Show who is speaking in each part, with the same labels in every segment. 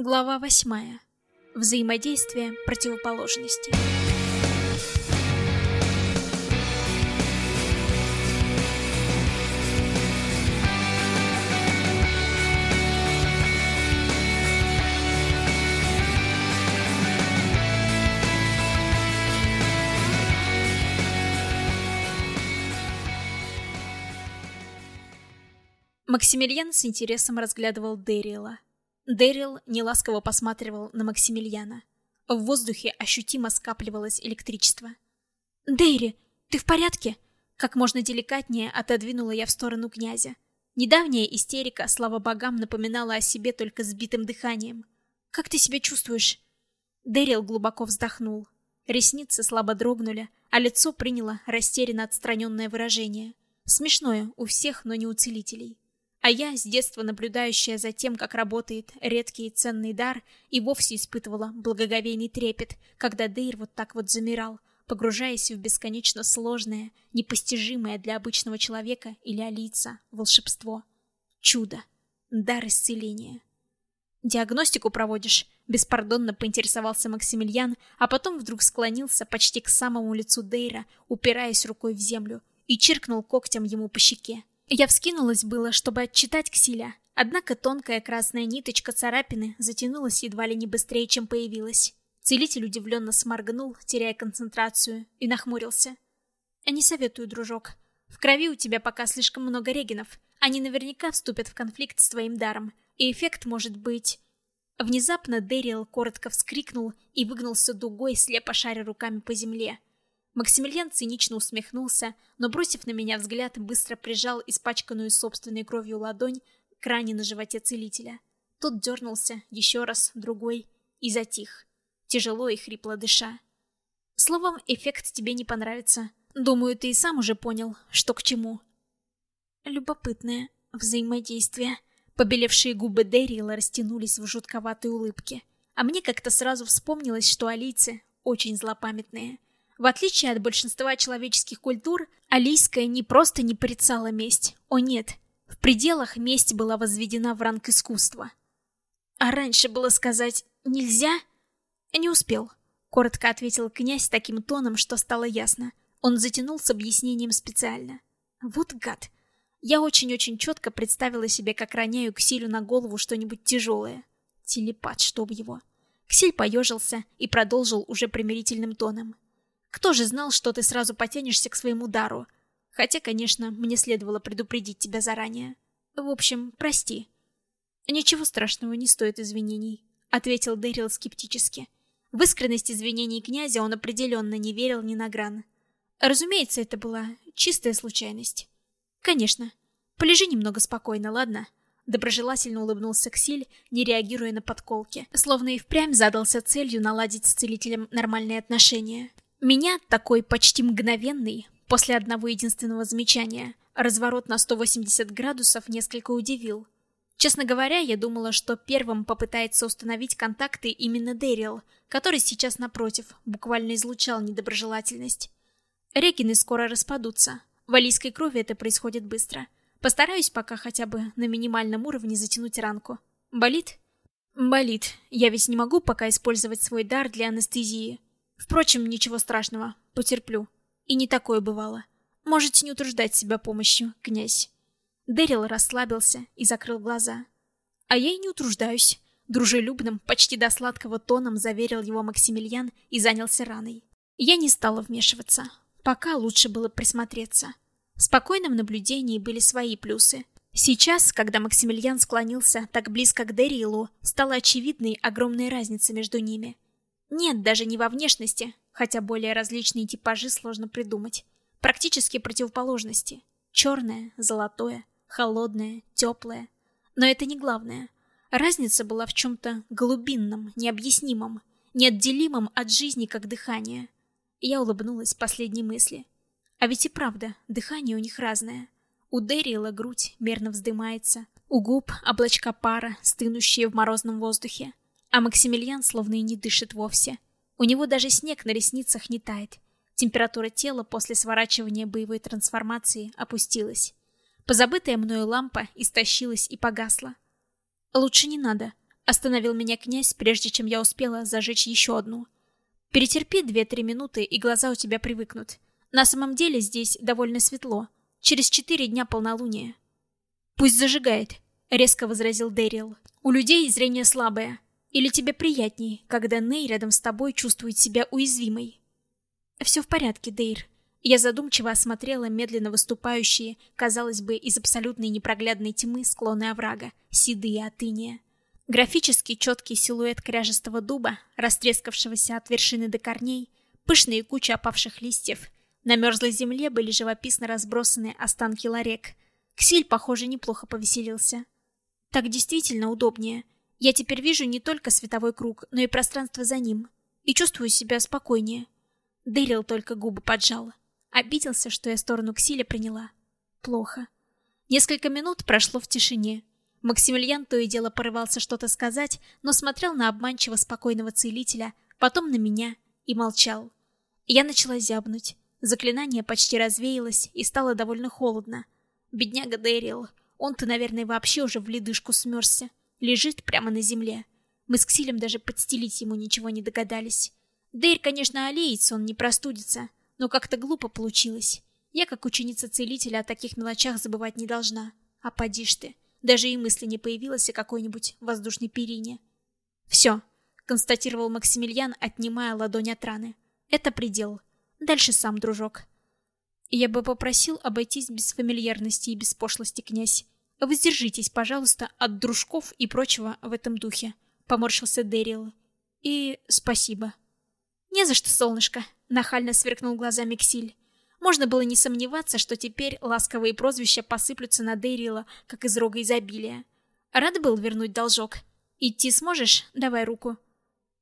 Speaker 1: Глава восьмая. Взаимодействие противоположностей. Максимилиан с интересом разглядывал Дэриэла. Дэрил неласково посматривал на Максимилиана. В воздухе ощутимо скапливалось электричество. «Дэйри, ты в порядке?» Как можно деликатнее отодвинула я в сторону князя. Недавняя истерика, слава богам, напоминала о себе только сбитым дыханием. «Как ты себя чувствуешь?» Дэрил глубоко вздохнул. Ресницы слабо дрогнули, а лицо приняло растерянно отстраненное выражение. Смешное у всех, но не у целителей. А я, с детства наблюдающая за тем, как работает редкий и ценный дар, и вовсе испытывала благоговейный трепет, когда Дейр вот так вот замирал, погружаясь в бесконечно сложное, непостижимое для обычного человека или алица волшебство. Чудо. Дар исцеления. «Диагностику проводишь?» — беспардонно поинтересовался Максимилиан, а потом вдруг склонился почти к самому лицу Дейра, упираясь рукой в землю, и чиркнул когтем ему по щеке. Я вскинулась было, чтобы отчитать Ксиля, однако тонкая красная ниточка царапины затянулась едва ли не быстрее, чем появилась. Целитель удивленно сморгнул, теряя концентрацию, и нахмурился. «Не советую, дружок. В крови у тебя пока слишком много регенов. Они наверняка вступят в конфликт с твоим даром, и эффект может быть...» Внезапно Дэриэл коротко вскрикнул и выгнулся дугой, слепо шаря руками по земле. Максимилиан цинично усмехнулся, но, бросив на меня взгляд, быстро прижал испачканную собственной кровью ладонь к ране на животе целителя. Тот дернулся, еще раз, другой, и затих, тяжело и хрипло дыша. Словом, эффект тебе не понравится. Думаю, ты и сам уже понял, что к чему. Любопытное взаимодействие. Побелевшие губы Дэрила растянулись в жутковатой улыбке. А мне как-то сразу вспомнилось, что алийцы очень злопамятные. В отличие от большинства человеческих культур, алийская не просто не порицала месть. О нет, в пределах месть была возведена в ранг искусства. А раньше было сказать «нельзя»? Не успел. Коротко ответил князь таким тоном, что стало ясно. Он затянул с объяснением специально. Вот гад. Я очень-очень четко представила себе, как роняю Ксилю на голову что-нибудь тяжелое. Телепат, чтоб его. Ксиль поежился и продолжил уже примирительным тоном. Кто же знал, что ты сразу потянешься к своему дару? Хотя, конечно, мне следовало предупредить тебя заранее. В общем, прости. Ничего страшного, не стоит извинений, ответил Дэрил скептически. В искренность извинений князя он определенно не верил ни на гран. Разумеется, это была чистая случайность. Конечно. Полежи немного спокойно, ладно? Доброжелательно улыбнулся Ксиль, не реагируя на подколки, словно и впрямь задался целью наладить с целителем нормальные отношения. Меня такой почти мгновенный, после одного единственного замечания, разворот на 180 градусов несколько удивил. Честно говоря, я думала, что первым попытается установить контакты именно Дэрил, который сейчас напротив буквально излучал недоброжелательность. Регины скоро распадутся. В алийской крови это происходит быстро. Постараюсь пока хотя бы на минимальном уровне затянуть ранку. Болит? Болит. Я ведь не могу пока использовать свой дар для анестезии. Впрочем, ничего страшного, потерплю. И не такое бывало. Можете не утруждать себя помощью, князь. Дэрил расслабился и закрыл глаза. А я и не утруждаюсь. Дружелюбным, почти до сладкого тоном заверил его Максимилиан и занялся раной. Я не стала вмешиваться. Пока лучше было присмотреться. В спокойном наблюдении были свои плюсы. Сейчас, когда Максимилиан склонился так близко к Дэрилу, стала очевидной огромная разница между ними – нет, даже не во внешности, хотя более различные типажи сложно придумать. Практически противоположности. Черное, золотое, холодное, теплое. Но это не главное. Разница была в чем-то глубинном, необъяснимом, неотделимом от жизни как дыхание. Я улыбнулась последней мысли. А ведь и правда, дыхание у них разное. У Дэрила грудь мерно вздымается, у губ облачка пара, стынущие в морозном воздухе. А Максимилиан словно и не дышит вовсе. У него даже снег на ресницах не тает. Температура тела после сворачивания боевой трансформации опустилась. Позабытая мною лампа истощилась и погасла. Лучше не надо. Остановил меня князь, прежде чем я успела зажечь еще одну. Перетерпи две-три минуты, и глаза у тебя привыкнут. На самом деле здесь довольно светло. Через четыре дня полнолуние. Пусть зажигает, резко возразил Дэрил. У людей зрение слабое. Или тебе приятней, когда Ней рядом с тобой чувствует себя уязвимой? Все в порядке, Дейр. Я задумчиво осмотрела медленно выступающие, казалось бы, из абсолютной непроглядной тьмы склоны оврага, седые от иния. Графически четкий силуэт кряжестого дуба, растрескавшегося от вершины до корней, пышные кучи опавших листьев. На мерзлой земле были живописно разбросаны останки ларек. Ксиль, похоже, неплохо повеселился. Так действительно удобнее. Я теперь вижу не только световой круг, но и пространство за ним. И чувствую себя спокойнее. Дэрил только губы поджал. Обиделся, что я сторону Ксиля приняла. Плохо. Несколько минут прошло в тишине. Максимилиан то и дело порывался что-то сказать, но смотрел на обманчиво спокойного целителя, потом на меня и молчал. Я начала зябнуть. Заклинание почти развеялось и стало довольно холодно. Бедняга Дэрил, он-то, наверное, вообще уже в ледышку смерзся. Лежит прямо на земле. Мы с Ксилем даже подстелить ему ничего не догадались. Дейр, конечно, олеется, он не простудится, но как-то глупо получилось. Я, как ученица целителя, о таких мелочах забывать не должна. А поди ж ты, даже и мысли не появилось о какой-нибудь воздушной перине. «Все», — констатировал Максимилиан, отнимая ладонь от раны. «Это предел. Дальше сам, дружок». «Я бы попросил обойтись без фамильярности и без пошлости, князь. Воздержитесь, пожалуйста, от дружков и прочего в этом духе», — поморщился Дэрил. «И спасибо». «Не за что, солнышко», Нахально сверкнул глазами Ксиль. Можно было не сомневаться, что теперь ласковые прозвища посыплются на Дейрила, как из рога изобилия. Рад был вернуть должок. Идти сможешь? Давай руку.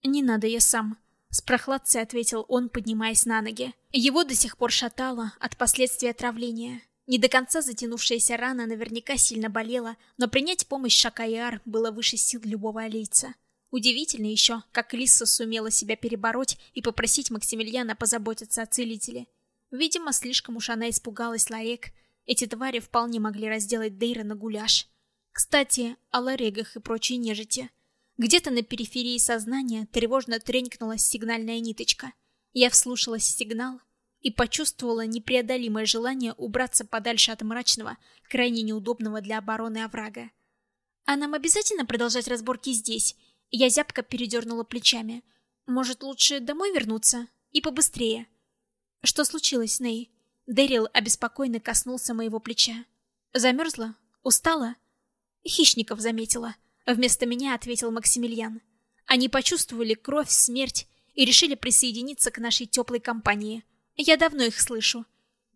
Speaker 1: Не надо, я сам. С прохладцей ответил он, поднимаясь на ноги. Его до сих пор шатало от последствий отравления. Не до конца затянувшаяся рана наверняка сильно болела, но принять помощь Шакаяр было выше сил любого алийца. Удивительно еще, как Лиса сумела себя перебороть и попросить Максимилиана позаботиться о целителе. Видимо, слишком уж она испугалась Ларек. Эти твари вполне могли разделать Дейра на гуляш. Кстати, о Ларегах и прочей нежити. Где-то на периферии сознания тревожно тренькнула сигнальная ниточка. Я вслушалась в сигнал и почувствовала непреодолимое желание убраться подальше от мрачного, крайне неудобного для обороны оврага. А нам обязательно продолжать разборки здесь я зябко передернула плечами. Может, лучше домой вернуться? И побыстрее. Что случилось, Ней? Дэрил обеспокоенно коснулся моего плеча. Замерзла? Устала? Хищников заметила. Вместо меня ответил Максимилиан. Они почувствовали кровь, смерть и решили присоединиться к нашей теплой компании. Я давно их слышу.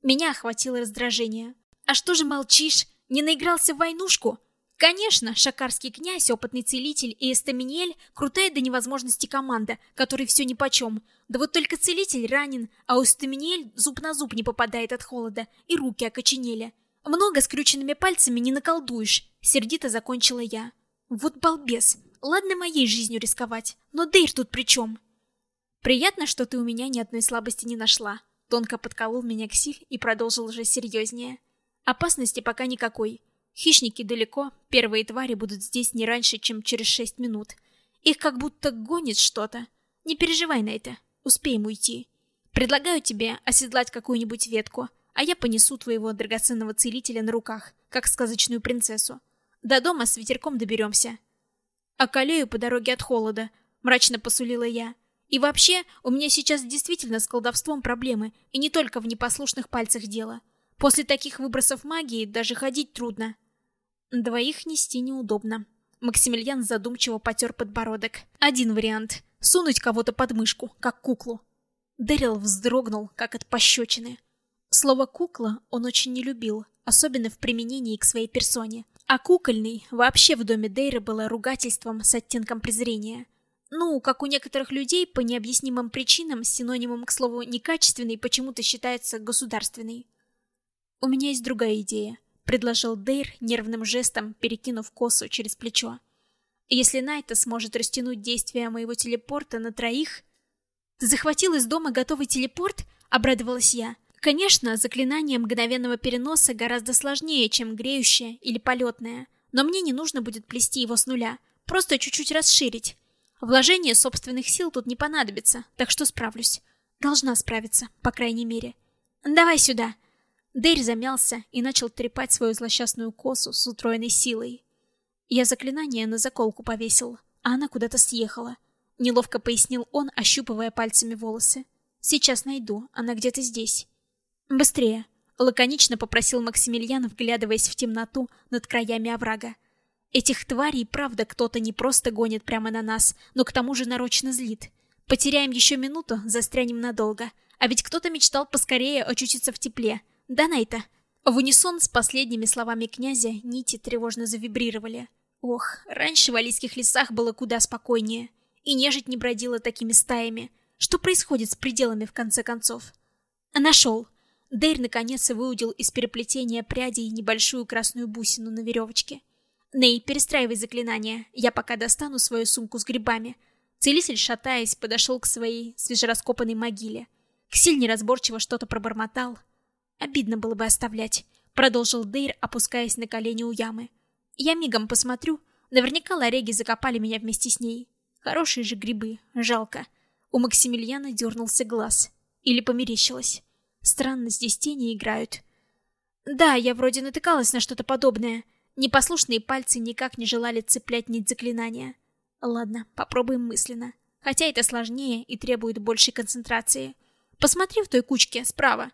Speaker 1: Меня охватило раздражение. А что же молчишь? Не наигрался в войнушку? Конечно, шакарский князь, опытный целитель и Эстаминель — крутая до невозможности команда, которой все нипочем. Да вот только целитель ранен, а у Эстаминель зуб на зуб не попадает от холода, и руки окоченели. Много скрюченными пальцами не наколдуешь, сердито закончила я. Вот балбес. Ладно моей жизнью рисковать, но Дейр тут при чем? Приятно, что ты у меня ни одной слабости не нашла. Тонко подколол меня Ксиль и продолжил уже серьезнее. Опасности пока никакой. Хищники далеко, первые твари будут здесь не раньше, чем через шесть минут. Их как будто гонит что-то. Не переживай на это, успеем уйти. Предлагаю тебе оседлать какую-нибудь ветку, а я понесу твоего драгоценного целителя на руках, как сказочную принцессу. До дома с ветерком доберемся. Околею по дороге от холода, мрачно посулила я. И вообще, у меня сейчас действительно с колдовством проблемы, и не только в непослушных пальцах дело. После таких выбросов магии даже ходить трудно. Двоих нести неудобно. Максимилиан задумчиво потер подбородок. Один вариант — сунуть кого-то под мышку, как куклу. Дэрил вздрогнул, как от пощечины. Слово «кукла» он очень не любил, особенно в применении к своей персоне. А кукольный вообще в доме Дейра было ругательством с оттенком презрения. Ну, как у некоторых людей, по необъяснимым причинам, синонимом к слову «некачественный» почему-то считается «государственный». «У меня есть другая идея», — предложил Дейр, нервным жестом перекинув косу через плечо. «Если Найта сможет растянуть действие моего телепорта на троих...» «Ты захватил из дома готовый телепорт?» — обрадовалась я. «Конечно, заклинание мгновенного переноса гораздо сложнее, чем греющее или полетное, но мне не нужно будет плести его с нуля. просто чуть-чуть расширить. Вложение собственных сил тут не понадобится, так что справлюсь. Должна справиться, по крайней мере. Давай сюда. Дейр замялся и начал трепать свою злосчастную косу с утроенной силой. Я заклинание на заколку повесил, а она куда-то съехала. Неловко пояснил он, ощупывая пальцами волосы. Сейчас найду, она где-то здесь. Быстрее. Лаконично попросил Максимилиан, вглядываясь в темноту над краями оврага. Этих тварей, правда, кто-то не просто гонит прямо на нас, но к тому же нарочно злит. Потеряем еще минуту, застрянем надолго. А ведь кто-то мечтал поскорее очутиться в тепле. Да, Найта? В унисон с последними словами князя нити тревожно завибрировали. Ох, раньше в Алийских лесах было куда спокойнее. И нежить не бродила такими стаями. Что происходит с пределами, в конце концов? Нашел. Дейр наконец выудил из переплетения прядей небольшую красную бусину на веревочке. Ней, перестраивай заклинание. Я пока достану свою сумку с грибами. Целитель, шатаясь, подошел к своей свежераскопанной могиле. Ксиль неразборчиво что-то пробормотал. Обидно было бы оставлять. Продолжил Дейр, опускаясь на колени у ямы. Я мигом посмотрю. Наверняка лареги закопали меня вместе с ней. Хорошие же грибы. Жалко. У Максимилиана дернулся глаз. Или померещилось. Странно, здесь тени играют. Да, я вроде натыкалась на что-то подобное. Непослушные пальцы никак не желали цеплять нить заклинания. Ладно, попробуем мысленно. Хотя это сложнее и требует большей концентрации. Посмотри в той кучке, справа.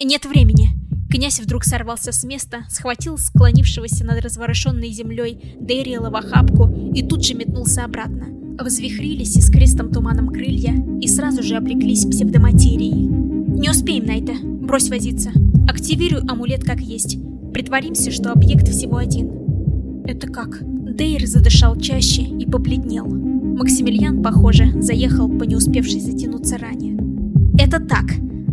Speaker 1: Нет времени. Князь вдруг сорвался с места, схватил склонившегося над разворошенной землей Дэриэла в охапку и тут же метнулся обратно. Взвихрились искристым туманом крылья и сразу же облеклись псевдоматерией. «Не успеем на это. Брось возиться. Активируй амулет как есть. Притворимся, что объект всего один. Это как? Дейр задышал чаще и побледнел. Максимилиан, похоже, заехал по не успевшей затянуться ране. Это так,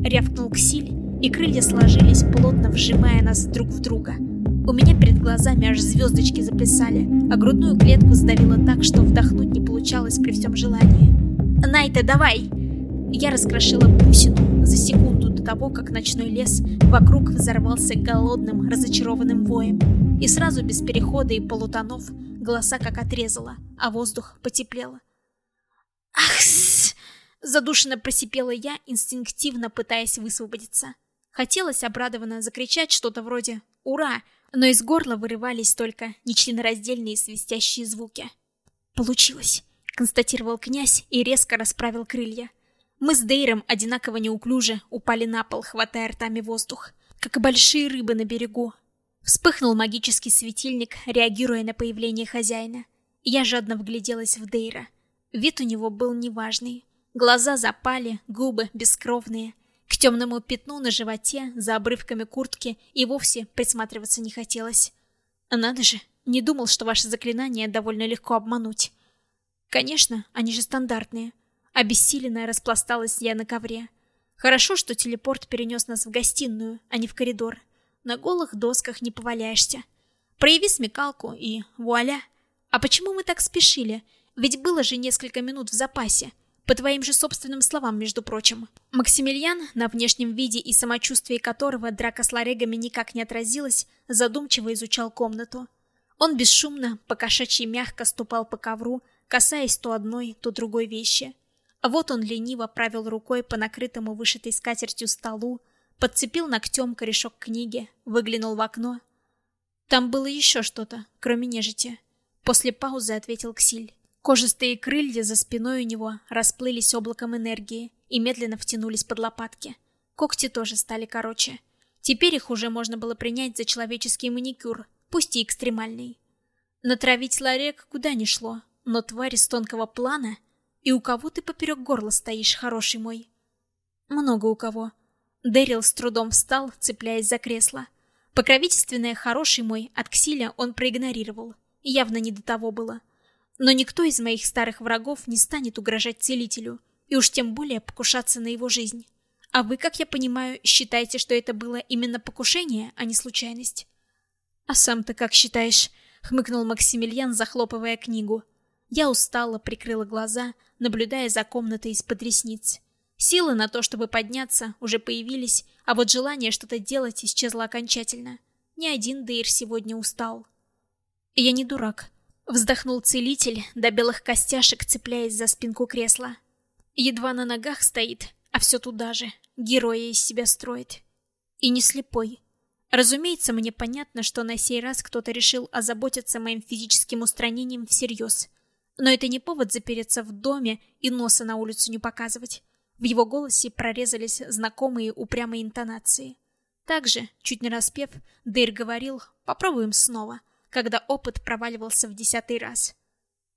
Speaker 1: рявкнул Ксиль, и крылья сложились, плотно вжимая нас друг в друга. У меня перед глазами аж звездочки заплясали, а грудную клетку сдавило так, что вдохнуть не получалось при всем желании. «Найта, давай!» Я раскрошила бусину за секунду до того, как ночной лес вокруг взорвался голодным, разочарованным воем. И сразу без перехода и полутонов голоса как отрезало, а воздух потеплело. «Ахс!» — задушенно просипела я, инстинктивно пытаясь высвободиться. Хотелось обрадованно закричать что-то вроде «Ура!», но из горла вырывались только нечленораздельные свистящие звуки. «Получилось!» — констатировал князь и резко расправил крылья. Мы с Дейром одинаково неуклюже упали на пол, хватая ртами воздух, как большие рыбы на берегу. Вспыхнул магический светильник, реагируя на появление хозяина. Я жадно вгляделась в Дейра. Вид у него был неважный. Глаза запали, губы бескровные. К темному пятну на животе, за обрывками куртки, и вовсе присматриваться не хотелось. Надо же, не думал, что ваше заклинание довольно легко обмануть. Конечно, они же стандартные. Обессиленная распласталась я на ковре. Хорошо, что телепорт перенес нас в гостиную, а не в коридор. На голых досках не поваляешься. Прояви смекалку и вуаля. А почему мы так спешили? Ведь было же несколько минут в запасе. По твоим же собственным словам, между прочим. Максимилиан, на внешнем виде и самочувствии которого драка с ларегами никак не отразилась, задумчиво изучал комнату. Он бесшумно, покошачьи мягко ступал по ковру, касаясь то одной, то другой вещи. Вот он лениво правил рукой по накрытому вышитой скатертью столу, подцепил ногтем корешок книги, выглянул в окно. Там было еще что-то, кроме нежити. После паузы ответил Ксиль. Кожистые крылья за спиной у него расплылись облаком энергии и медленно втянулись под лопатки. Когти тоже стали короче. Теперь их уже можно было принять за человеческий маникюр, пусть и экстремальный. Натравить ларек куда ни шло, но тварь из тонкого плана — и у кого ты поперек горла стоишь, хороший мой? Много у кого. Дэрил с трудом встал, цепляясь за кресло. Покровительственное «хороший мой» от Ксиля он проигнорировал. Явно не до того было. Но никто из моих старых врагов не станет угрожать целителю, и уж тем более покушаться на его жизнь. А вы, как я понимаю, считаете, что это было именно покушение, а не случайность? А сам-то как считаешь? хмыкнул Максимилиан, захлопывая книгу. Я устало прикрыла глаза, наблюдая за комнатой из-под ресниц. Силы на то, чтобы подняться, уже появились, а вот желание что-то делать исчезло окончательно. Ни один Дейр сегодня устал. Я не дурак. Вздохнул целитель, до белых костяшек цепляясь за спинку кресла. Едва на ногах стоит, а все туда же, героя из себя строит. И не слепой. Разумеется, мне понятно, что на сей раз кто-то решил озаботиться моим физическим устранением всерьез. Но это не повод запереться в доме и носа на улицу не показывать. В его голосе прорезались знакомые упрямые интонации. Также, чуть не распев, Дейр говорил «попробуем снова», когда опыт проваливался в десятый раз.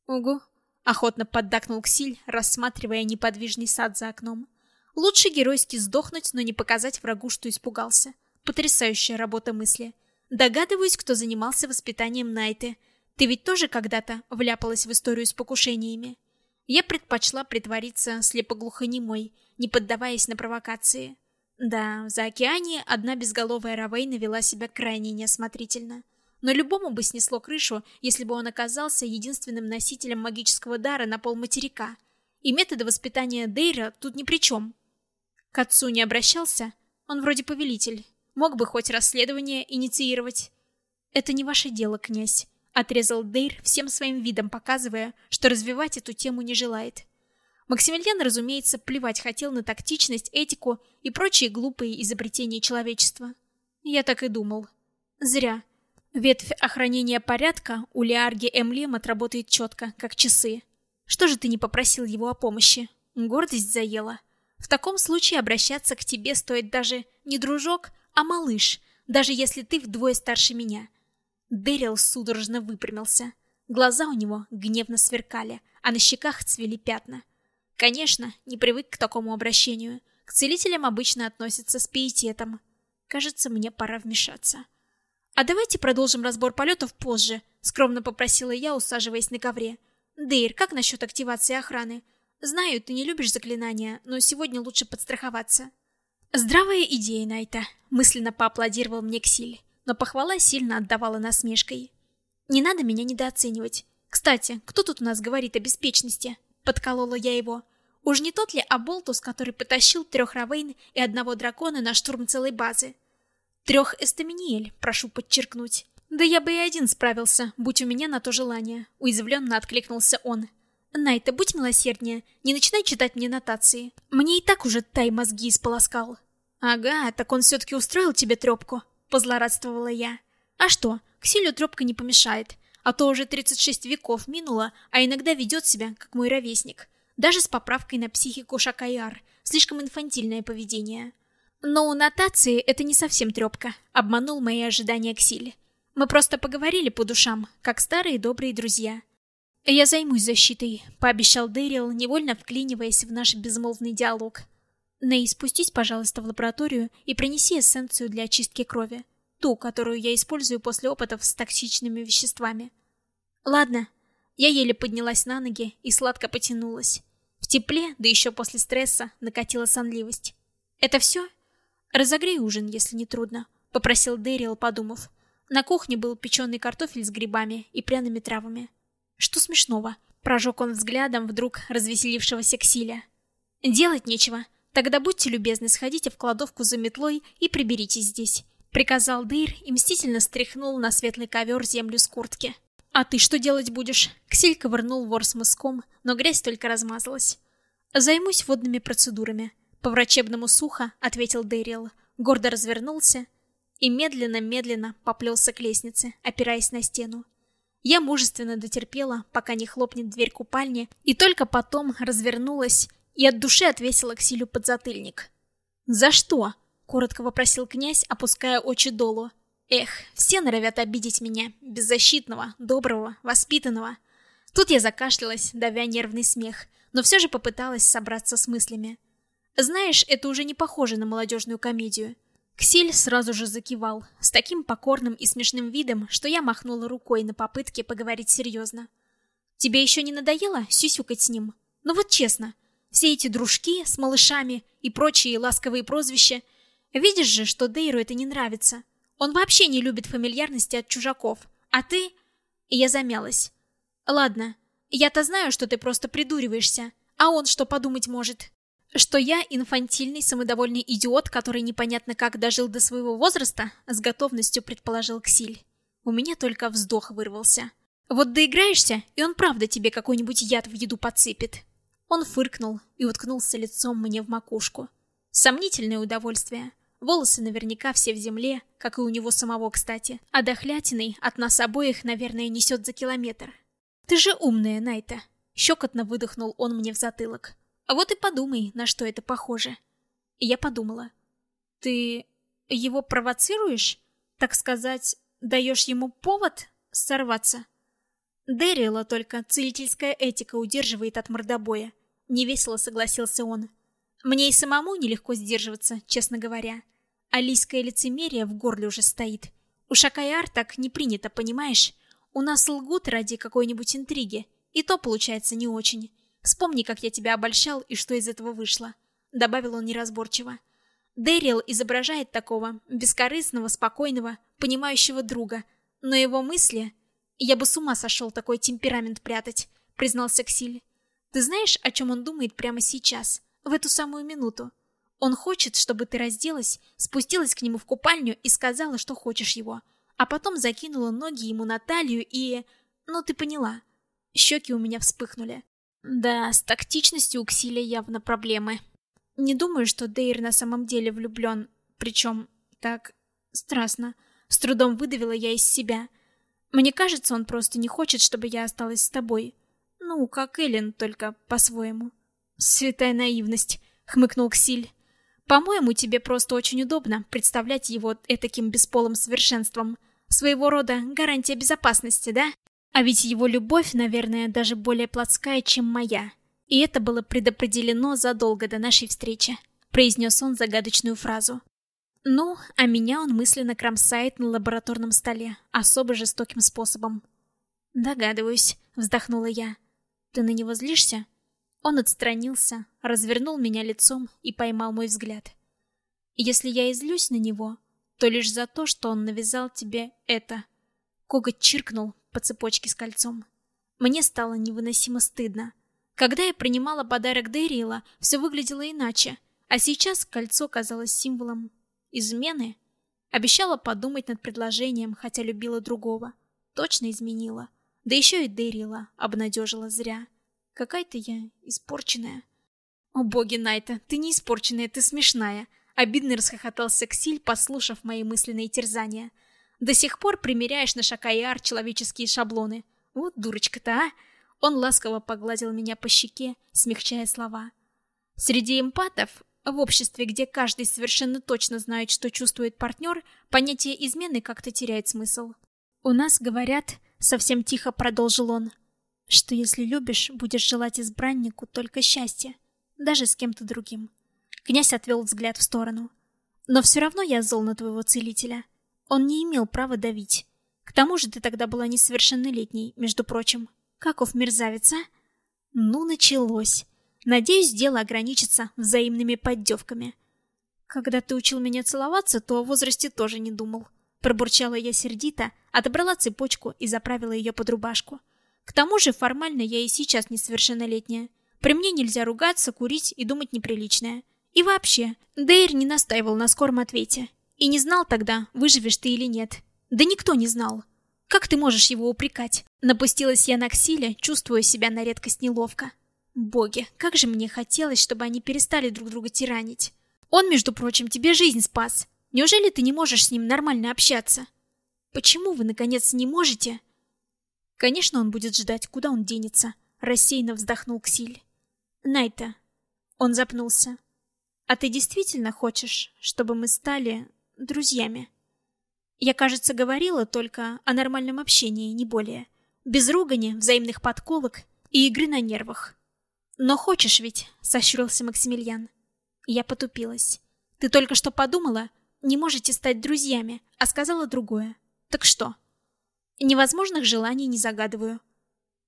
Speaker 1: «Угу», — охотно поддакнул Ксиль, рассматривая неподвижный сад за окном. «Лучше геройски сдохнуть, но не показать врагу, что испугался. Потрясающая работа мысли. Догадываюсь, кто занимался воспитанием Найты. Ты ведь тоже когда-то вляпалась в историю с покушениями?» Я предпочла притвориться слепоглухонемой, не поддаваясь на провокации. Да, в заокеане одна безголовая Равейна вела себя крайне неосмотрительно. Но любому бы снесло крышу, если бы он оказался единственным носителем магического дара на полматерика. И методы воспитания Дейра тут ни при чем. К отцу не обращался? Он вроде повелитель. Мог бы хоть расследование инициировать. «Это не ваше дело, князь», — отрезал Дейр, всем своим видом показывая, что развивать эту тему не желает. Максимилиан, разумеется, плевать хотел на тактичность, этику и прочие глупые изобретения человечества. Я так и думал. Зря. Ветвь охранения порядка у Лиарги Эмлем отработает четко, как часы. Что же ты не попросил его о помощи? Гордость заела. В таком случае обращаться к тебе стоит даже не дружок, а малыш, даже если ты вдвое старше меня. Дэрил судорожно выпрямился. Глаза у него гневно сверкали, а на щеках цвели пятна. Конечно, не привык к такому обращению. К целителям обычно относятся с пиететом. Кажется, мне пора вмешаться. «А давайте продолжим разбор полетов позже», — скромно попросила я, усаживаясь на ковре. «Дейр, как насчет активации охраны? Знаю, ты не любишь заклинания, но сегодня лучше подстраховаться». «Здравая идея, Найта», — мысленно поаплодировал мне Ксиль, но похвала сильно отдавала насмешкой. «Не надо меня недооценивать. Кстати, кто тут у нас говорит о беспечности?» Подколола я его. Уж не тот ли Аболтус, который потащил трех Равейн и одного дракона на штурм целой базы? Трех Эстаминиэль, прошу подчеркнуть. Да я бы и один справился, будь у меня на то желание. Уязвленно откликнулся он. Найта, будь милосерднее, не начинай читать мне нотации. Мне и так уже тай мозги исполоскал. Ага, так он все-таки устроил тебе трепку, позлорадствовала я. А что, Ксилю трепка не помешает а то уже 36 веков минуло, а иногда ведет себя, как мой ровесник. Даже с поправкой на психику Шакаяр. Слишком инфантильное поведение. Но у нотации это не совсем трепка. Обманул мои ожидания Ксиль. Мы просто поговорили по душам, как старые добрые друзья. «Я займусь защитой», — пообещал Дэрил, невольно вклиниваясь в наш безмолвный диалог. «Ней, спустись, пожалуйста, в лабораторию и принеси эссенцию для очистки крови ту, которую я использую после опытов с токсичными веществами. Ладно. Я еле поднялась на ноги и сладко потянулась. В тепле, да еще после стресса, накатила сонливость. Это все? Разогрей ужин, если не трудно, попросил Дэрил, подумав. На кухне был печеный картофель с грибами и пряными травами. Что смешного? Прожег он взглядом вдруг развеселившегося Ксиля. Делать нечего. Тогда будьте любезны, сходите в кладовку за метлой и приберитесь здесь приказал Дыр и мстительно стряхнул на светлый ковер землю с куртки. А ты что делать будешь? Ксиль ковырнул вор с мыском, но грязь только размазалась. Займусь водными процедурами. По врачебному сухо ответил Дэрил, гордо развернулся и медленно-медленно поплелся к лестнице, опираясь на стену. Я мужественно дотерпела, пока не хлопнет дверь купальни, и только потом развернулась и от души отвесила Ксилю подзатыльник. «За что?» коротко вопросил князь, опуская очи долу. Эх, все норовят обидеть меня, беззащитного, доброго, воспитанного. Тут я закашлялась, давя нервный смех, но все же попыталась собраться с мыслями. Знаешь, это уже не похоже на молодежную комедию. Ксиль сразу же закивал, с таким покорным и смешным видом, что я махнула рукой на попытке поговорить серьезно. Тебе еще не надоело сюсюкать с ним? Ну вот честно, все эти дружки с малышами и прочие ласковые прозвища — Видишь же, что Дейру это не нравится. Он вообще не любит фамильярности от чужаков. А ты... И я замялась. Ладно, я-то знаю, что ты просто придуриваешься. А он что подумать может? Что я инфантильный, самодовольный идиот, который непонятно как дожил до своего возраста, с готовностью предположил Ксиль. У меня только вздох вырвался. Вот доиграешься, и он правда тебе какой-нибудь яд в еду подсыпет. Он фыркнул и уткнулся лицом мне в макушку. Сомнительное удовольствие. Волосы наверняка все в земле, как и у него самого, кстати. А дохлятиной от нас обоих, наверное, несет за километр. Ты же умная, Найта. Щекотно выдохнул он мне в затылок. А вот и подумай, на что это похоже. И я подумала. Ты его провоцируешь? Так сказать, даешь ему повод сорваться? Дэрила только целительская этика удерживает от мордобоя. Невесело согласился он. Мне и самому нелегко сдерживаться, честно говоря. Алийское лицемерие в горле уже стоит. У Шакайар так не принято, понимаешь? У нас лгут ради какой-нибудь интриги. И то получается не очень. Вспомни, как я тебя обольщал и что из этого вышло. Добавил он неразборчиво. Дэрил изображает такого бескорыстного, спокойного, понимающего друга. Но его мысли... Я бы с ума сошел такой темперамент прятать, признался Ксиль. Ты знаешь, о чем он думает прямо сейчас, в эту самую минуту? Он хочет, чтобы ты разделась, спустилась к нему в купальню и сказала, что хочешь его, а потом закинула ноги ему на талию и... Ну, ты поняла. Щеки у меня вспыхнули. Да, с тактичностью у Ксиля явно проблемы. Не думаю, что Дейр на самом деле влюблен, причем так страстно. С трудом выдавила я из себя. Мне кажется, он просто не хочет, чтобы я осталась с тобой. Ну, как Эллен, только по-своему. Святая наивность, хмыкнул Ксиль. По-моему, тебе просто очень удобно представлять его этаким бесполым совершенством. Своего рода гарантия безопасности, да? А ведь его любовь, наверное, даже более плотская, чем моя. И это было предопределено задолго до нашей встречи, произнес он загадочную фразу. Ну, а меня он мысленно кромсает на лабораторном столе, особо жестоким способом. Догадываюсь, вздохнула я. Ты на него злишься? Он отстранился, развернул меня лицом и поймал мой взгляд. Если я излюсь на него, то лишь за то, что он навязал тебе это. Коготь чиркнул по цепочке с кольцом. Мне стало невыносимо стыдно. Когда я принимала подарок Дэриэла, все выглядело иначе, а сейчас кольцо казалось символом измены. Обещала подумать над предложением, хотя любила другого. Точно изменила. Да еще и Дэрила обнадежила зря. Какая-то я испорченная. О боги, Найта, ты не испорченная, ты смешная. Обидно расхохотался Ксиль, послушав мои мысленные терзания. До сих пор примеряешь на Шакайар человеческие шаблоны. Вот дурочка-то, а? Он ласково погладил меня по щеке, смягчая слова. Среди эмпатов, в обществе, где каждый совершенно точно знает, что чувствует партнер, понятие измены как-то теряет смысл. У нас говорят, Совсем тихо продолжил он, что если любишь, будешь желать избраннику только счастья, даже с кем-то другим. Князь отвел взгляд в сторону. Но все равно я зол на твоего целителя. Он не имел права давить. К тому же ты тогда была несовершеннолетней, между прочим. Каков мерзавец, а? Ну, началось. Надеюсь, дело ограничится взаимными поддевками. Когда ты учил меня целоваться, то о возрасте тоже не думал. Пробурчала я сердито, отобрала цепочку и заправила ее под рубашку. К тому же формально я и сейчас несовершеннолетняя. При мне нельзя ругаться, курить и думать неприличное. И вообще, Дейр не настаивал на скором ответе. И не знал тогда, выживешь ты или нет. Да никто не знал. Как ты можешь его упрекать? Напустилась я на Ксиле, чувствуя себя на редкость неловко. Боги, как же мне хотелось, чтобы они перестали друг друга тиранить. Он, между прочим, тебе жизнь спас. Неужели ты не можешь с ним нормально общаться? Почему вы наконец не можете? Конечно, он будет ждать, куда он денется, рассеянно вздохнул Ксиль. Найта. Он запнулся. А ты действительно хочешь, чтобы мы стали друзьями? Я, кажется, говорила только о нормальном общении, не более. Без ругани, взаимных подколок и игры на нервах. Но хочешь ведь, сощурился Максимилиан. Я потупилась. Ты только что подумала, не можете стать друзьями, а сказала другое. Так что? Невозможных желаний не загадываю.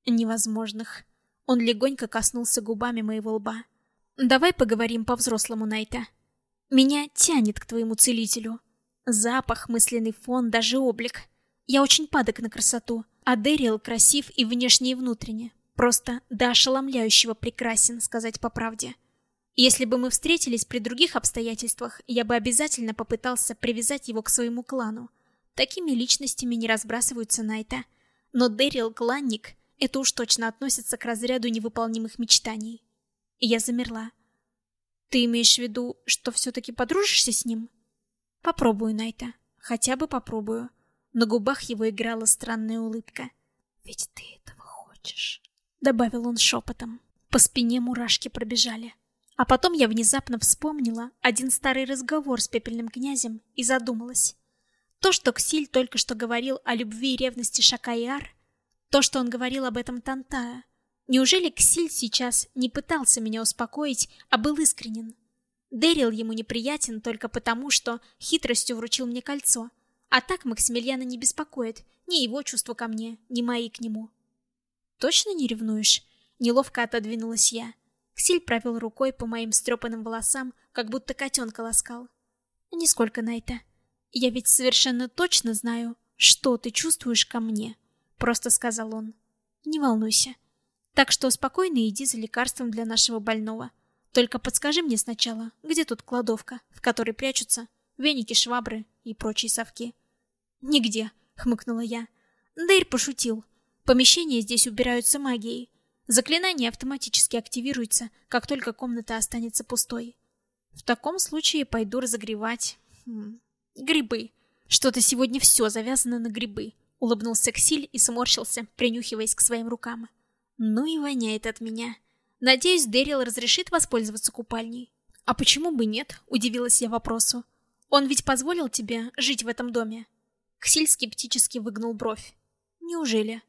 Speaker 1: Невозможных. Он легонько коснулся губами моего лба. Давай поговорим по-взрослому, Найта. Меня тянет к твоему целителю. Запах, мысленный фон, даже облик. Я очень падок на красоту, а Дэрил красив и внешне, и внутренне. Просто до ошеломляющего прекрасен, сказать по правде. Если бы мы встретились при других обстоятельствах, я бы обязательно попытался привязать его к своему клану. Такими личностями не разбрасываются Найта. Но Дэрил Кланник — это уж точно относится к разряду невыполнимых мечтаний. И я замерла. Ты имеешь в виду, что все-таки подружишься с ним? Попробую, Найта. Хотя бы попробую. На губах его играла странная улыбка. Ведь ты этого хочешь, добавил он шепотом. По спине мурашки пробежали. А потом я внезапно вспомнила один старый разговор с пепельным князем и задумалась. То, что Ксиль только что говорил о любви и ревности Шакайар, то, что он говорил об этом Тантая, неужели Ксиль сейчас не пытался меня успокоить, а был искренен? Дэрил ему неприятен только потому, что хитростью вручил мне кольцо, а так Максимилиана не беспокоит ни его чувства ко мне, ни мои к нему. Точно не ревнуешь? Неловко отодвинулась я. Ксиль провел рукой по моим стрепанным волосам, как будто котенка ласкал. Нисколько, Найта. Я ведь совершенно точно знаю, что ты чувствуешь ко мне, просто сказал он. Не волнуйся. Так что спокойно иди за лекарством для нашего больного. Только подскажи мне сначала, где тут кладовка, в которой прячутся веники, швабры и прочие совки. Нигде, хмыкнула я. Дейр пошутил. Помещения здесь убираются магией. Заклинание автоматически активируется, как только комната останется пустой. В таком случае пойду разогревать... Хм, грибы. Что-то сегодня все завязано на грибы. Улыбнулся Ксиль и сморщился, принюхиваясь к своим рукам. Ну и воняет от меня. Надеюсь, Дэрил разрешит воспользоваться купальней. А почему бы нет? Удивилась я вопросу. Он ведь позволил тебе жить в этом доме? Ксиль скептически выгнул бровь. Неужели?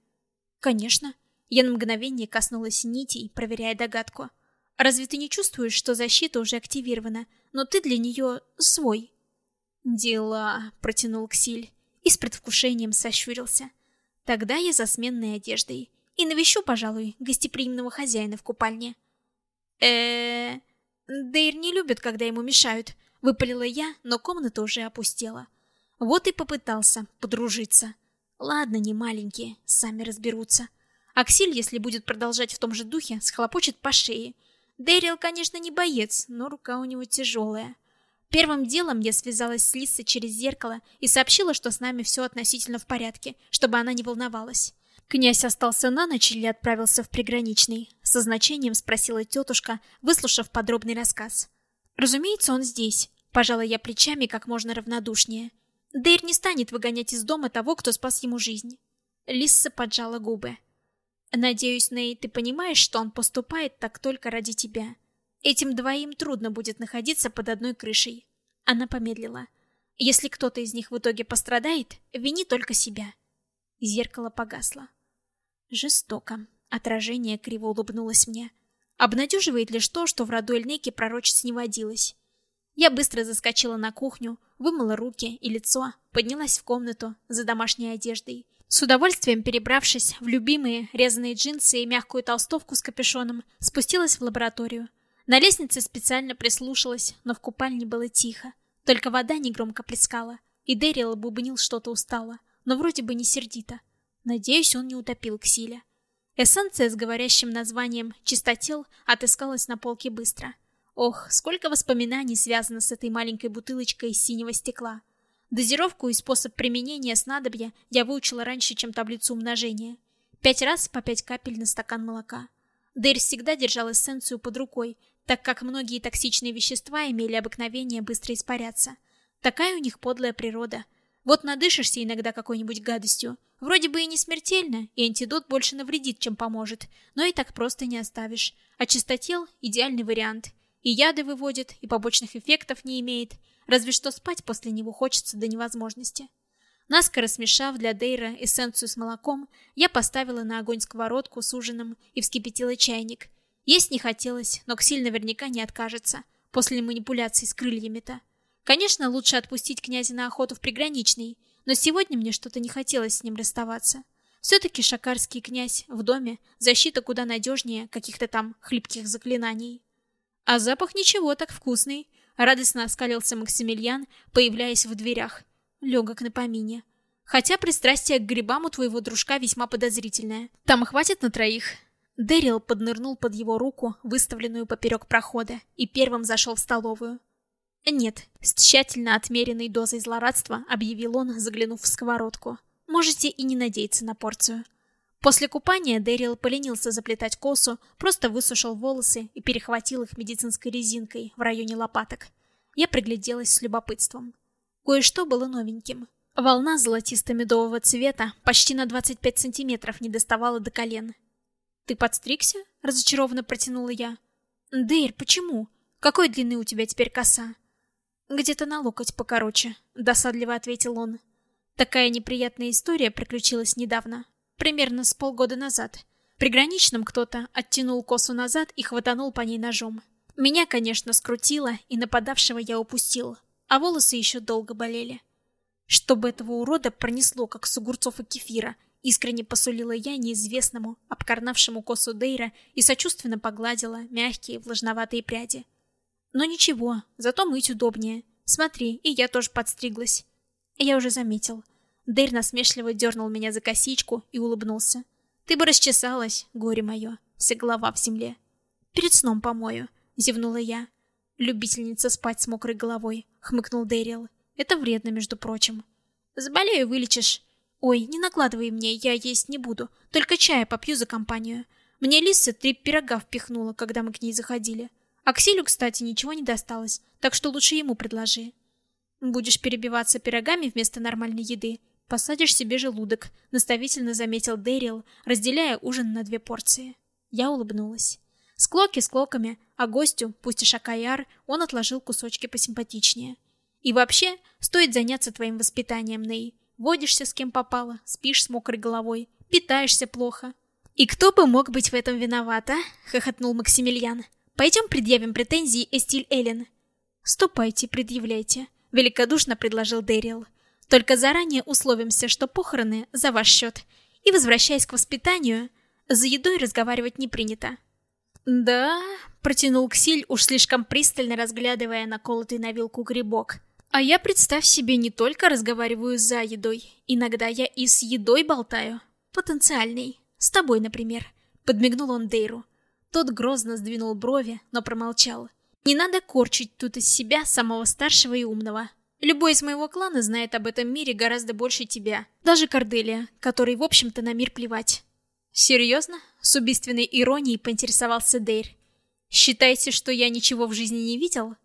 Speaker 1: Конечно. Я на мгновение коснулась нитей, проверяя догадку. Разве ты не чувствуешь, что защита уже активирована, но ты для нее свой? Дела, протянул Ксиль и с предвкушением сощурился. Тогда я за сменной одеждой и навещу, пожалуй, гостеприимного хозяина в купальне. э Дейр не любит, когда ему мешают, выпалила я, но комната уже опустела. Вот и попытался подружиться. Ладно, не маленькие, сами разберутся. Аксиль, если будет продолжать в том же духе, схлопочет по шее. Дэрил, конечно, не боец, но рука у него тяжелая. Первым делом я связалась с Лиссой через зеркало и сообщила, что с нами все относительно в порядке, чтобы она не волновалась. Князь остался на ночь или отправился в приграничный? Со значением спросила тетушка, выслушав подробный рассказ. Разумеется, он здесь. Пожала я плечами как можно равнодушнее. Дейр не станет выгонять из дома того, кто спас ему жизнь. Лисса поджала губы. Надеюсь, Ней, ты понимаешь, что он поступает так только ради тебя. Этим двоим трудно будет находиться под одной крышей. Она помедлила. Если кто-то из них в итоге пострадает, вини только себя. Зеркало погасло. Жестоко. Отражение криво улыбнулось мне. Обнадеживает лишь то, что в роду Эльнеки пророчиц не водилось. Я быстро заскочила на кухню, вымыла руки и лицо, поднялась в комнату за домашней одеждой с удовольствием перебравшись в любимые резаные джинсы и мягкую толстовку с капюшоном, спустилась в лабораторию. На лестнице специально прислушалась, но в купальне было тихо. Только вода негромко плескала, и Дэрил бубнил что-то устало, но вроде бы не сердито. Надеюсь, он не утопил Ксиля. Эссенция с говорящим названием «Чистотел» отыскалась на полке быстро. Ох, сколько воспоминаний связано с этой маленькой бутылочкой из синего стекла. Дозировку и способ применения снадобья я выучила раньше, чем таблицу умножения. Пять раз по пять капель на стакан молока. Дейр всегда держал эссенцию под рукой, так как многие токсичные вещества имели обыкновение быстро испаряться. Такая у них подлая природа. Вот надышишься иногда какой-нибудь гадостью. Вроде бы и не смертельно, и антидот больше навредит, чем поможет, но и так просто не оставишь. А чистотел – идеальный вариант. И яды выводит, и побочных эффектов не имеет – Разве что спать после него хочется до невозможности. Наскоро смешав для Дейра эссенцию с молоком, я поставила на огонь сковородку с ужином и вскипятила чайник. Есть не хотелось, но Ксиль наверняка не откажется, после манипуляций с крыльями-то. Конечно, лучше отпустить князя на охоту в приграничный, но сегодня мне что-то не хотелось с ним расставаться. Все-таки шакарский князь в доме, защита куда надежнее каких-то там хлипких заклинаний. А запах ничего так вкусный, Радостно оскалился Максимилиан, появляясь в дверях. Легок на помине. Хотя пристрастие к грибам у твоего дружка весьма подозрительное. Там хватит на троих. Дэрил поднырнул под его руку, выставленную поперек прохода, и первым зашел в столовую. «Нет», — с тщательно отмеренной дозой злорадства объявил он, заглянув в сковородку. «Можете и не надеяться на порцию». После купания Дэрил поленился заплетать косу, просто высушил волосы и перехватил их медицинской резинкой в районе лопаток. Я пригляделась с любопытством. Кое-что было новеньким. Волна золотисто-медового цвета почти на 25 сантиметров не доставала до колен. «Ты подстригся?» — разочарованно протянула я. «Дейр, почему? Какой длины у тебя теперь коса?» «Где-то на локоть покороче», — досадливо ответил он. Такая неприятная история приключилась недавно, примерно с полгода назад. При граничном кто-то оттянул косу назад и хватанул по ней ножом. Меня, конечно, скрутило, и нападавшего я упустил, а волосы еще долго болели. Чтобы этого урода пронесло, как с огурцов и кефира, искренне посулила я неизвестному, обкорнавшему косу Дейра и сочувственно погладила мягкие влажноватые пряди. Но ничего, зато мыть удобнее. Смотри, и я тоже подстриглась. Я уже заметил. Дейр насмешливо дернул меня за косичку и улыбнулся. Ты бы расчесалась, горе мое, вся голова в земле. Перед сном помою, зевнула я. Любительница спать с мокрой головой, хмыкнул Дэрил. Это вредно, между прочим. Заболею, вылечишь. Ой, не накладывай мне, я есть не буду. Только чая попью за компанию. Мне Лиса три пирога впихнула, когда мы к ней заходили. Аксилю, кстати, ничего не досталось, так что лучше ему предложи. Будешь перебиваться пирогами вместо нормальной еды, посадишь себе желудок, наставительно заметил Дэрил, разделяя ужин на две порции. Я улыбнулась. Склоки с клоками, а гостю, пусть и шакаяр, он отложил кусочки посимпатичнее. И вообще, стоит заняться твоим воспитанием, Ней. Водишься с кем попало, спишь с мокрой головой, питаешься плохо. И кто бы мог быть в этом виноват, а? хохотнул Максимилиан. Пойдем предъявим претензии Эстиль Эллен. Ступайте, предъявляйте, великодушно предложил Дэрил. Только заранее условимся, что похороны за ваш счет. И возвращаясь к воспитанию, за едой разговаривать не принято. Да, протянул Ксиль, уж слишком пристально разглядывая наколотый на вилку грибок. А я, представь себе, не только разговариваю за едой. Иногда я и с едой болтаю. Потенциальный. С тобой, например. Подмигнул он Дейру. Тот грозно сдвинул брови, но промолчал. Не надо корчить тут из себя самого старшего и умного. Любой из моего клана знает об этом мире гораздо больше тебя. Даже Корделия, который, в общем-то, на мир плевать. Серьезно? С убийственной иронией поинтересовался Дейр. Считаете, что я ничего в жизни не видел?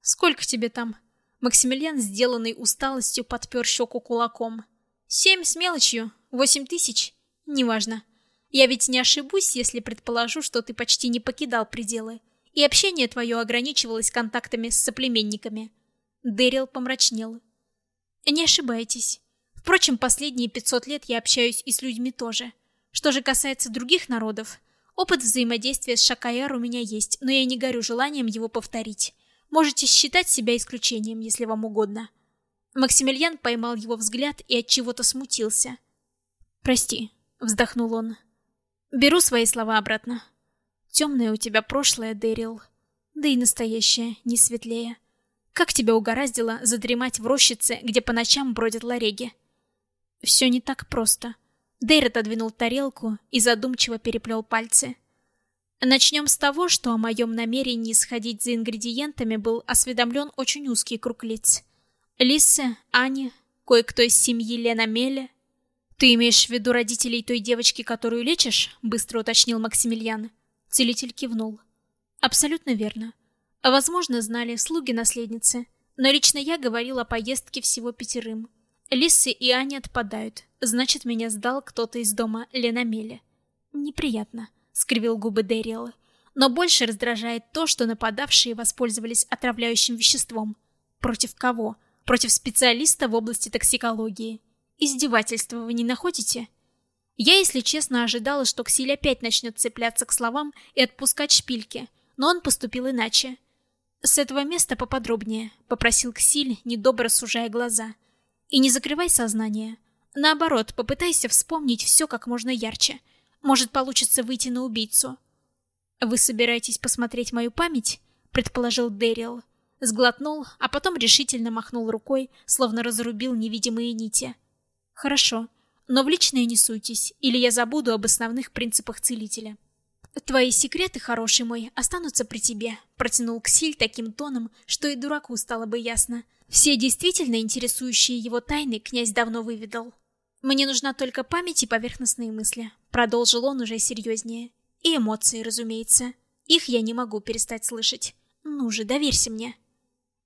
Speaker 1: Сколько тебе там? Максимилиан, сделанный усталостью, подпер щеку кулаком. «Семь с мелочью. Восемь тысяч. Неважно. Я ведь не ошибусь, если предположу, что ты почти не покидал пределы, и общение твое ограничивалось контактами с соплеменниками». Дэрил помрачнел. «Не ошибайтесь. Впрочем, последние пятьсот лет я общаюсь и с людьми тоже. Что же касается других народов, опыт взаимодействия с Шакаяр у меня есть, но я не горю желанием его повторить. Можете считать себя исключением, если вам угодно. Максимилиан поймал его взгляд и от чего-то смутился. Прости, вздохнул он. Беру свои слова обратно. Темное у тебя прошлое, Дэрил. Да и настоящее не светлее. Как тебя угораздило задремать в рощице, где по ночам бродят лареги? Все не так просто. Дейр отодвинул тарелку и задумчиво переплел пальцы. Начнем с того, что о моем намерении сходить за ингредиентами был осведомлен очень узкий круг лиц. Лисы, Аня, кое-кто из семьи Лена Меля. Ты имеешь в виду родителей той девочки, которую лечишь? быстро уточнил Максимилиан. Целитель кивнул. Абсолютно верно. Возможно, знали слуги наследницы, но лично я говорил о поездке всего пятерым. Лисы и Аня отпадают. Значит, меня сдал кто-то из дома Лена Меля. Неприятно скривил губы Дэриэл. Но больше раздражает то, что нападавшие воспользовались отравляющим веществом. Против кого? Против специалиста в области токсикологии. Издевательство вы не находите? Я, если честно, ожидала, что Ксиль опять начнет цепляться к словам и отпускать шпильки, но он поступил иначе. «С этого места поподробнее», — попросил Ксиль, недобро сужая глаза. «И не закрывай сознание. Наоборот, попытайся вспомнить все как можно ярче. Может, получится выйти на убийцу. Вы собираетесь посмотреть мою память? предположил Дэрил. Сглотнул, а потом решительно махнул рукой, словно разрубил невидимые нити. Хорошо, но в личное не суйтесь, или я забуду об основных принципах целителя. Твои секреты, хороший мой, останутся при тебе, протянул Ксиль таким тоном, что и дураку стало бы ясно. Все действительно интересующие его тайны князь давно выведал. Мне нужна только память и поверхностные мысли, продолжил он уже серьезнее. И эмоции, разумеется. Их я не могу перестать слышать. Ну же, доверься мне.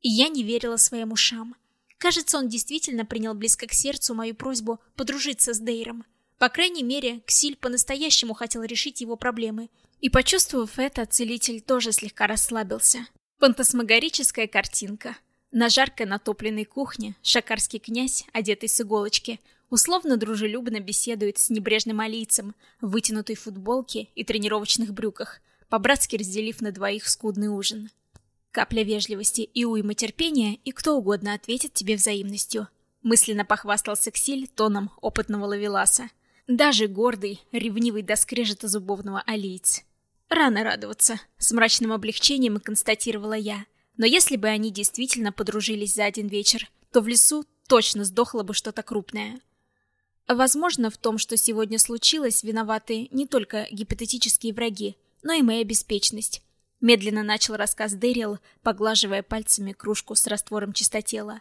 Speaker 1: Я не верила своим ушам. Кажется, он действительно принял близко к сердцу мою просьбу подружиться с Дейром. По крайней мере, Ксиль по-настоящему хотел решить его проблемы. И почувствовав это, целитель тоже слегка расслабился. Фантасмагорическая картинка. На жарко натопленной кухне шакарский князь, одетый с иголочки, условно дружелюбно беседует с небрежным алийцем в вытянутой футболке и тренировочных брюках, по-братски разделив на двоих скудный ужин. Капля вежливости и уйма терпения, и кто угодно ответит тебе взаимностью. Мысленно похвастался Ксиль тоном опытного ловеласа. Даже гордый, ревнивый до скрежета зубовного алиец. Рано радоваться, с мрачным облегчением констатировала я. Но если бы они действительно подружились за один вечер, то в лесу точно сдохло бы что-то крупное. Возможно, в том, что сегодня случилось, виноваты не только гипотетические враги, но и моя беспечность. Медленно начал рассказ Дэрил, поглаживая пальцами кружку с раствором чистотела.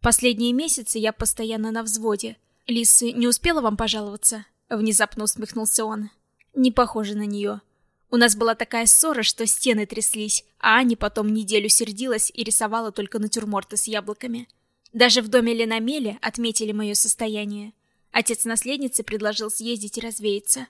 Speaker 1: Последние месяцы я постоянно на взводе. Лисы не успела вам пожаловаться? Внезапно усмехнулся он. Не похоже на нее. У нас была такая ссора, что стены тряслись, а Аня потом неделю сердилась и рисовала только натюрморты с яблоками. Даже в доме Ленамеле отметили мое состояние. Отец наследницы предложил съездить и развеяться.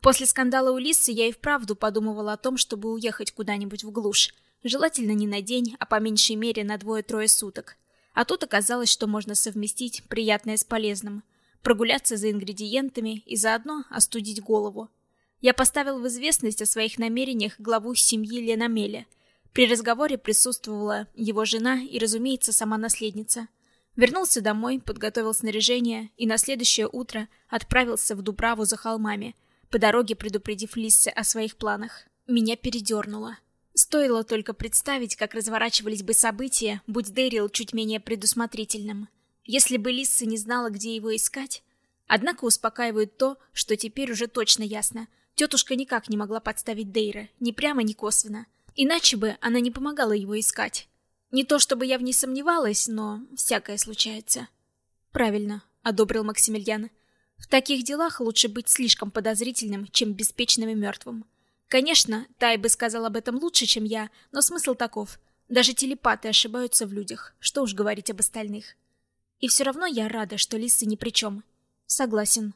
Speaker 1: После скандала у Лисы я и вправду подумывала о том, чтобы уехать куда-нибудь в глушь. Желательно не на день, а по меньшей мере на двое-трое суток. А тут оказалось, что можно совместить приятное с полезным. Прогуляться за ингредиентами и заодно остудить голову. Я поставил в известность о своих намерениях главу семьи Ленамеля. При разговоре присутствовала его жена и, разумеется, сама наследница. Вернулся домой, подготовил снаряжение и на следующее утро отправился в Дубраву за холмами – по дороге предупредив Лиссе о своих планах. Меня передернуло. Стоило только представить, как разворачивались бы события, будь Дэрил чуть менее предусмотрительным. Если бы Лисса не знала, где его искать... Однако успокаивает то, что теперь уже точно ясно. Тетушка никак не могла подставить Дейра, ни прямо, ни косвенно. Иначе бы она не помогала его искать. Не то чтобы я в ней сомневалась, но всякое случается. Правильно, одобрил Максимилиан. В таких делах лучше быть слишком подозрительным, чем беспечным и мертвым. Конечно, Тай бы сказал об этом лучше, чем я, но смысл таков. Даже телепаты ошибаются в людях, что уж говорить об остальных. И все равно я рада, что лисы ни при чем. Согласен.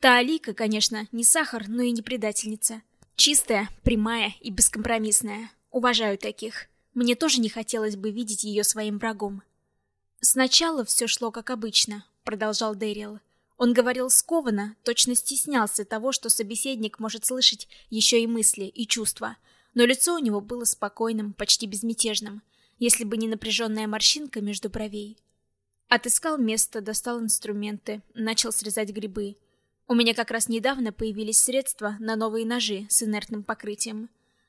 Speaker 1: Та Алика, конечно, не сахар, но и не предательница. Чистая, прямая и бескомпромиссная. Уважаю таких. Мне тоже не хотелось бы видеть ее своим врагом. Сначала все шло как обычно, продолжал Дэрил. Он говорил скованно, точно стеснялся того, что собеседник может слышать еще и мысли, и чувства. Но лицо у него было спокойным, почти безмятежным, если бы не напряженная морщинка между бровей. Отыскал место, достал инструменты, начал срезать грибы. У меня как раз недавно появились средства на новые ножи с инертным покрытием.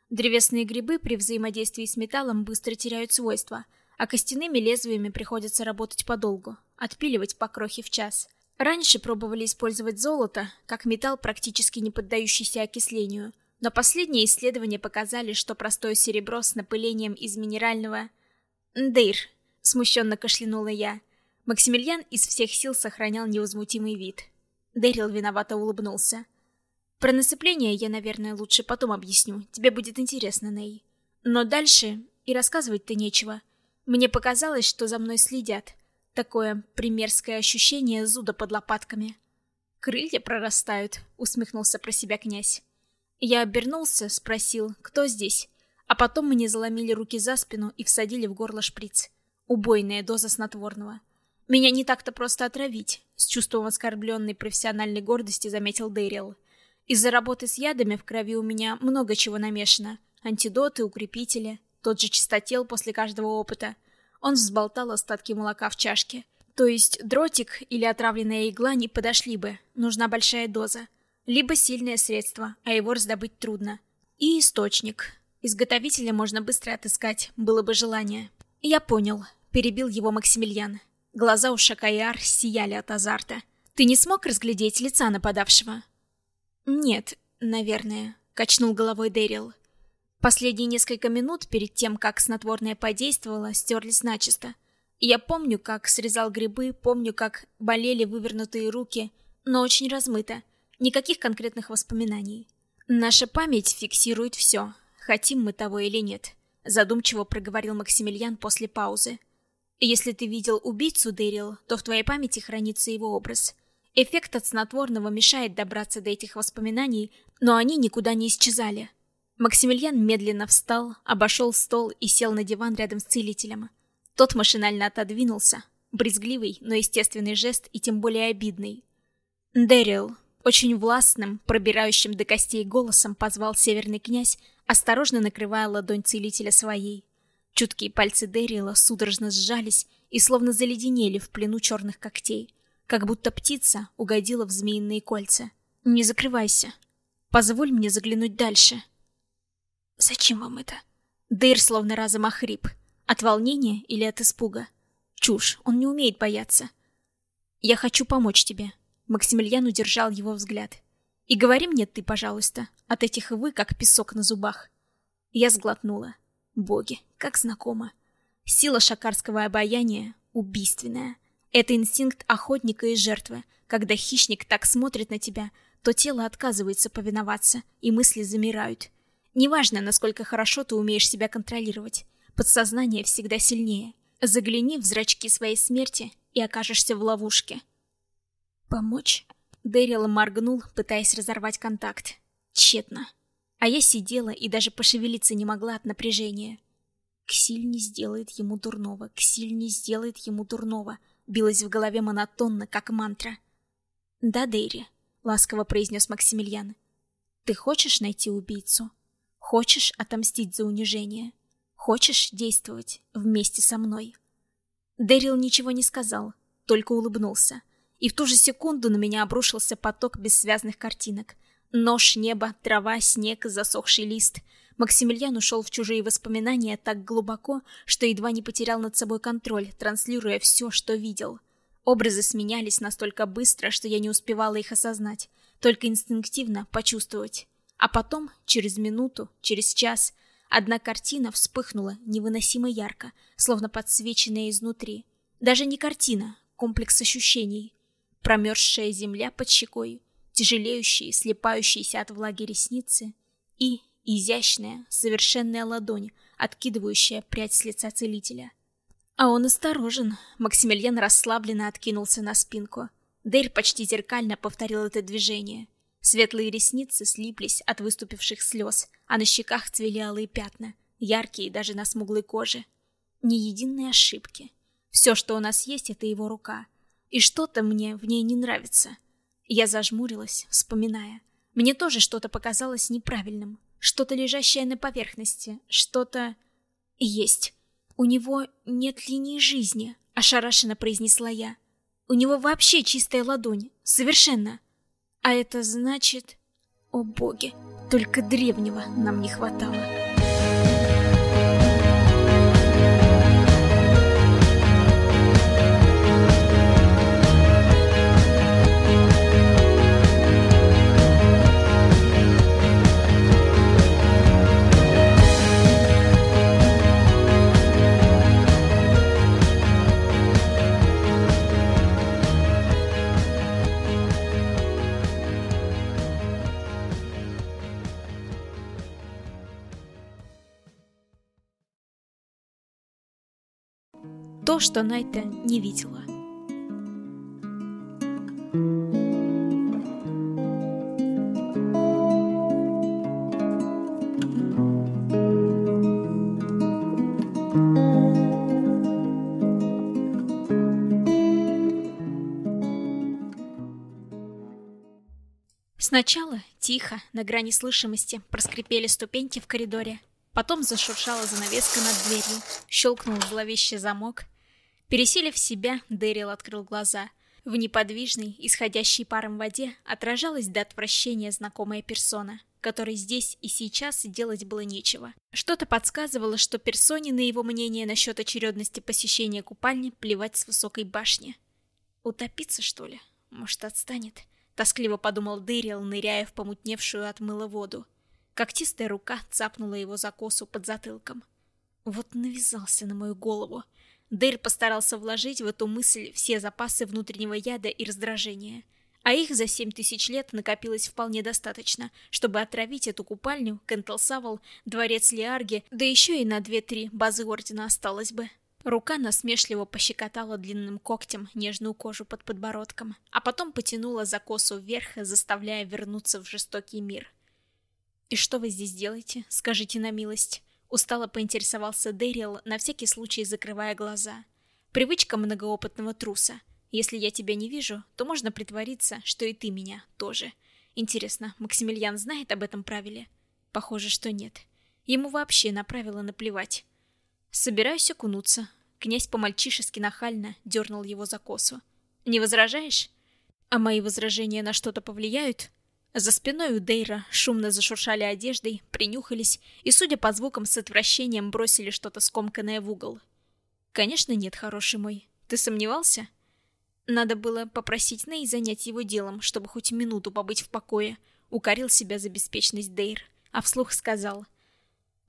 Speaker 1: Древесные грибы при взаимодействии с металлом быстро теряют свойства, а костяными лезвиями приходится работать подолгу, отпиливать по крохе в час – Раньше пробовали использовать золото, как металл, практически не поддающийся окислению, но последние исследования показали, что простое серебро с напылением из минерального... Дейр, смущенно кашлянула я. Максимилиан из всех сил сохранял невозмутимый вид. Дэрил виновато улыбнулся. Про насыпление я, наверное, лучше потом объясню. Тебе будет интересно, Ней. Но дальше и рассказывать-то нечего. Мне показалось, что за мной следят. Такое примерское ощущение зуда под лопатками. Крылья прорастают, усмехнулся про себя князь. Я обернулся, спросил, кто здесь, а потом мне заломили руки за спину и всадили в горло шприц. Убойная доза снотворного. Меня не так-то просто отравить, с чувством оскорбленной профессиональной гордости заметил Дэрил. Из-за работы с ядами в крови у меня много чего намешано. Антидоты, укрепители, тот же чистотел после каждого опыта — он взболтал остатки молока в чашке. То есть дротик или отравленная игла не подошли бы. Нужна большая доза. Либо сильное средство, а его раздобыть трудно. И источник. Изготовителя можно быстро отыскать, было бы желание. Я понял. Перебил его Максимилиан. Глаза у Шакаяр сияли от азарта. Ты не смог разглядеть лица нападавшего? Нет, наверное, качнул головой Дэрил. Последние несколько минут перед тем, как снотворное подействовало, стерлись начисто. я помню, как срезал грибы, помню, как болели вывернутые руки, но очень размыто. Никаких конкретных воспоминаний. Наша память фиксирует все, хотим мы того или нет, задумчиво проговорил Максимилиан после паузы. Если ты видел убийцу, Дэрил, то в твоей памяти хранится его образ. Эффект от снотворного мешает добраться до этих воспоминаний, но они никуда не исчезали. Максимилиан медленно встал, обошел стол и сел на диван рядом с целителем. Тот машинально отодвинулся. Брезгливый, но естественный жест и тем более обидный. «Дэрил», очень властным, пробирающим до костей голосом позвал северный князь, осторожно накрывая ладонь целителя своей. Чуткие пальцы Дэрила судорожно сжались и словно заледенели в плену черных когтей, как будто птица угодила в змеиные кольца. «Не закрывайся. Позволь мне заглянуть дальше». «Зачем вам это?» Дейр словно разом охрип. От волнения или от испуга? Чушь, он не умеет бояться. «Я хочу помочь тебе». Максимилиан удержал его взгляд. «И говори мне ты, пожалуйста, от этих «вы» как песок на зубах». Я сглотнула. Боги, как знакомо. Сила шакарского обаяния убийственная. Это инстинкт охотника и жертвы. Когда хищник так смотрит на тебя, то тело отказывается повиноваться, и мысли замирают. Неважно, насколько хорошо ты умеешь себя контролировать. Подсознание всегда сильнее. Загляни в зрачки своей смерти и окажешься в ловушке. Помочь? Дэрил моргнул, пытаясь разорвать контакт. Тщетно. А я сидела и даже пошевелиться не могла от напряжения. Ксиль не сделает ему дурного, Ксиль не сделает ему дурного, билась в голове монотонно, как мантра. «Да, Дейри», — ласково произнес Максимилиан. «Ты хочешь найти убийцу? Хочешь отомстить за унижение? Хочешь действовать вместе со мной?» Дэрил ничего не сказал, только улыбнулся. И в ту же секунду на меня обрушился поток бессвязных картинок — Нож, небо, трава, снег, засохший лист. Максимилиан ушел в чужие воспоминания так глубоко, что едва не потерял над собой контроль, транслируя все, что видел. Образы сменялись настолько быстро, что я не успевала их осознать, только инстинктивно почувствовать. А потом, через минуту, через час, одна картина вспыхнула невыносимо ярко, словно подсвеченная изнутри. Даже не картина, комплекс ощущений. Промерзшая земля под щекой, тяжелеющие, слепающиеся от влаги ресницы и изящная, совершенная ладонь, откидывающая прядь с лица целителя. А он осторожен. Максимилиан расслабленно откинулся на спинку. Дейр почти зеркально повторил это движение. Светлые ресницы слиплись от выступивших слез, а на щеках цвели алые пятна, яркие даже на смуглой коже. Ни единой ошибки. Все, что у нас есть, это его рука. И что-то мне в ней не нравится. Я зажмурилась, вспоминая. Мне тоже что-то показалось неправильным. Что-то лежащее на поверхности. Что-то... Есть. У него нет линии жизни, ошарашенно произнесла я. У него вообще чистая ладонь. Совершенно. А это значит... О боги, только древнего нам не хватало. То, что Найта не видела. Сначала тихо, на грани слышимости, проскрипели ступеньки в коридоре. Потом зашуршала занавеска над дверью, щелкнул зловещий замок, Пересилив себя, Дэрил открыл глаза. В неподвижной, исходящей паром воде отражалась до отвращения знакомая персона, которой здесь и сейчас делать было нечего. Что-то подсказывало, что персоне на его мнение насчет очередности посещения купальни плевать с высокой башни. Утопиться, что ли? Может, отстанет? Тоскливо подумал Дэрил, ныряя в помутневшую от мыла воду. Когтистая рука цапнула его за косу под затылком. Вот навязался на мою голову. Дейр постарался вложить в эту мысль все запасы внутреннего яда и раздражения. а их за семь тысяч лет накопилось вполне достаточно, чтобы отравить эту купальню, Кентелсавл, дворец Лиарги, да еще и на две-три базы Ордена осталось бы. Рука насмешливо пощекотала длинным когтем нежную кожу под подбородком, а потом потянула за косу вверх, заставляя вернуться в жестокий мир. «И что вы здесь делаете? Скажите на милость». Устало поинтересовался Дэрил, на всякий случай закрывая глаза. Привычка многоопытного труса. Если я тебя не вижу, то можно притвориться, что и ты меня тоже. Интересно, Максимилиан знает об этом правиле? Похоже, что нет. Ему вообще на правила наплевать. Собираюсь окунуться. Князь по-мальчишески нахально дернул его за косу. Не возражаешь? А мои возражения на что-то повлияют? За спиной у Дейра шумно зашуршали одеждой, принюхались и, судя по звукам, с отвращением бросили что-то скомканное в угол. Конечно, нет, хороший мой. Ты сомневался? Надо было попросить Ней занять его делом, чтобы хоть минуту побыть в покое. Укорил себя за беспечность Дейр, а вслух сказал.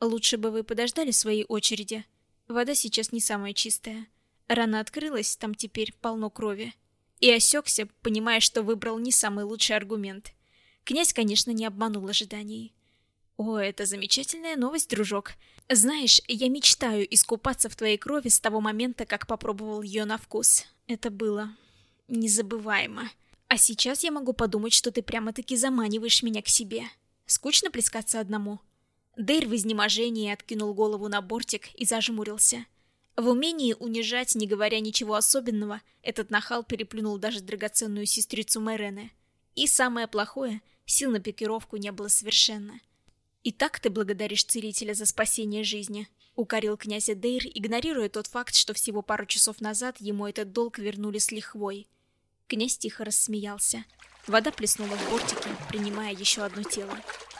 Speaker 1: «Лучше бы вы подождали своей очереди. Вода сейчас не самая чистая. Рана открылась, там теперь полно крови». И осекся, понимая, что выбрал не самый лучший аргумент. Князь, конечно, не обманул ожиданий. «О, это замечательная новость, дружок. Знаешь, я мечтаю искупаться в твоей крови с того момента, как попробовал ее на вкус. Это было незабываемо. А сейчас я могу подумать, что ты прямо-таки заманиваешь меня к себе. Скучно плескаться одному?» Дейр в изнеможении откинул голову на бортик и зажмурился. В умении унижать, не говоря ничего особенного, этот нахал переплюнул даже драгоценную сестрицу Мэрены. И самое плохое, сил на пикировку не было совершенно. «И так ты благодаришь целителя за спасение жизни», — укорил князя Дейр, игнорируя тот факт, что всего пару часов назад ему этот долг вернули с лихвой. Князь тихо рассмеялся. Вода плеснула в бортики, принимая еще одно тело.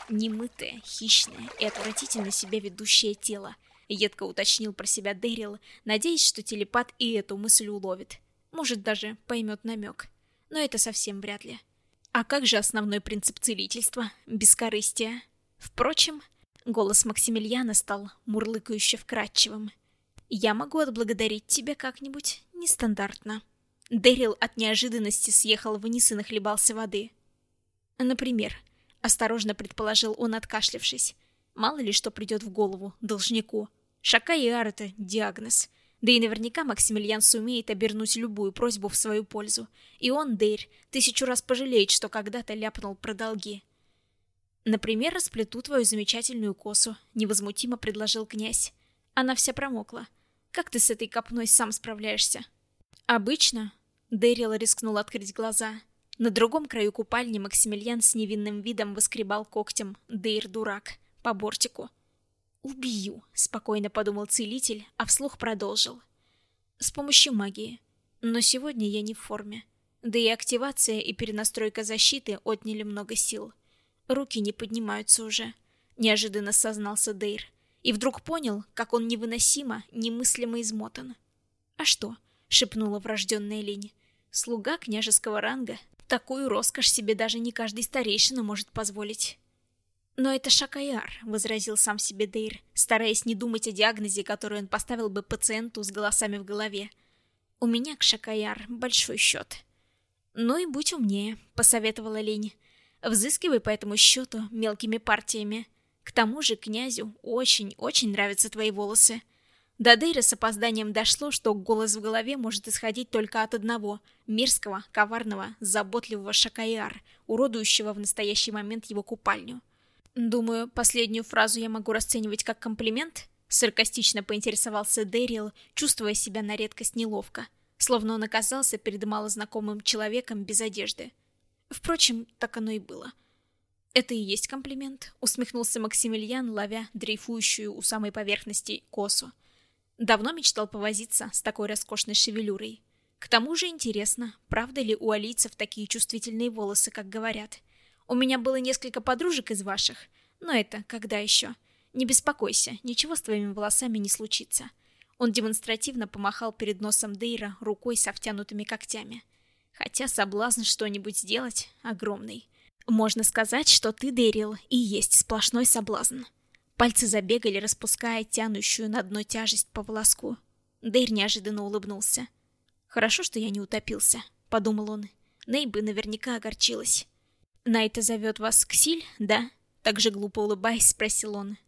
Speaker 1: Немытое, хищное и отвратительно себя ведущее тело. Едко уточнил про себя Дэрил, надеясь, что телепат и эту мысль уловит. Может, даже поймет намек. Но это совсем вряд ли. А как же основной принцип целительства? Бескорыстие. Впрочем, голос Максимилиана стал мурлыкающе вкрадчивым. «Я могу отблагодарить тебя как-нибудь нестандартно». Дэрил от неожиданности съехал вниз и нахлебался воды. Например, осторожно предположил он, откашлявшись. Мало ли что придет в голову должнику. Шака и Ар — это диагноз. Да и наверняка Максимилиан сумеет обернуть любую просьбу в свою пользу. И он, Дейр, тысячу раз пожалеет, что когда-то ляпнул про долги. «Например, расплету твою замечательную косу», — невозмутимо предложил князь. Она вся промокла. «Как ты с этой копной сам справляешься?» «Обычно», Дэрил рискнул открыть глаза. На другом краю купальни Максимилиан с невинным видом выскребал когтем «Дейр дурак» по бортику. «Убью», — спокойно подумал целитель, а вслух продолжил. «С помощью магии. Но сегодня я не в форме. Да и активация и перенастройка защиты отняли много сил. Руки не поднимаются уже», — неожиданно сознался Дейр. И вдруг понял, как он невыносимо, немыслимо измотан. «А что?» — шепнула врожденная лень. Слуга княжеского ранга. Такую роскошь себе даже не каждый старейшина может позволить. «Но это Шакаяр», — возразил сам себе Дейр, стараясь не думать о диагнозе, который он поставил бы пациенту с голосами в голове. «У меня к Шакаяр большой счет». «Ну и будь умнее», — посоветовала Лень. «Взыскивай по этому счету мелкими партиями. К тому же князю очень-очень нравятся твои волосы. До Дейра с опозданием дошло, что голос в голове может исходить только от одного — мерзкого, коварного, заботливого Шакаяр, уродующего в настоящий момент его купальню. «Думаю, последнюю фразу я могу расценивать как комплимент?» Саркастично поинтересовался Дэрил, чувствуя себя на редкость неловко, словно он оказался перед малознакомым человеком без одежды. Впрочем, так оно и было. «Это и есть комплимент», — усмехнулся Максимилиан, ловя дрейфующую у самой поверхности косу. Давно мечтал повозиться с такой роскошной шевелюрой. К тому же интересно, правда ли у алийцев такие чувствительные волосы, как говорят. У меня было несколько подружек из ваших, но это когда еще? Не беспокойся, ничего с твоими волосами не случится. Он демонстративно помахал перед носом Дейра рукой со втянутыми когтями. Хотя соблазн что-нибудь сделать огромный. Можно сказать, что ты, Дэрил, и есть сплошной соблазн. Пальцы забегали, распуская тянущую на дно тяжесть по волоску. Дейр неожиданно улыбнулся. «Хорошо, что я не утопился», — подумал он. Ней бы наверняка огорчилась. «Найта зовет вас Ксиль, да?» Так же глупо улыбаясь, спросил он.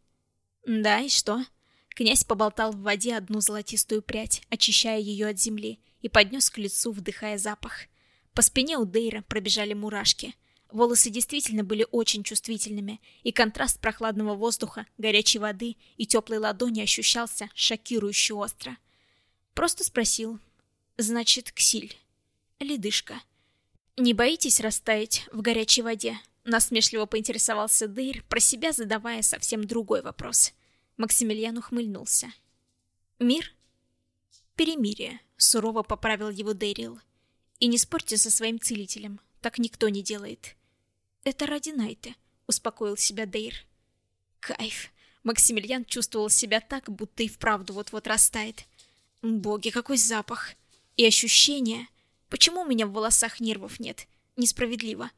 Speaker 1: «Да, и что?» Князь поболтал в воде одну золотистую прядь, очищая ее от земли, и поднес к лицу, вдыхая запах. По спине у Дейра пробежали мурашки. Волосы действительно были очень чувствительными, и контраст прохладного воздуха, горячей воды и теплой ладони ощущался шокирующе остро. Просто спросил. «Значит, Ксиль. Ледышка. Не боитесь растаять в горячей воде?» Насмешливо поинтересовался Дейр, про себя задавая совсем другой вопрос. Максимилиан ухмыльнулся. «Мир?» «Перемирие», — сурово поправил его Дэрил. «И не спорьте со своим целителем, так никто не делает». «Это ради Найта», — успокоил себя Дейр. «Кайф!» Максимилиан чувствовал себя так, будто и вправду вот-вот растает. Боги, какой запах! И ощущение... Почему у меня в волосах нервов нет? Несправедливо.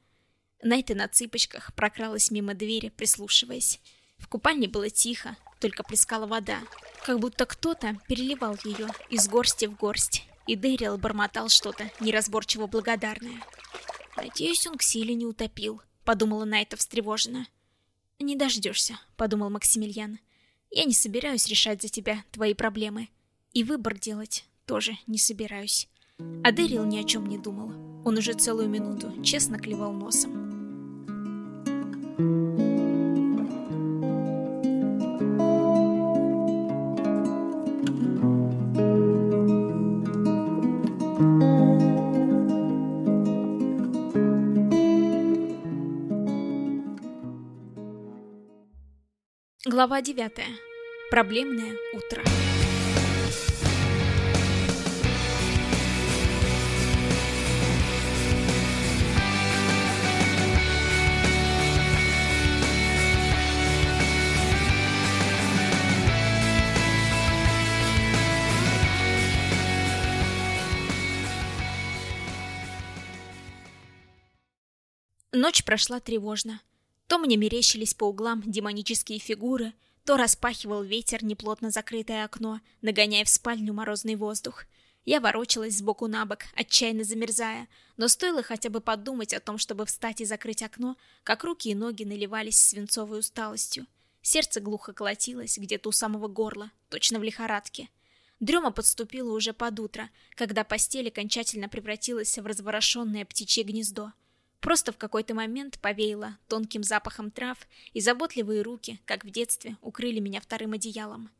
Speaker 1: Найта на цыпочках прокралась мимо двери, прислушиваясь. В купальне было тихо, только плескала вода. Как будто кто-то переливал ее из горсти в горсть. И Дэрил бормотал что-то неразборчиво благодарное. «Надеюсь, он к силе не утопил», — подумала Найта встревоженно. «Не дождешься», — подумал Максимилиан. «Я не собираюсь решать за тебя твои проблемы. И выбор делать тоже не собираюсь». А Дэрил ни о чем не думал. Он уже целую минуту честно клевал носом. Глава 9. Проблемное утро. Ночь прошла тревожно. То мне мерещились по углам демонические фигуры, то распахивал ветер неплотно закрытое окно, нагоняя в спальню морозный воздух. Я ворочалась сбоку на бок, отчаянно замерзая, но стоило хотя бы подумать о том, чтобы встать и закрыть окно, как руки и ноги наливались свинцовой усталостью. Сердце глухо колотилось где-то у самого горла, точно в лихорадке. Дрема подступила уже под утро, когда постель окончательно превратилась в разворошенное птичье гнездо. Просто в какой-то момент повеяло тонким запахом трав, и заботливые руки, как в детстве, укрыли меня вторым одеялом.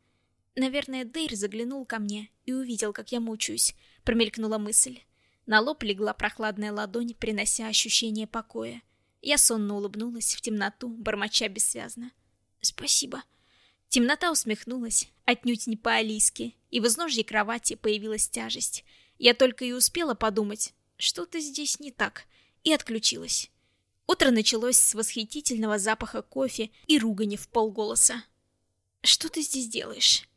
Speaker 1: Наверное, Дейр заглянул ко мне и увидел, как я мучаюсь, промелькнула мысль. На лоб легла прохладная ладонь, принося ощущение покоя. Я сонно улыбнулась в темноту, бормоча бессвязно. «Спасибо». Темнота усмехнулась, отнюдь не по-алийски, и в изножье кровати появилась тяжесть. Я только и успела подумать, что-то здесь не так — и отключилась. Утро началось с восхитительного запаха кофе и ругани в полголоса. «Что ты здесь делаешь?»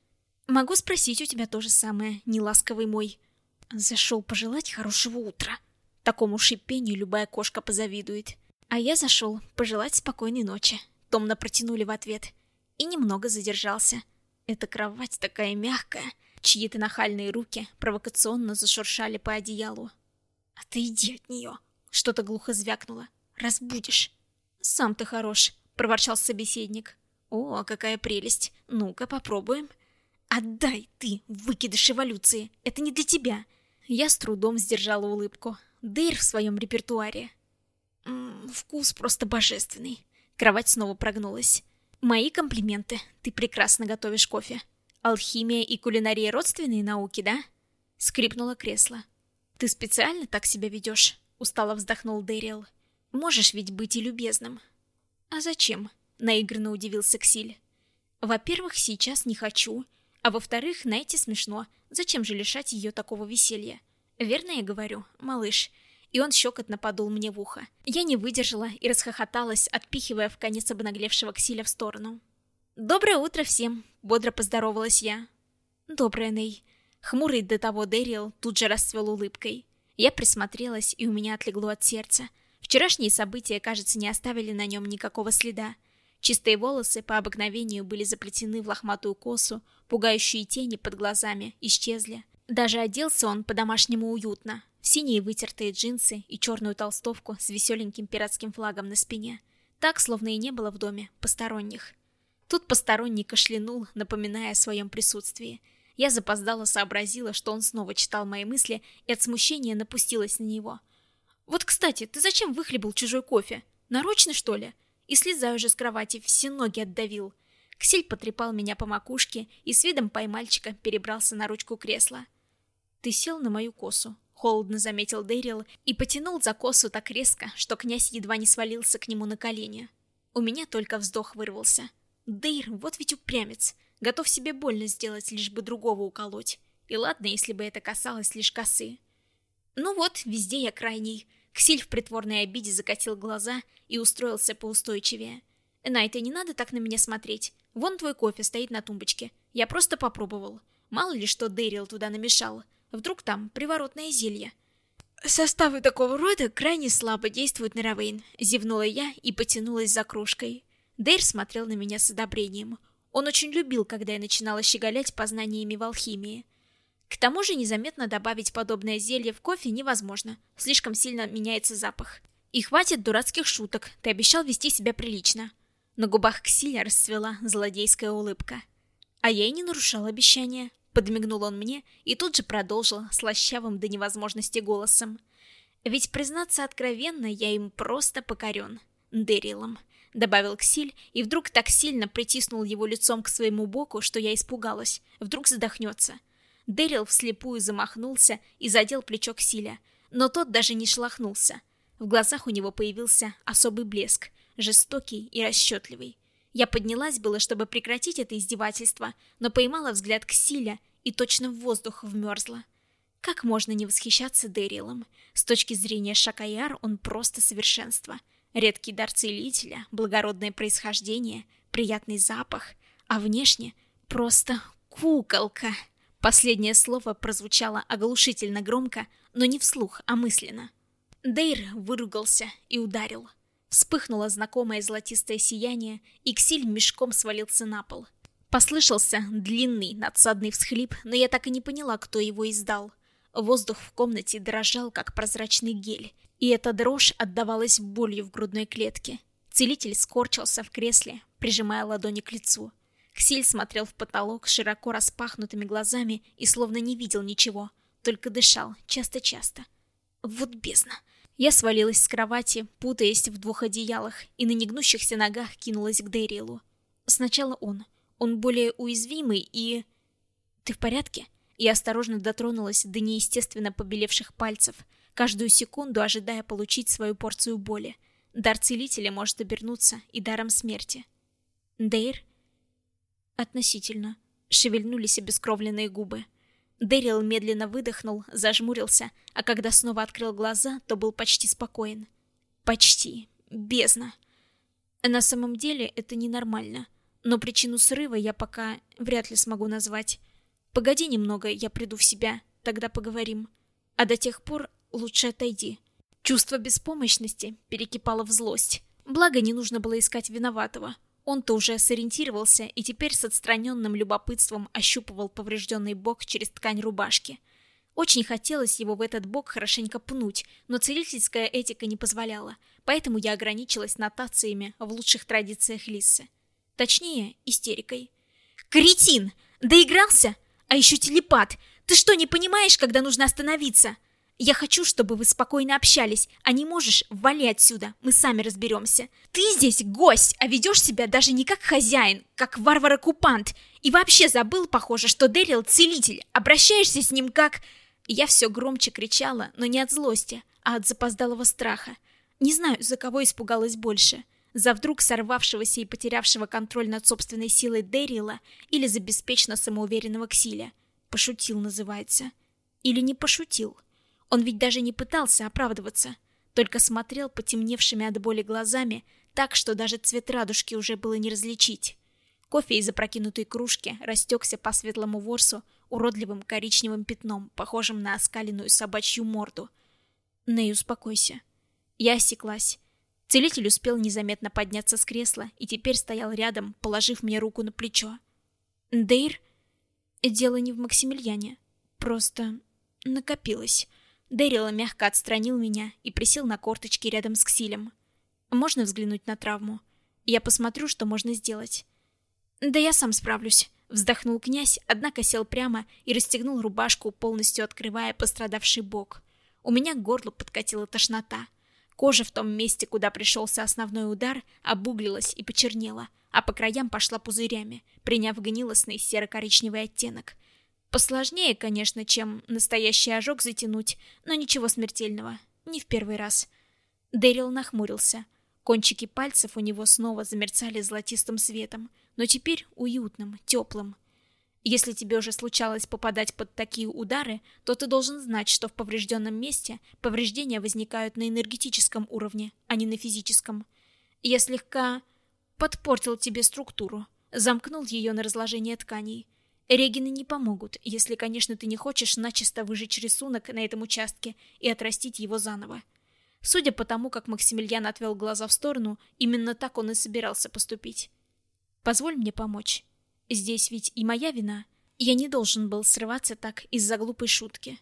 Speaker 1: «Могу спросить у тебя то же самое, неласковый мой». Зашел пожелать хорошего утра. Такому шипению любая кошка позавидует. А я зашел пожелать спокойной ночи. Томно протянули в ответ. И немного задержался. Эта кровать такая мягкая. Чьи-то нахальные руки провокационно зашуршали по одеялу. Ты иди от нее. Что-то глухо звякнуло. «Разбудишь». «Сам ты хорош», — проворчал собеседник. «О, какая прелесть! Ну-ка, попробуем». «Отдай ты, выкидыш эволюции! Это не для тебя!» Я с трудом сдержала улыбку. Дейр в своем репертуаре. М -м, вкус просто божественный. Кровать снова прогнулась. Мои комплименты. Ты прекрасно готовишь кофе. Алхимия и кулинария родственные науки, да? Скрипнуло кресло. Ты специально так себя ведешь? Устало вздохнул Дэрил. Можешь ведь быть и любезным. А зачем? Наигранно удивился Ксиль. Во-первых, сейчас не хочу. А во-вторых, Найти смешно. Зачем же лишать ее такого веселья? Верно я говорю, малыш? И он щекотно подул мне в ухо. Я не выдержала и расхохоталась, отпихивая в конец обнаглевшего Ксиля в сторону. «Доброе утро всем!» — бодро поздоровалась я. «Доброе, Ней!» Хмурый до того Дэрил тут же расцвел улыбкой. Я присмотрелась, и у меня отлегло от сердца. Вчерашние события, кажется, не оставили на нем никакого следа. Чистые волосы по обыкновению были заплетены в лохматую косу, пугающие тени под глазами исчезли. Даже оделся он по-домашнему уютно. синие вытертые джинсы и черную толстовку с веселеньким пиратским флагом на спине. Так, словно и не было в доме посторонних. Тут посторонний кашлянул, напоминая о своем присутствии. Я запоздало сообразила, что он снова читал мои мысли, и от смущения напустилась на него. «Вот, кстати, ты зачем выхлебал чужой кофе? Нарочно, что ли?» И слезаю же с кровати, все ноги отдавил. Ксель потрепал меня по макушке и с видом поймальчика перебрался на ручку кресла. «Ты сел на мою косу», — холодно заметил Дэрил и потянул за косу так резко, что князь едва не свалился к нему на колени. У меня только вздох вырвался. Дейр, вот ведь упрямец. Готов себе больно сделать, лишь бы другого уколоть. И ладно, если бы это касалось лишь косы. Ну вот, везде я крайний. Ксиль в притворной обиде закатил глаза и устроился поустойчивее. Найта, не надо так на меня смотреть. Вон твой кофе стоит на тумбочке. Я просто попробовал. Мало ли что Дэрил туда намешал. Вдруг там приворотное зелье. Составы такого рода крайне слабо действуют на Равейн. Зевнула я и потянулась за кружкой. Дейр смотрел на меня с одобрением. Он очень любил, когда я начинала щеголять познаниями в алхимии. К тому же незаметно добавить подобное зелье в кофе невозможно. Слишком сильно меняется запах. И хватит дурацких шуток, ты обещал вести себя прилично. На губах Ксиля расцвела злодейская улыбка. А я и не нарушал обещания. Подмигнул он мне и тут же продолжил слащавым до невозможности голосом. Ведь, признаться откровенно, я им просто покорен. Дэрилом. Добавил Ксиль и вдруг так сильно притиснул его лицом к своему боку, что я испугалась. Вдруг задохнется. Дэрил вслепую замахнулся и задел плечо Ксиля. Но тот даже не шелохнулся. В глазах у него появился особый блеск жестокий и расчетливый. Я поднялась было, чтобы прекратить это издевательство, но поймала взгляд Ксиля и точно в воздух вмерзла. Как можно не восхищаться Дэрилом? С точки зрения Шакаяр он просто совершенство. Редкий дар целителя, благородное происхождение, приятный запах, а внешне просто куколка. Последнее слово прозвучало оглушительно громко, но не вслух, а мысленно. Дейр выругался и ударил. Вспыхнуло знакомое золотистое сияние, и Ксиль мешком свалился на пол. Послышался длинный надсадный всхлип, но я так и не поняла, кто его издал. Воздух в комнате дрожал, как прозрачный гель, и эта дрожь отдавалась болью в грудной клетке. Целитель скорчился в кресле, прижимая ладони к лицу. Ксиль смотрел в потолок широко распахнутыми глазами и словно не видел ничего, только дышал часто-часто. Вот бездна. Я свалилась с кровати, путаясь в двух одеялах, и на негнущихся ногах кинулась к Дэрилу. Сначала он. Он более уязвимый и... Ты в порядке? Я осторожно дотронулась до неестественно побелевших пальцев, каждую секунду ожидая получить свою порцию боли. Дар целителя может обернуться и даром смерти. Дейр? Относительно. Шевельнулись обескровленные губы. Дэрил медленно выдохнул, зажмурился, а когда снова открыл глаза, то был почти спокоен. Почти. Бездна. На самом деле это ненормально. Но причину срыва я пока вряд ли смогу назвать. Погоди немного, я приду в себя, тогда поговорим. А до тех пор лучше отойди. Чувство беспомощности перекипало в злость. Благо не нужно было искать виноватого. Он-то уже сориентировался и теперь с отстраненным любопытством ощупывал поврежденный бок через ткань рубашки. Очень хотелось его в этот бок хорошенько пнуть, но целительская этика не позволяла, поэтому я ограничилась нотациями в лучших традициях Лисы. Точнее, истерикой. «Кретин! Доигрался? А еще телепат! Ты что, не понимаешь, когда нужно остановиться?» Я хочу, чтобы вы спокойно общались, а не можешь вали отсюда, мы сами разберемся. Ты здесь гость, а ведешь себя даже не как хозяин, как варвар-оккупант. И вообще забыл, похоже, что Дэрил целитель, обращаешься с ним как... Я все громче кричала, но не от злости, а от запоздалого страха. Не знаю, за кого испугалась больше. За вдруг сорвавшегося и потерявшего контроль над собственной силой Дэрила или за беспечно самоуверенного Ксиля. Пошутил, называется. Или не пошутил. Он ведь даже не пытался оправдываться, только смотрел потемневшими от боли глазами, так что даже цвет радужки уже было не различить. Кофе из опрокинутой кружки растекся по светлому ворсу уродливым коричневым пятном, похожим на оскаленную собачью морду. Ней, успокойся. Я осеклась. Целитель успел незаметно подняться с кресла и теперь стоял рядом, положив мне руку на плечо. Дейр? Дело не в Максимилиане. Просто накопилось. Дэрил мягко отстранил меня и присел на корточки рядом с Ксилем. «Можно взглянуть на травму? Я посмотрю, что можно сделать». «Да я сам справлюсь», — вздохнул князь, однако сел прямо и расстегнул рубашку, полностью открывая пострадавший бок. У меня к горлу подкатила тошнота. Кожа в том месте, куда пришелся основной удар, обуглилась и почернела, а по краям пошла пузырями, приняв гнилостный серо-коричневый оттенок. Посложнее, конечно, чем настоящий ожог затянуть, но ничего смертельного. Не в первый раз. Дэрил нахмурился. Кончики пальцев у него снова замерцали золотистым светом, но теперь уютным, теплым. Если тебе уже случалось попадать под такие удары, то ты должен знать, что в поврежденном месте повреждения возникают на энергетическом уровне, а не на физическом. Я слегка подпортил тебе структуру, замкнул ее на разложение тканей. Регины не помогут, если, конечно, ты не хочешь начисто выжечь рисунок на этом участке и отрастить его заново. Судя по тому, как Максимилиан отвел глаза в сторону, именно так он и собирался поступить. Позволь мне помочь. Здесь ведь и моя вина. Я не должен был срываться так из-за глупой шутки.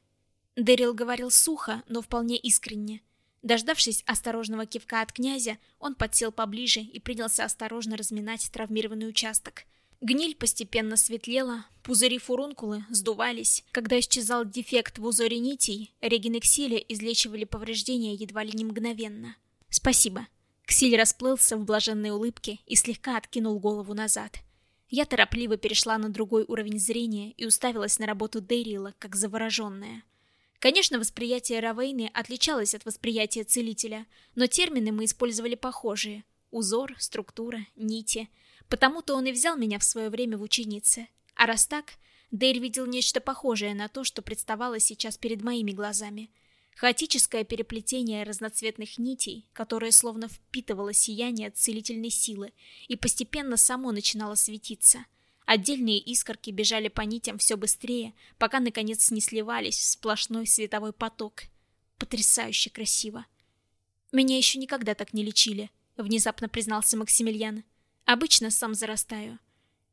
Speaker 1: Дэрил говорил сухо, но вполне искренне. Дождавшись осторожного кивка от князя, он подсел поближе и принялся осторожно разминать травмированный участок. Гниль постепенно светлела, пузыри-фурункулы сдувались. Когда исчезал дефект в узоре нитей, регенексили излечивали повреждения едва ли не мгновенно. «Спасибо». Ксиль расплылся в блаженной улыбке и слегка откинул голову назад. Я торопливо перешла на другой уровень зрения и уставилась на работу Дэрила, как завороженная. Конечно, восприятие Равейны отличалось от восприятия целителя, но термины мы использовали похожие. Узор, структура, нити. Потому-то он и взял меня в свое время в ученицы. А раз так, Дейр видел нечто похожее на то, что представало сейчас перед моими глазами — Хаотическое переплетение разноцветных нитей, которое словно впитывало сияние целительной силы и постепенно само начинало светиться. Отдельные искорки бежали по нитям все быстрее, пока наконец не сливались в сплошной световой поток. Потрясающе красиво. Меня еще никогда так не лечили, внезапно признался Максимилиан. Обычно сам зарастаю.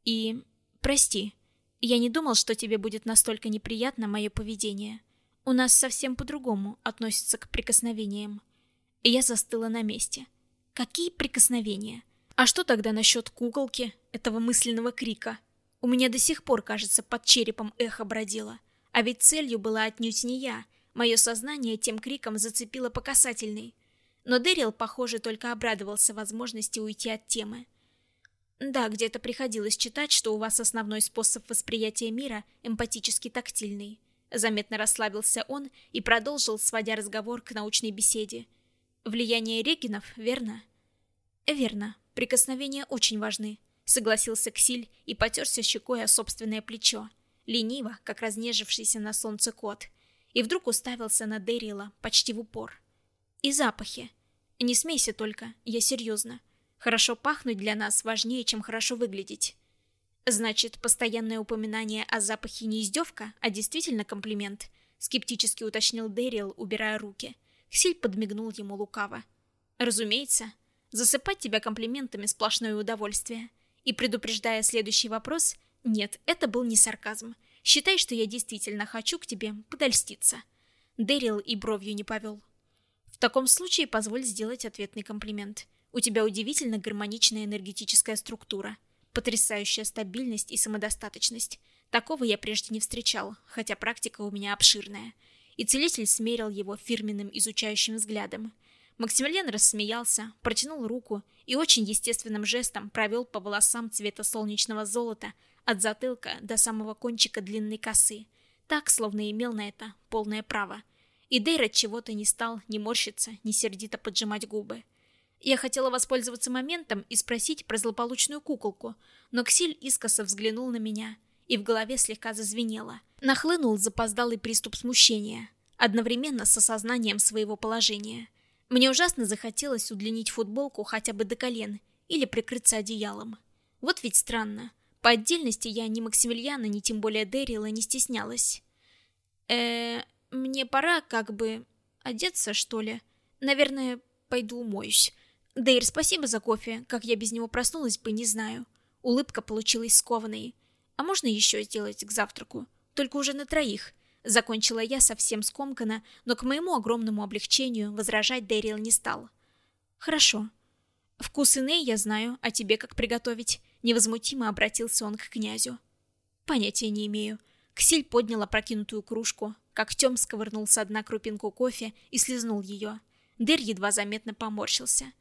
Speaker 1: И прости, я не думал, что тебе будет настолько неприятно мое поведение. У нас совсем по-другому относятся к прикосновениям. Я застыла на месте. Какие прикосновения? А что тогда насчет куколки, этого мысленного крика? У меня до сих пор, кажется, под черепом эхо бродило. А ведь целью была отнюдь не я. Мое сознание тем криком зацепило по касательной. Но Дэрил, похоже, только обрадовался возможности уйти от темы. Да, где-то приходилось читать, что у вас основной способ восприятия мира эмпатически тактильный. Заметно расслабился он и продолжил, сводя разговор к научной беседе. Влияние регенов, верно? Верно. Прикосновения очень важны, согласился Ксиль и потерся щекой о собственное плечо, лениво, как разнежившийся на солнце кот, и вдруг уставился на Дэрила почти в упор. И запахи. Не смейся только, я серьезно. Хорошо пахнуть для нас важнее, чем хорошо выглядеть. Значит, постоянное упоминание о запахе не издевка, а действительно комплимент, скептически уточнил Дэрил, убирая руки. Ксиль подмигнул ему лукаво. Разумеется, засыпать тебя комплиментами сплошное удовольствие. И предупреждая следующий вопрос, нет, это был не сарказм. Считай, что я действительно хочу к тебе подольститься. Дэрил и бровью не повел. В таком случае позволь сделать ответный комплимент. У тебя удивительно гармоничная энергетическая структура. Потрясающая стабильность и самодостаточность. Такого я прежде не встречал, хотя практика у меня обширная. И целитель смерил его фирменным изучающим взглядом. Максимилиан рассмеялся, протянул руку и очень естественным жестом провел по волосам цвета солнечного золота от затылка до самого кончика длинной косы, так, словно имел на это полное право. И Дейр от чего-то не стал ни морщиться, ни сердито поджимать губы. Я хотела воспользоваться моментом и спросить про злополучную куколку, но Ксиль искоса взглянул на меня, и в голове слегка зазвенело. Нахлынул запоздалый приступ смущения, одновременно с осознанием своего положения. Мне ужасно захотелось удлинить футболку хотя бы до колен или прикрыться одеялом. Вот ведь странно. По отдельности я ни Максимилиана, ни тем более Дэрила не стеснялась. э мне пора как бы одеться, что ли? Наверное, пойду умоюсь. Дейр, спасибо за кофе. Как я без него проснулась бы, не знаю. Улыбка получилась скованной. А можно еще сделать к завтраку? Только уже на троих. Закончила я совсем скомканно, но к моему огромному облегчению возражать Дэрил не стал. «Хорошо. Вкус Иней я знаю, а тебе как приготовить?» Невозмутимо обратился он к князю. «Понятия не имею». Ксиль поднял опрокинутую кружку, как Тём сковырнул с дна крупинку кофе и слезнул ее. Дэр едва заметно поморщился.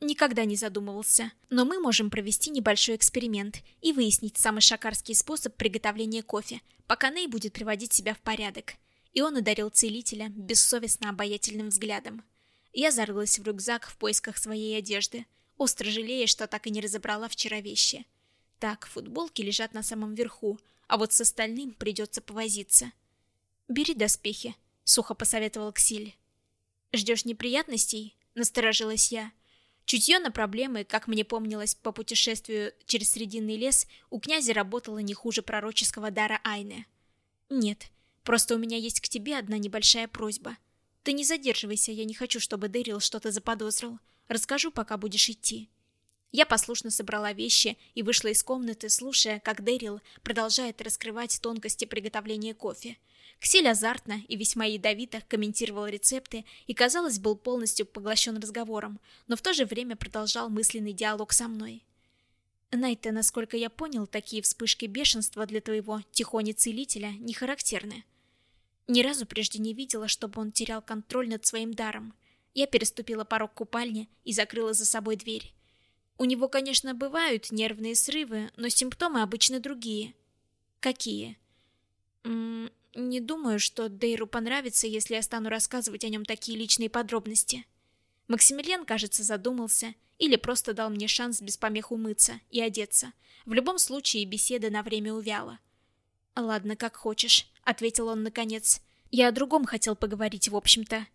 Speaker 1: Никогда не задумывался, но мы можем провести небольшой эксперимент и выяснить самый шакарский способ приготовления кофе, пока Ней будет приводить себя в порядок. И он одарил целителя бессовестно обаятельным взглядом. Я зарылась в рюкзак в поисках своей одежды, остро жалея, что так и не разобрала вчера вещи. Так, футболки лежат на самом верху, а вот с остальным придется повозиться. «Бери доспехи», — сухо посоветовал Ксиль. «Ждешь неприятностей?» — насторожилась я. Чутье на проблемы, как мне помнилось по путешествию через Срединный лес, у князя работало не хуже пророческого дара Айны. «Нет, просто у меня есть к тебе одна небольшая просьба. Ты не задерживайся, я не хочу, чтобы Дэрил что-то заподозрил. Расскажу, пока будешь идти». Я послушно собрала вещи и вышла из комнаты, слушая, как Дэрил продолжает раскрывать тонкости приготовления кофе – Ксель азартно и весьма ядовито комментировал рецепты и, казалось, был полностью поглощен разговором, но в то же время продолжал мысленный диалог со мной. Найта, насколько я понял, такие вспышки бешенства для твоего тихони-целителя не характерны. Ни разу прежде не видела, чтобы он терял контроль над своим даром. Я переступила порог купальни и закрыла за собой дверь. У него, конечно, бывают нервные срывы, но симптомы обычно другие. Какие? М -м не думаю, что Дейру понравится, если я стану рассказывать о нем такие личные подробности. Максимилиан, кажется, задумался или просто дал мне шанс без помех умыться и одеться. В любом случае, беседа на время увяла. «Ладно, как хочешь», — ответил он наконец. «Я о другом хотел поговорить, в общем-то.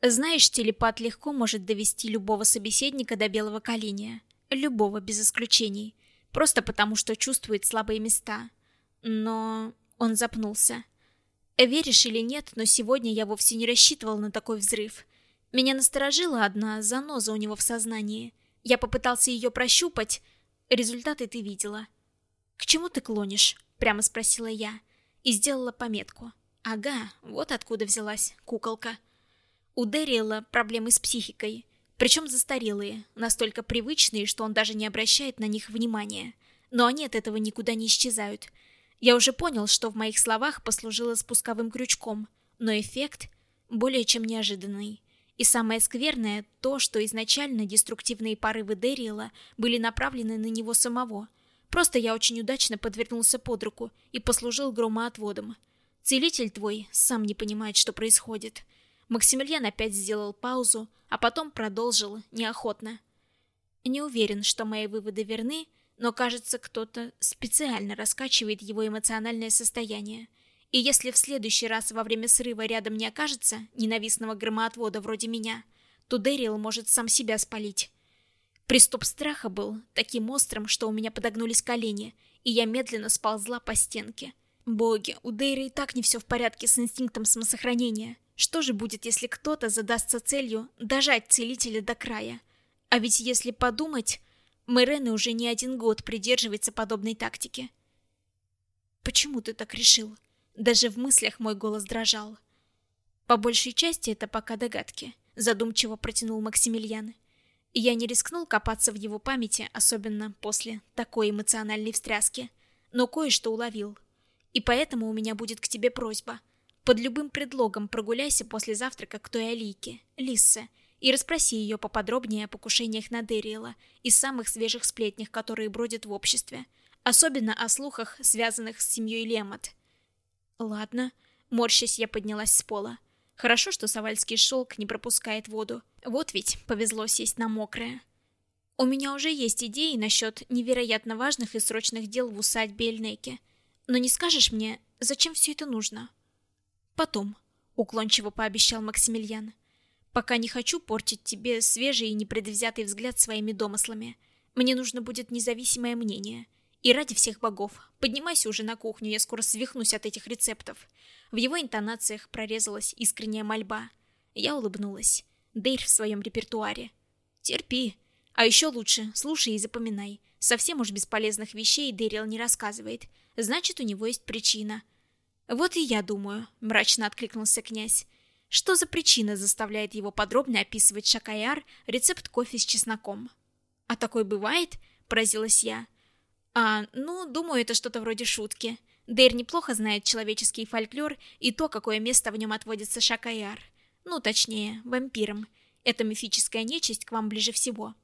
Speaker 1: Знаешь, телепат легко может довести любого собеседника до белого коленя. Любого, без исключений. Просто потому, что чувствует слабые места. Но...» Он запнулся. Веришь или нет, но сегодня я вовсе не рассчитывал на такой взрыв. Меня насторожила одна заноза у него в сознании. Я попытался ее прощупать. Результаты ты видела. «К чему ты клонишь?» — прямо спросила я. И сделала пометку. «Ага, вот откуда взялась куколка». У Дэриэла проблемы с психикой. Причем застарелые, настолько привычные, что он даже не обращает на них внимания. Но они от этого никуда не исчезают — я уже понял, что в моих словах послужило спусковым крючком, но эффект более чем неожиданный. И самое скверное то, что изначально деструктивные порывы Дэриэла были направлены на него самого. Просто я очень удачно подвернулся под руку и послужил громоотводом. Целитель твой сам не понимает, что происходит. Максимилиан опять сделал паузу, а потом продолжил неохотно. Не уверен, что мои выводы верны, но, кажется, кто-то специально раскачивает его эмоциональное состояние. И если в следующий раз во время срыва рядом не окажется ненавистного громоотвода вроде меня, то Дэрил может сам себя спалить. Приступ страха был таким острым, что у меня подогнулись колени, и я медленно сползла по стенке. Боги, у Дейра и так не все в порядке с инстинктом самосохранения. Что же будет, если кто-то задастся целью дожать целителя до края? А ведь если подумать, Мэрена уже не один год придерживается подобной тактики. «Почему ты так решил?» Даже в мыслях мой голос дрожал. «По большей части это пока догадки», — задумчиво протянул Максимилиан. Я не рискнул копаться в его памяти, особенно после такой эмоциональной встряски, но кое-что уловил. И поэтому у меня будет к тебе просьба. Под любым предлогом прогуляйся после завтрака к той Алике, Лиссе, и расспроси ее поподробнее о покушениях на Дэриэла и самых свежих сплетнях, которые бродят в обществе, особенно о слухах, связанных с семьей Лемот. Ладно, морщась я поднялась с пола. Хорошо, что савальский шелк не пропускает воду. Вот ведь повезло сесть на мокрое. У меня уже есть идеи насчет невероятно важных и срочных дел в усадьбе Эльнеке. Но не скажешь мне, зачем все это нужно? Потом, уклончиво пообещал Максимилиан. Пока не хочу портить тебе свежий и непредвзятый взгляд своими домыслами. Мне нужно будет независимое мнение. И ради всех богов, поднимайся уже на кухню, я скоро свихнусь от этих рецептов. В его интонациях прорезалась искренняя мольба. Я улыбнулась. Дейр в своем репертуаре. Терпи. А еще лучше, слушай и запоминай. Совсем уж бесполезных вещей Дэрил не рассказывает. Значит, у него есть причина. Вот и я думаю, мрачно откликнулся князь. Что за причина заставляет его подробно описывать Шакаяр рецепт кофе с чесноком? А такой бывает? Поразилась я. А, ну, думаю, это что-то вроде шутки. Дейр неплохо знает человеческий фольклор и то, какое место в нем отводится Шакаяр. Ну, точнее, вампирам. Эта мифическая нечисть к вам ближе всего.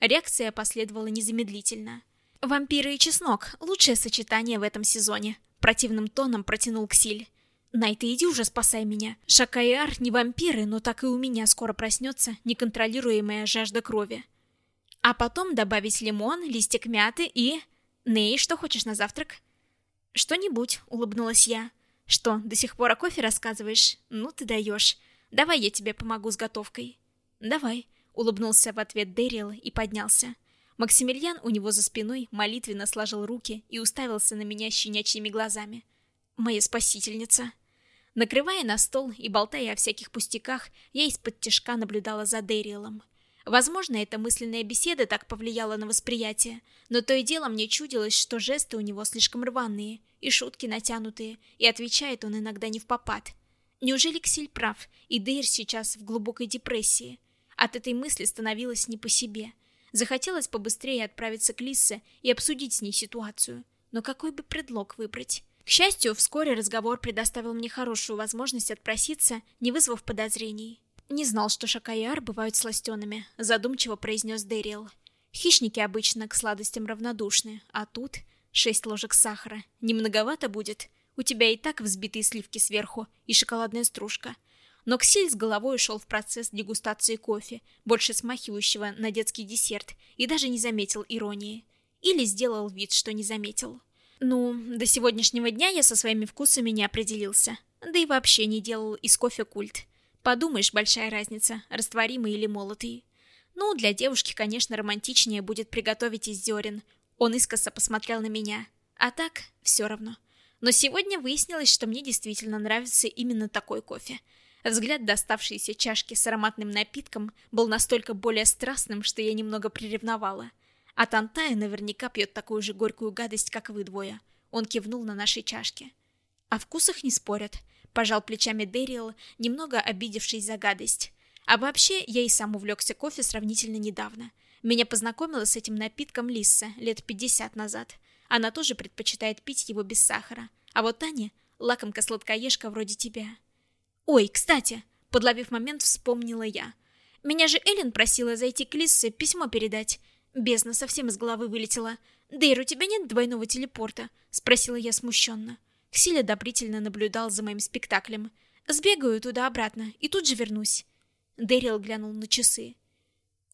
Speaker 1: Реакция последовала незамедлительно. «Вампиры и чеснок – лучшее сочетание в этом сезоне», – противным тоном протянул Ксиль. Найт, иди уже спасай меня. Шакайар не вампиры, но так и у меня скоро проснется неконтролируемая жажда крови. А потом добавить лимон, листик мяты и... Ней, что хочешь на завтрак? Что-нибудь, улыбнулась я. Что, до сих пор о кофе рассказываешь? Ну ты даешь. Давай я тебе помогу с готовкой. Давай, улыбнулся в ответ Дэрил и поднялся. Максимилиан у него за спиной молитвенно сложил руки и уставился на меня щенячьими глазами. Моя спасительница. Накрывая на стол и болтая о всяких пустяках, я из-под тяжка наблюдала за Дэриэлом. Возможно, эта мысленная беседа так повлияла на восприятие, но то и дело мне чудилось, что жесты у него слишком рваные, и шутки натянутые, и отвечает он иногда не в попад. Неужели Ксиль прав, и Дейр сейчас в глубокой депрессии? От этой мысли становилось не по себе. Захотелось побыстрее отправиться к Лиссе и обсудить с ней ситуацию. Но какой бы предлог выбрать? К счастью, вскоре разговор предоставил мне хорошую возможность отпроситься, не вызвав подозрений. «Не знал, что шакаяр бывают сластенными», — задумчиво произнес Дэрил. «Хищники обычно к сладостям равнодушны, а тут шесть ложек сахара. Не многовато будет? У тебя и так взбитые сливки сверху и шоколадная стружка». Но Ксиль с головой ушел в процесс дегустации кофе, больше смахивающего на детский десерт, и даже не заметил иронии. Или сделал вид, что не заметил. Ну, до сегодняшнего дня я со своими вкусами не определился. Да и вообще не делал из кофе культ. Подумаешь, большая разница, растворимый или молотый. Ну, для девушки, конечно, романтичнее будет приготовить из зерен. Он искоса посмотрел на меня. А так, все равно. Но сегодня выяснилось, что мне действительно нравится именно такой кофе. Взгляд доставшейся чашки с ароматным напитком был настолько более страстным, что я немного приревновала. А Тантая наверняка пьет такую же горькую гадость, как вы двое. Он кивнул на наши чашки. О вкусах не спорят. Пожал плечами Дэриэл, немного обидевшись за гадость. А вообще, я и сам увлекся кофе сравнительно недавно. Меня познакомила с этим напитком Лисса лет 50 назад. Она тоже предпочитает пить его без сахара. А вот Таня — лакомка-сладкоежка вроде тебя. Ой, кстати, подловив момент, вспомнила я. Меня же Эллен просила зайти к Лиссе письмо передать. Бездна совсем из головы вылетела. «Дейр, у тебя нет двойного телепорта?» — спросила я смущенно. Ксиль одобрительно наблюдал за моим спектаклем. «Сбегаю туда-обратно и тут же вернусь». Дэрил глянул на часы.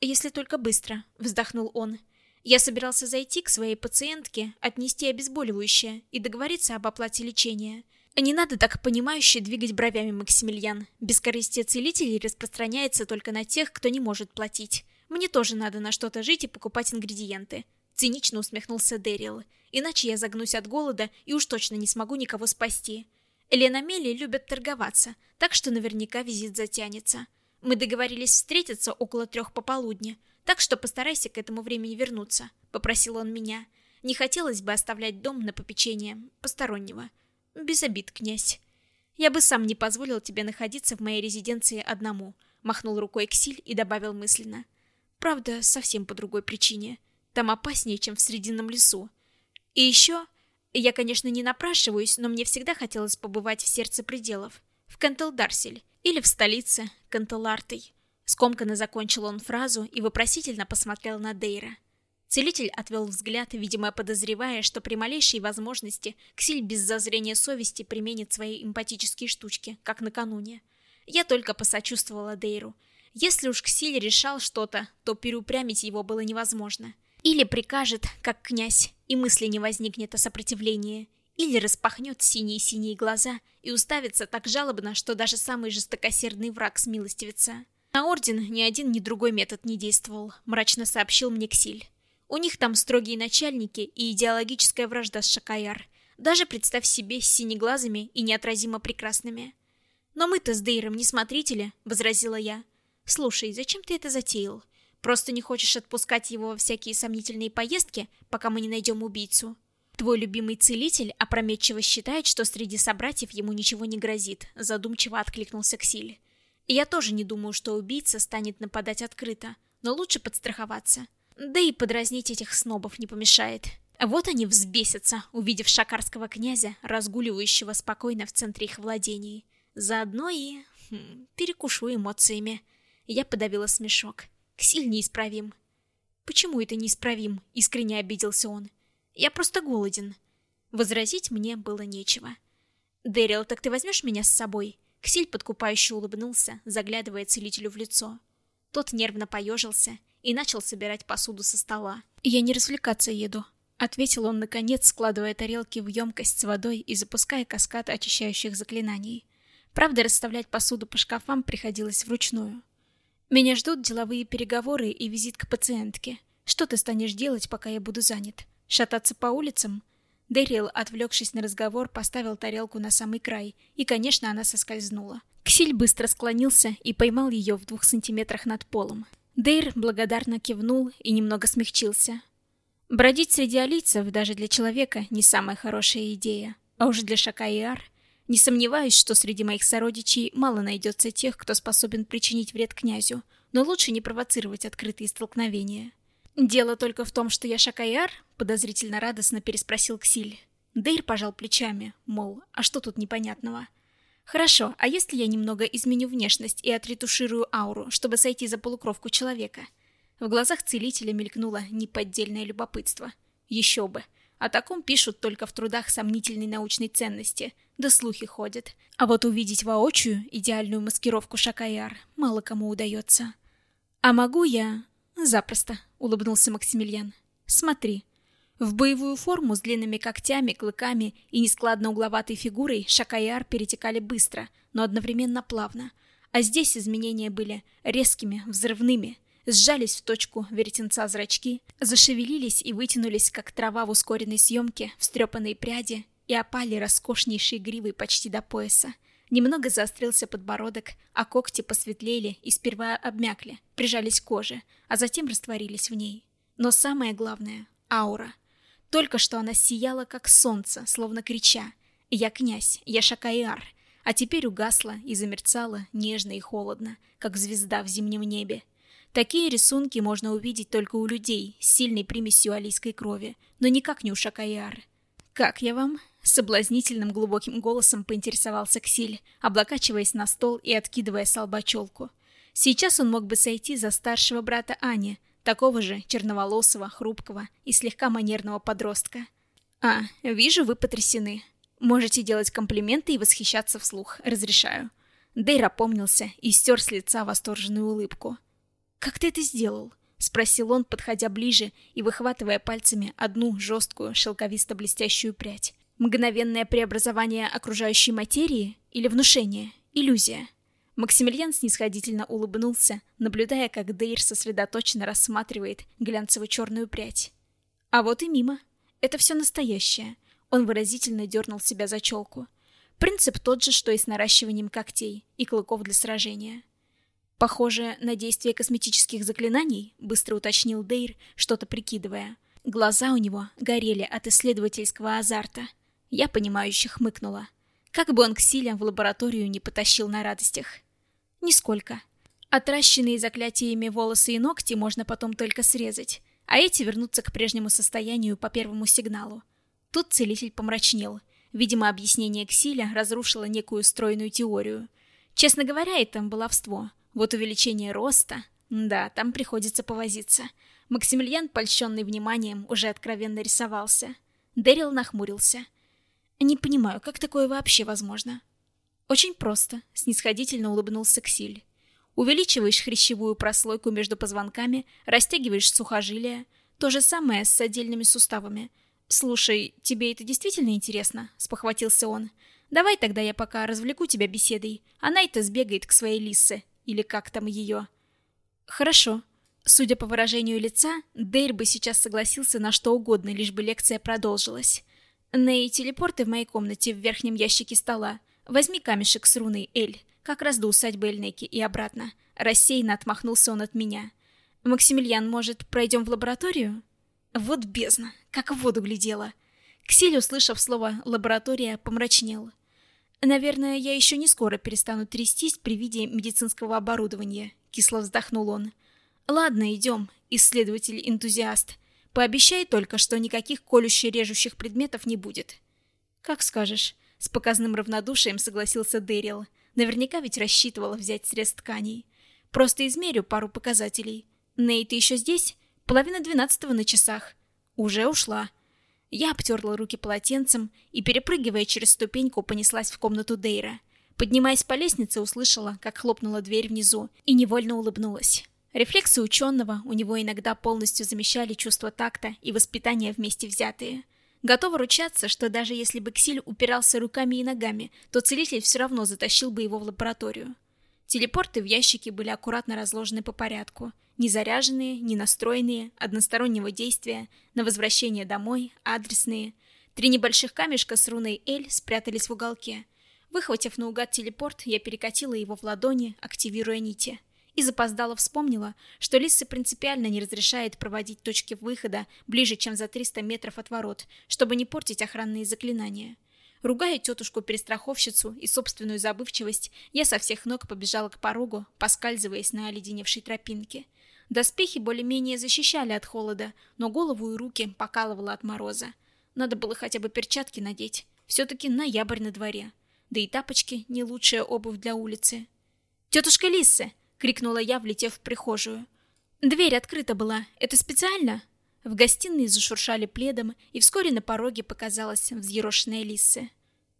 Speaker 1: «Если только быстро», — вздохнул он. «Я собирался зайти к своей пациентке, отнести обезболивающее и договориться об оплате лечения». Не надо так понимающе двигать бровями, Максимилиан. Бескорыстие целителей распространяется только на тех, кто не может платить. Мне тоже надо на что-то жить и покупать ингредиенты. Цинично усмехнулся Дэрил. Иначе я загнусь от голода и уж точно не смогу никого спасти. Лена Мели любят торговаться, так что наверняка визит затянется. Мы договорились встретиться около трех пополудни, так что постарайся к этому времени вернуться, попросил он меня. Не хотелось бы оставлять дом на попечение постороннего. Без обид, князь. Я бы сам не позволил тебе находиться в моей резиденции одному, махнул рукой Ксиль и добавил мысленно. Правда, совсем по другой причине. Там опаснее, чем в Срединном лесу. И еще... Я, конечно, не напрашиваюсь, но мне всегда хотелось побывать в сердце пределов. В Кантелдарсель. Или в столице Кантелартой. Скомканно закончил он фразу и вопросительно посмотрел на Дейра. Целитель отвел взгляд, видимо, подозревая, что при малейшей возможности Ксиль без зазрения совести применит свои эмпатические штучки, как накануне. Я только посочувствовала Дейру. Если уж Ксиль решал что-то, то переупрямить его было невозможно. Или прикажет, как князь, и мысли не возникнет о сопротивлении, или распахнет синие-синие глаза и уставится так жалобно, что даже самый жестокосердный враг смилостивится. На Орден ни один, ни другой метод не действовал, мрачно сообщил мне Ксиль. У них там строгие начальники и идеологическая вражда с Шакаяр. Даже представь себе с синеглазыми и неотразимо прекрасными. «Но мы-то с Дейром не смотрители», — возразила я. «Слушай, зачем ты это затеял? Просто не хочешь отпускать его во всякие сомнительные поездки, пока мы не найдем убийцу?» Твой любимый целитель опрометчиво считает, что среди собратьев ему ничего не грозит, задумчиво откликнулся Ксиль. Я тоже не думаю, что убийца станет нападать открыто, но лучше подстраховаться. Да и подразнить этих снобов не помешает. Вот они взбесятся, увидев шакарского князя, разгуливающего спокойно в центре их владений. Заодно и... Хм, перекушу эмоциями. Я подавила смешок. Ксиль неисправим. «Почему это неисправим?» — искренне обиделся он. «Я просто голоден». Возразить мне было нечего. «Дэрил, так ты возьмешь меня с собой?» Ксиль подкупающе улыбнулся, заглядывая целителю в лицо. Тот нервно поежился и начал собирать посуду со стола. «Я не развлекаться еду», — ответил он наконец, складывая тарелки в емкость с водой и запуская каскад очищающих заклинаний. Правда, расставлять посуду по шкафам приходилось вручную. «Меня ждут деловые переговоры и визит к пациентке. Что ты станешь делать, пока я буду занят? Шататься по улицам?» Дэрил, отвлекшись на разговор, поставил тарелку на самый край, и, конечно, она соскользнула. Ксиль быстро склонился и поймал ее в двух сантиметрах над полом. Дейр благодарно кивнул и немного смягчился. Бродить среди алийцев даже для человека не самая хорошая идея. А уже для Шакаиар... Не сомневаюсь, что среди моих сородичей мало найдется тех, кто способен причинить вред князю, но лучше не провоцировать открытые столкновения. «Дело только в том, что я Шакаяр?» — подозрительно радостно переспросил Ксиль. Дейр пожал плечами, мол, а что тут непонятного? «Хорошо, а если я немного изменю внешность и отретуширую ауру, чтобы сойти за полукровку человека?» В глазах целителя мелькнуло неподдельное любопытство. Еще бы. О таком пишут только в трудах сомнительной научной ценности, да слухи ходят. А вот увидеть воочию идеальную маскировку Шакаяр мало кому удается. «А могу я...» «Запросто», — улыбнулся Максимилиан. «Смотри». В боевую форму с длинными когтями, клыками и нескладно угловатой фигурой Шакаяр перетекали быстро, но одновременно плавно. А здесь изменения были резкими, взрывными. Сжались в точку веретенца зрачки, зашевелились и вытянулись, как трава в ускоренной съемке, встрепанные пряди, и опали роскошнейшей гривой почти до пояса. Немного заострился подбородок, а когти посветлели и сперва обмякли, прижались к коже, а затем растворились в ней. Но самое главное — аура. Только что она сияла, как солнце, словно крича «Я князь, я Шакаиар», а теперь угасла и замерцала нежно и холодно, как звезда в зимнем небе. Такие рисунки можно увидеть только у людей с сильной примесью алийской крови, но никак не у Шакаиар. «Как я вам?» Соблазнительным глубоким голосом поинтересовался Ксиль, облокачиваясь на стол и откидывая с лба челку. Сейчас он мог бы сойти за старшего брата Ани, такого же черноволосого, хрупкого и слегка манерного подростка. «А, вижу, вы потрясены. Можете делать комплименты и восхищаться вслух, разрешаю». Дейр опомнился и стер с лица восторженную улыбку. «Как ты это сделал?» — спросил он, подходя ближе и выхватывая пальцами одну жесткую, шелковисто-блестящую прядь. Мгновенное преобразование окружающей материи или внушение, иллюзия. Максимилиан снисходительно улыбнулся, наблюдая, как Дейр сосредоточенно рассматривает глянцево-черную прядь. А вот и мимо. Это все настоящее. Он выразительно дернул себя за челку. Принцип тот же, что и с наращиванием когтей и клыков для сражения. Похоже на действие косметических заклинаний, быстро уточнил Дейр, что-то прикидывая. Глаза у него горели от исследовательского азарта. Я понимающе хмыкнула. Как бы он к Силе в лабораторию не потащил на радостях. Нисколько. Отращенные заклятиями волосы и ногти можно потом только срезать, а эти вернутся к прежнему состоянию по первому сигналу. Тут целитель помрачнел. Видимо, объяснение Ксиля разрушило некую стройную теорию. Честно говоря, это баловство. Вот увеличение роста... Да, там приходится повозиться. Максимилиан, польщенный вниманием, уже откровенно рисовался. Дэрил нахмурился — не понимаю, как такое вообще возможно? Очень просто, снисходительно улыбнулся Ксиль. Увеличиваешь хрящевую прослойку между позвонками, растягиваешь сухожилия. То же самое с отдельными суставами. Слушай, тебе это действительно интересно? Спохватился он. Давай тогда я пока развлеку тебя беседой, а Найта сбегает к своей Лиссе. Или как там ее. Хорошо. Судя по выражению лица, Дейр бы сейчас согласился на что угодно, лишь бы лекция продолжилась. Ней, телепорты в моей комнате в верхнем ящике стола. Возьми камешек с руной Эль, как раз до усадьбы Эльнеки и обратно. Рассеянно отмахнулся он от меня. Максимилиан, может, пройдем в лабораторию? Вот бездна, как в воду глядела. Ксиль, услышав слово «лаборатория», помрачнел. «Наверное, я еще не скоро перестану трястись при виде медицинского оборудования», — кисло вздохнул он. «Ладно, идем, исследователь-энтузиаст. Пообещай только, что никаких колюще-режущих предметов не будет». «Как скажешь», — с показным равнодушием согласился Дэрил. Наверняка ведь рассчитывала взять срез тканей. «Просто измерю пару показателей. Ней, еще здесь? Половина двенадцатого на часах». «Уже ушла». Я обтерла руки полотенцем и, перепрыгивая через ступеньку, понеслась в комнату Дейра. Поднимаясь по лестнице, услышала, как хлопнула дверь внизу, и невольно улыбнулась. Рефлексы ученого у него иногда полностью замещали чувство такта и воспитания вместе взятые. Готова ручаться, что даже если бы Ксиль упирался руками и ногами, то целитель все равно затащил бы его в лабораторию. Телепорты в ящике были аккуратно разложены по порядку. Не заряженные, не настроенные, одностороннего действия, на возвращение домой, адресные. Три небольших камешка с руной «Эль» спрятались в уголке. Выхватив наугад телепорт, я перекатила его в ладони, активируя нити. И запоздала вспомнила, что Лисса принципиально не разрешает проводить точки выхода ближе, чем за 300 метров от ворот, чтобы не портить охранные заклинания. Ругая тетушку-перестраховщицу и собственную забывчивость, я со всех ног побежала к порогу, поскальзываясь на оледеневшей тропинке. Доспехи более-менее защищали от холода, но голову и руки покалывало от мороза. Надо было хотя бы перчатки надеть. Все-таки ноябрь на дворе. Да и тапочки — не лучшая обувь для улицы. «Тетушка Лисса!» — крикнула я, влетев в прихожую. «Дверь открыта была. Это специально?» В гостиной зашуршали пледом, и вскоре на пороге показалась взъерошенная Лисса.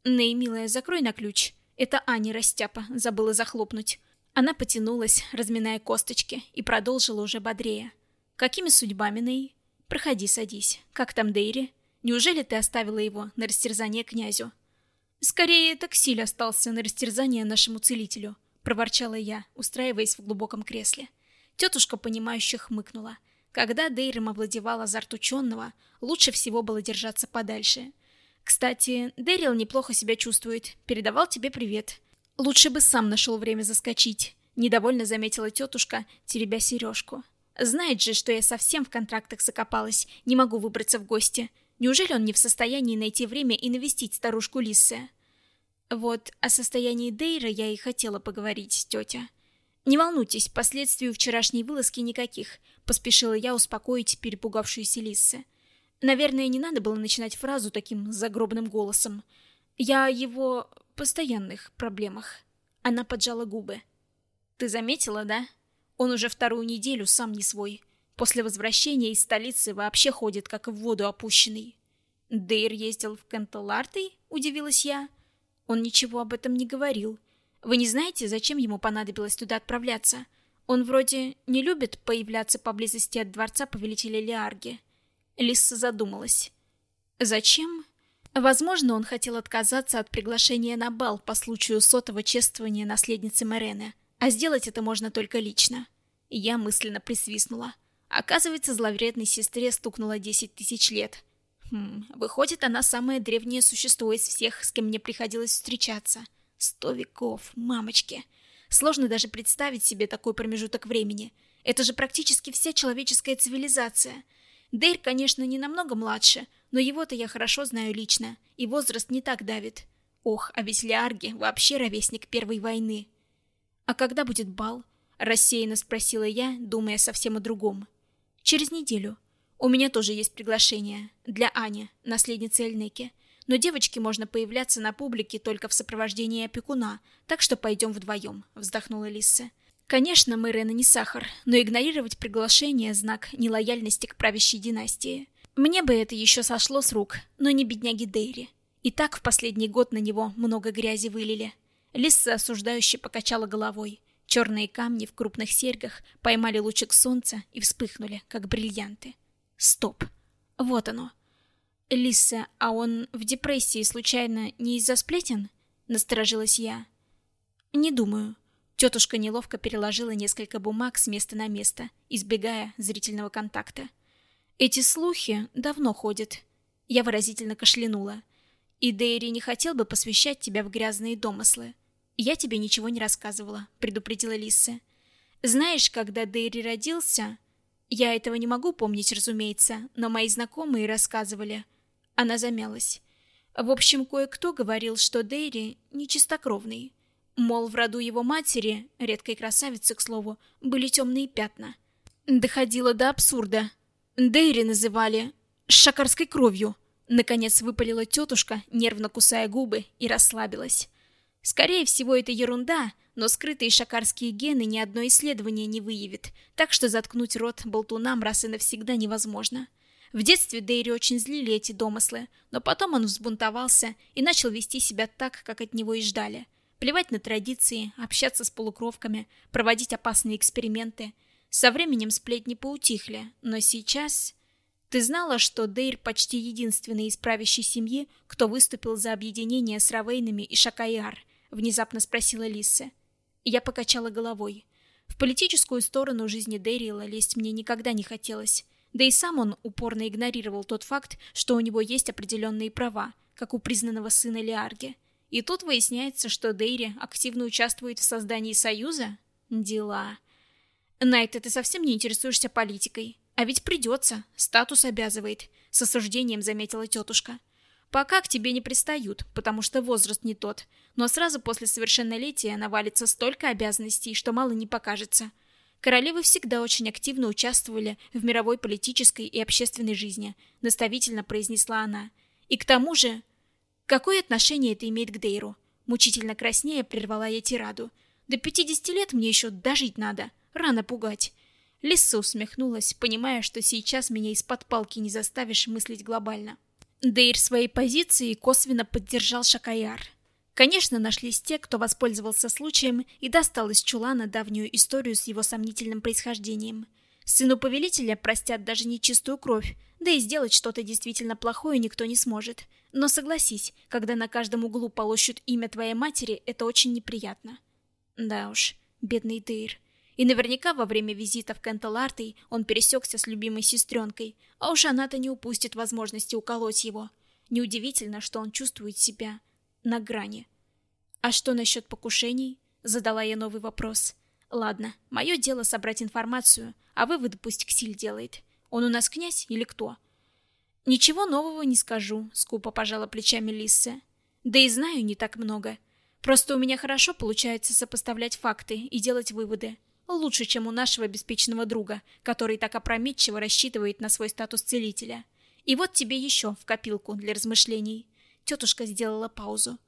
Speaker 1: «Ней, милая, закрой на ключ. Это Аня растяпа, забыла захлопнуть». Она потянулась, разминая косточки, и продолжила уже бодрее. «Какими судьбами, Ней? Проходи, садись. Как там Дейри? Неужели ты оставила его на растерзание князю?» «Скорее, таксиль остался на растерзание нашему целителю», — проворчала я, устраиваясь в глубоком кресле. Тетушка, понимающе хмыкнула — когда Дейром овладевал азарт ученого, лучше всего было держаться подальше. Кстати, Дэрил неплохо себя чувствует. Передавал тебе привет. Лучше бы сам нашел время заскочить. Недовольно заметила тетушка, теребя сережку. Знает же, что я совсем в контрактах закопалась, не могу выбраться в гости. Неужели он не в состоянии найти время и навестить старушку Лиссе? Вот о состоянии Дейра я и хотела поговорить, тетя. Не волнуйтесь, последствий вчерашней вылазки никаких. Поспешила я успокоить перепугавшуюся Лиссы. Наверное, не надо было начинать фразу таким загробным голосом. Я его постоянных проблемах. Она поджала губы. Ты заметила, да? Он уже вторую неделю сам не свой. После возвращения из столицы вообще ходит, как в воду опущенный. Дейр ездил в Кенталартой? Удивилась я. Он ничего об этом не говорил. Вы не знаете, зачем ему понадобилось туда отправляться? — он вроде не любит появляться поблизости от дворца повелителя Лиарги. Лисса задумалась. Зачем? Возможно, он хотел отказаться от приглашения на бал по случаю сотого чествования наследницы Мерены, а сделать это можно только лично. Я мысленно присвистнула. Оказывается, зловредной сестре стукнуло десять тысяч лет. Хм, выходит, она самое древнее существо из всех, с кем мне приходилось встречаться. Сто веков, мамочки. Сложно даже представить себе такой промежуток времени. Это же практически вся человеческая цивилизация. Дейр, конечно, не намного младше, но его-то я хорошо знаю лично, и возраст не так давит. Ох, а ведь Лиарги вообще ровесник Первой войны. «А когда будет бал?» — рассеянно спросила я, думая совсем о другом. «Через неделю. У меня тоже есть приглашение. Для Ани, наследницы Эльнеки но девочке можно появляться на публике только в сопровождении опекуна, так что пойдем вдвоем», — вздохнула Лисса. Конечно, Мэрена не сахар, но игнорировать приглашение — знак нелояльности к правящей династии. Мне бы это еще сошло с рук, но не бедняги Дейри. И так в последний год на него много грязи вылили. Лисса осуждающе покачала головой. Черные камни в крупных серьгах поймали лучик солнца и вспыхнули, как бриллианты. Стоп. Вот оно. «Лиса, а он в депрессии случайно не из-за сплетен?» — насторожилась я. «Не думаю». Тетушка неловко переложила несколько бумаг с места на место, избегая зрительного контакта. «Эти слухи давно ходят». Я выразительно кашлянула. «И Дейри не хотел бы посвящать тебя в грязные домыслы. Я тебе ничего не рассказывала», — предупредила Лиса. «Знаешь, когда Дейри родился...» Я этого не могу помнить, разумеется, но мои знакомые рассказывали — Она замялась. В общем, кое-кто говорил, что Дейри нечистокровный. Мол, в роду его матери, редкой красавицы, к слову, были темные пятна. Доходило до абсурда. Дейри называли «шакарской кровью», Наконец выпалила тетушка, нервно кусая губы, и расслабилась. Скорее всего, это ерунда, но скрытые шакарские гены ни одно исследование не выявит, так что заткнуть рот болтунам раз и навсегда невозможно. В детстве Дейри очень злили эти домыслы, но потом он взбунтовался и начал вести себя так, как от него и ждали. Плевать на традиции, общаться с полукровками, проводить опасные эксперименты. Со временем сплетни поутихли, но сейчас... Ты знала, что Дейр почти единственный из правящей семьи, кто выступил за объединение с Равейнами и Шакайар? Внезапно спросила Лисса. Я покачала головой. В политическую сторону жизни Дэрила лезть мне никогда не хотелось. Да и сам он упорно игнорировал тот факт, что у него есть определенные права, как у признанного сына Лиарги. И тут выясняется, что Дейри активно участвует в создании союза? Дела. Найт, ты совсем не интересуешься политикой. А ведь придется, статус обязывает, с осуждением заметила тетушка. Пока к тебе не пристают, потому что возраст не тот, но сразу после совершеннолетия навалится столько обязанностей, что мало не покажется. Королевы всегда очень активно участвовали в мировой политической и общественной жизни, наставительно произнесла она. И к тому же, какое отношение это имеет к Дейру? Мучительно краснея прервала я тираду. До пятидесяти лет мне еще дожить надо, рано пугать. Лиса усмехнулась, понимая, что сейчас меня из-под палки не заставишь мыслить глобально. Дейр своей позиции косвенно поддержал Шакаяр. Конечно, нашлись те, кто воспользовался случаем и достал из чулана давнюю историю с его сомнительным происхождением. Сыну повелителя простят даже нечистую кровь, да и сделать что-то действительно плохое никто не сможет. Но согласись, когда на каждом углу полощут имя твоей матери, это очень неприятно. Да уж, бедный Дейр. И наверняка во время визита в Кенталартой он пересекся с любимой сестренкой, а уж она-то не упустит возможности уколоть его. Неудивительно, что он чувствует себя на грани. «А что насчет покушений?» — задала я новый вопрос. «Ладно, мое дело собрать информацию, а выводы пусть Ксиль делает. Он у нас князь или кто?» «Ничего нового не скажу», — скупо пожала плечами Лисса. «Да и знаю не так много. Просто у меня хорошо получается сопоставлять факты и делать выводы. Лучше, чем у нашего беспечного друга, который так опрометчиво рассчитывает на свой статус целителя. И вот тебе еще в копилку для размышлений. Тетушка сделала паузу.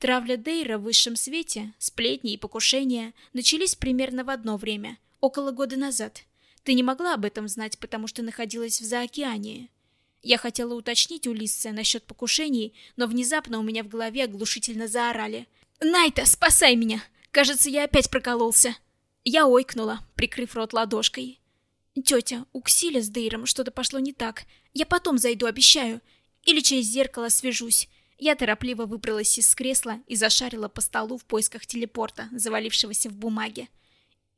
Speaker 1: Травля Дейра в высшем свете, сплетни и покушения начались примерно в одно время, около года назад. Ты не могла об этом знать, потому что находилась в заокеании. Я хотела уточнить у Лиссы насчет покушений, но внезапно у меня в голове оглушительно заорали. «Найта, спасай меня! Кажется, я опять прокололся!» Я ойкнула, прикрыв рот ладошкой. «Тетя, у Ксиля с Дейром что-то пошло не так. Я потом зайду, обещаю. Или через зеркало свяжусь». Я торопливо выбралась из кресла и зашарила по столу в поисках телепорта, завалившегося в бумаге.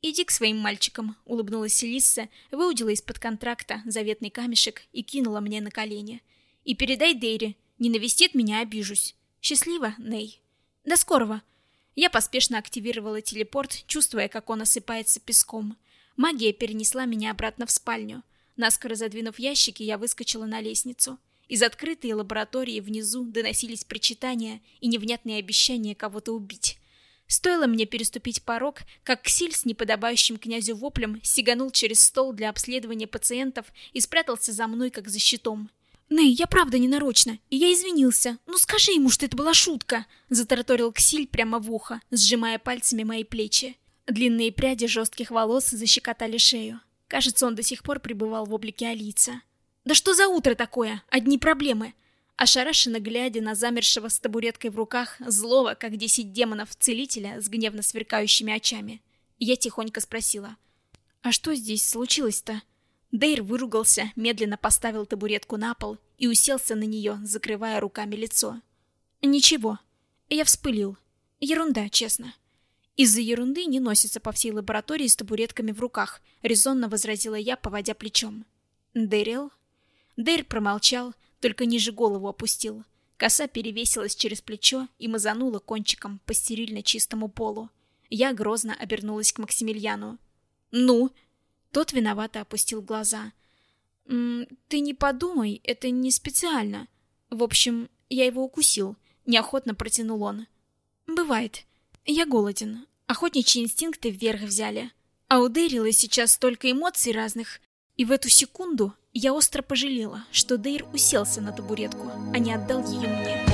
Speaker 1: «Иди к своим мальчикам», — улыбнулась Лисса, выудила из-под контракта заветный камешек и кинула мне на колени. «И передай Дейре, не навестит меня, обижусь. Счастливо, Ней. До скорого!» Я поспешно активировала телепорт, чувствуя, как он осыпается песком. Магия перенесла меня обратно в спальню. Наскоро задвинув ящики, я выскочила на лестницу. Из открытой лаборатории внизу доносились причитания и невнятные обещания кого-то убить. Стоило мне переступить порог, как Ксиль с неподобающим князю воплем сиганул через стол для обследования пациентов и спрятался за мной, как за щитом. «Ней, я правда не нарочно, и я извинился. Ну скажи ему, что это была шутка!» Затараторил Ксиль прямо в ухо, сжимая пальцами мои плечи. Длинные пряди жестких волос защекотали шею. Кажется, он до сих пор пребывал в облике Алица. «Да что за утро такое? Одни проблемы!» Ошарашенно глядя на замершего с табуреткой в руках, злого, как десять демонов, целителя с гневно сверкающими очами, я тихонько спросила. «А что здесь случилось-то?» Дейр выругался, медленно поставил табуретку на пол и уселся на нее, закрывая руками лицо. «Ничего. Я вспылил. Ерунда, честно». «Из-за ерунды не носится по всей лаборатории с табуретками в руках», — резонно возразила я, поводя плечом. «Дэрил?» Дейр промолчал, только ниже голову опустил. Коса перевесилась через плечо и мазанула кончиком по стерильно чистому полу. Я грозно обернулась к Максимилиану. «Ну?» Тот виновато опустил глаза. «М -м, «Ты не подумай, это не специально». В общем, я его укусил. Неохотно протянул он. Бывает. Я голоден. Охотничьи инстинкты вверх взяли. А у Дэрила сейчас столько эмоций разных. И в эту секунду я остро пожалела, что Дейр уселся на табуретку, а не отдал ее мне.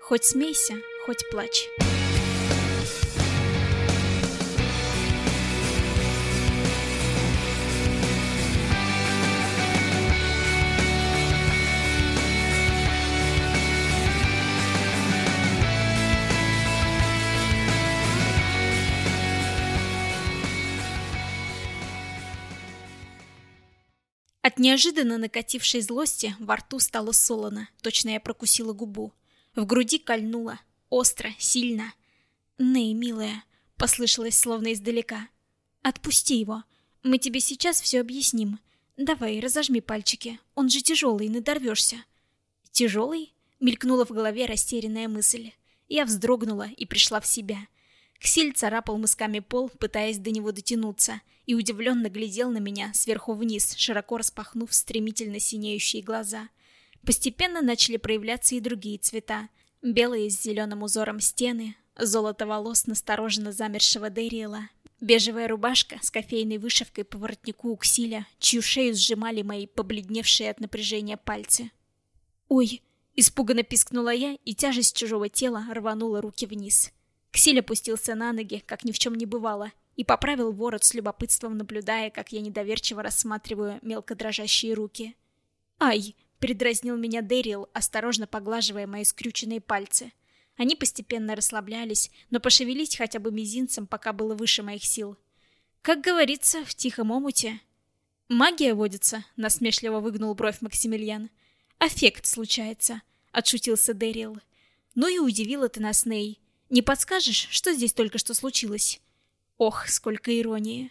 Speaker 1: Хоть смейся, хоть плачь. От неожиданно накатившей злости во рту стало солоно, точно я прокусила губу. В груди кольнуло. Остро, сильно. «Ней, милая», — послышалось словно издалека. «Отпусти его. Мы тебе сейчас все объясним. Давай, разожми пальчики. Он же тяжелый, надорвешься». «Тяжелый?» — мелькнула в голове растерянная мысль. Я вздрогнула и пришла в себя. Ксиль царапал мысками пол, пытаясь до него дотянуться, и удивленно глядел на меня сверху вниз, широко распахнув стремительно синеющие глаза — Постепенно начали проявляться и другие цвета. Белые с зеленым узором стены, золото волос настороженно замершего Дэриэла, бежевая рубашка с кофейной вышивкой по воротнику уксиля, чью шею сжимали мои побледневшие от напряжения пальцы. «Ой!» — испуганно пискнула я, и тяжесть чужого тела рванула руки вниз. Ксиль опустился на ноги, как ни в чем не бывало, и поправил ворот с любопытством, наблюдая, как я недоверчиво рассматриваю мелко дрожащие руки. «Ай!» Передразнил меня Дэрил, осторожно поглаживая мои скрюченные пальцы. Они постепенно расслаблялись, но пошевелить хотя бы мизинцем пока было выше моих сил. Как говорится, в тихом омуте. «Магия водится», — насмешливо выгнул бровь Максимилиан. «Аффект случается», — отшутился Дэрил. «Ну и удивила ты нас, Ней. Не подскажешь, что здесь только что случилось?» «Ох, сколько иронии!»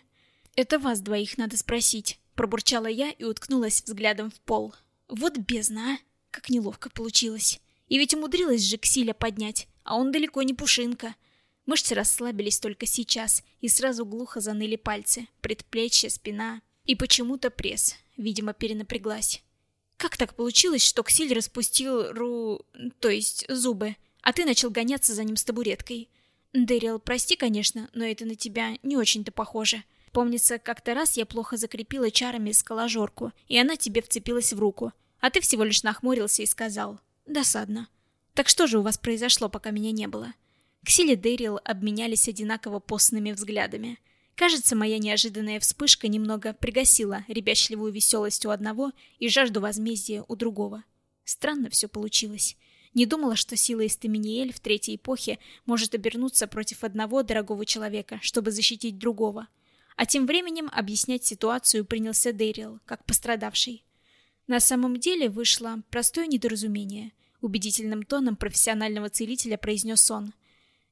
Speaker 1: «Это вас двоих надо спросить», — пробурчала я и уткнулась взглядом в пол. Вот бездна, а! Как неловко получилось. И ведь умудрилась же Ксиля поднять, а он далеко не пушинка. Мышцы расслабились только сейчас, и сразу глухо заныли пальцы, предплечье, спина. И почему-то пресс, видимо, перенапряглась. Как так получилось, что Ксиль распустил ру... то есть зубы, а ты начал гоняться за ним с табуреткой? Дэрил, прости, конечно, но это на тебя не очень-то похоже. Помнится, как-то раз я плохо закрепила чарами скаложорку, и она тебе вцепилась в руку. А ты всего лишь нахмурился и сказал «Досадно». Так что же у вас произошло, пока меня не было? Ксиль и Дэрил обменялись одинаково постными взглядами. Кажется, моя неожиданная вспышка немного пригасила ребячливую веселость у одного и жажду возмездия у другого. Странно все получилось. Не думала, что сила Истаминиэль в Третьей эпохе может обернуться против одного дорогого человека, чтобы защитить другого. А тем временем объяснять ситуацию принялся Дэрил, как пострадавший. На самом деле вышло простое недоразумение, убедительным тоном профессионального целителя произнес он.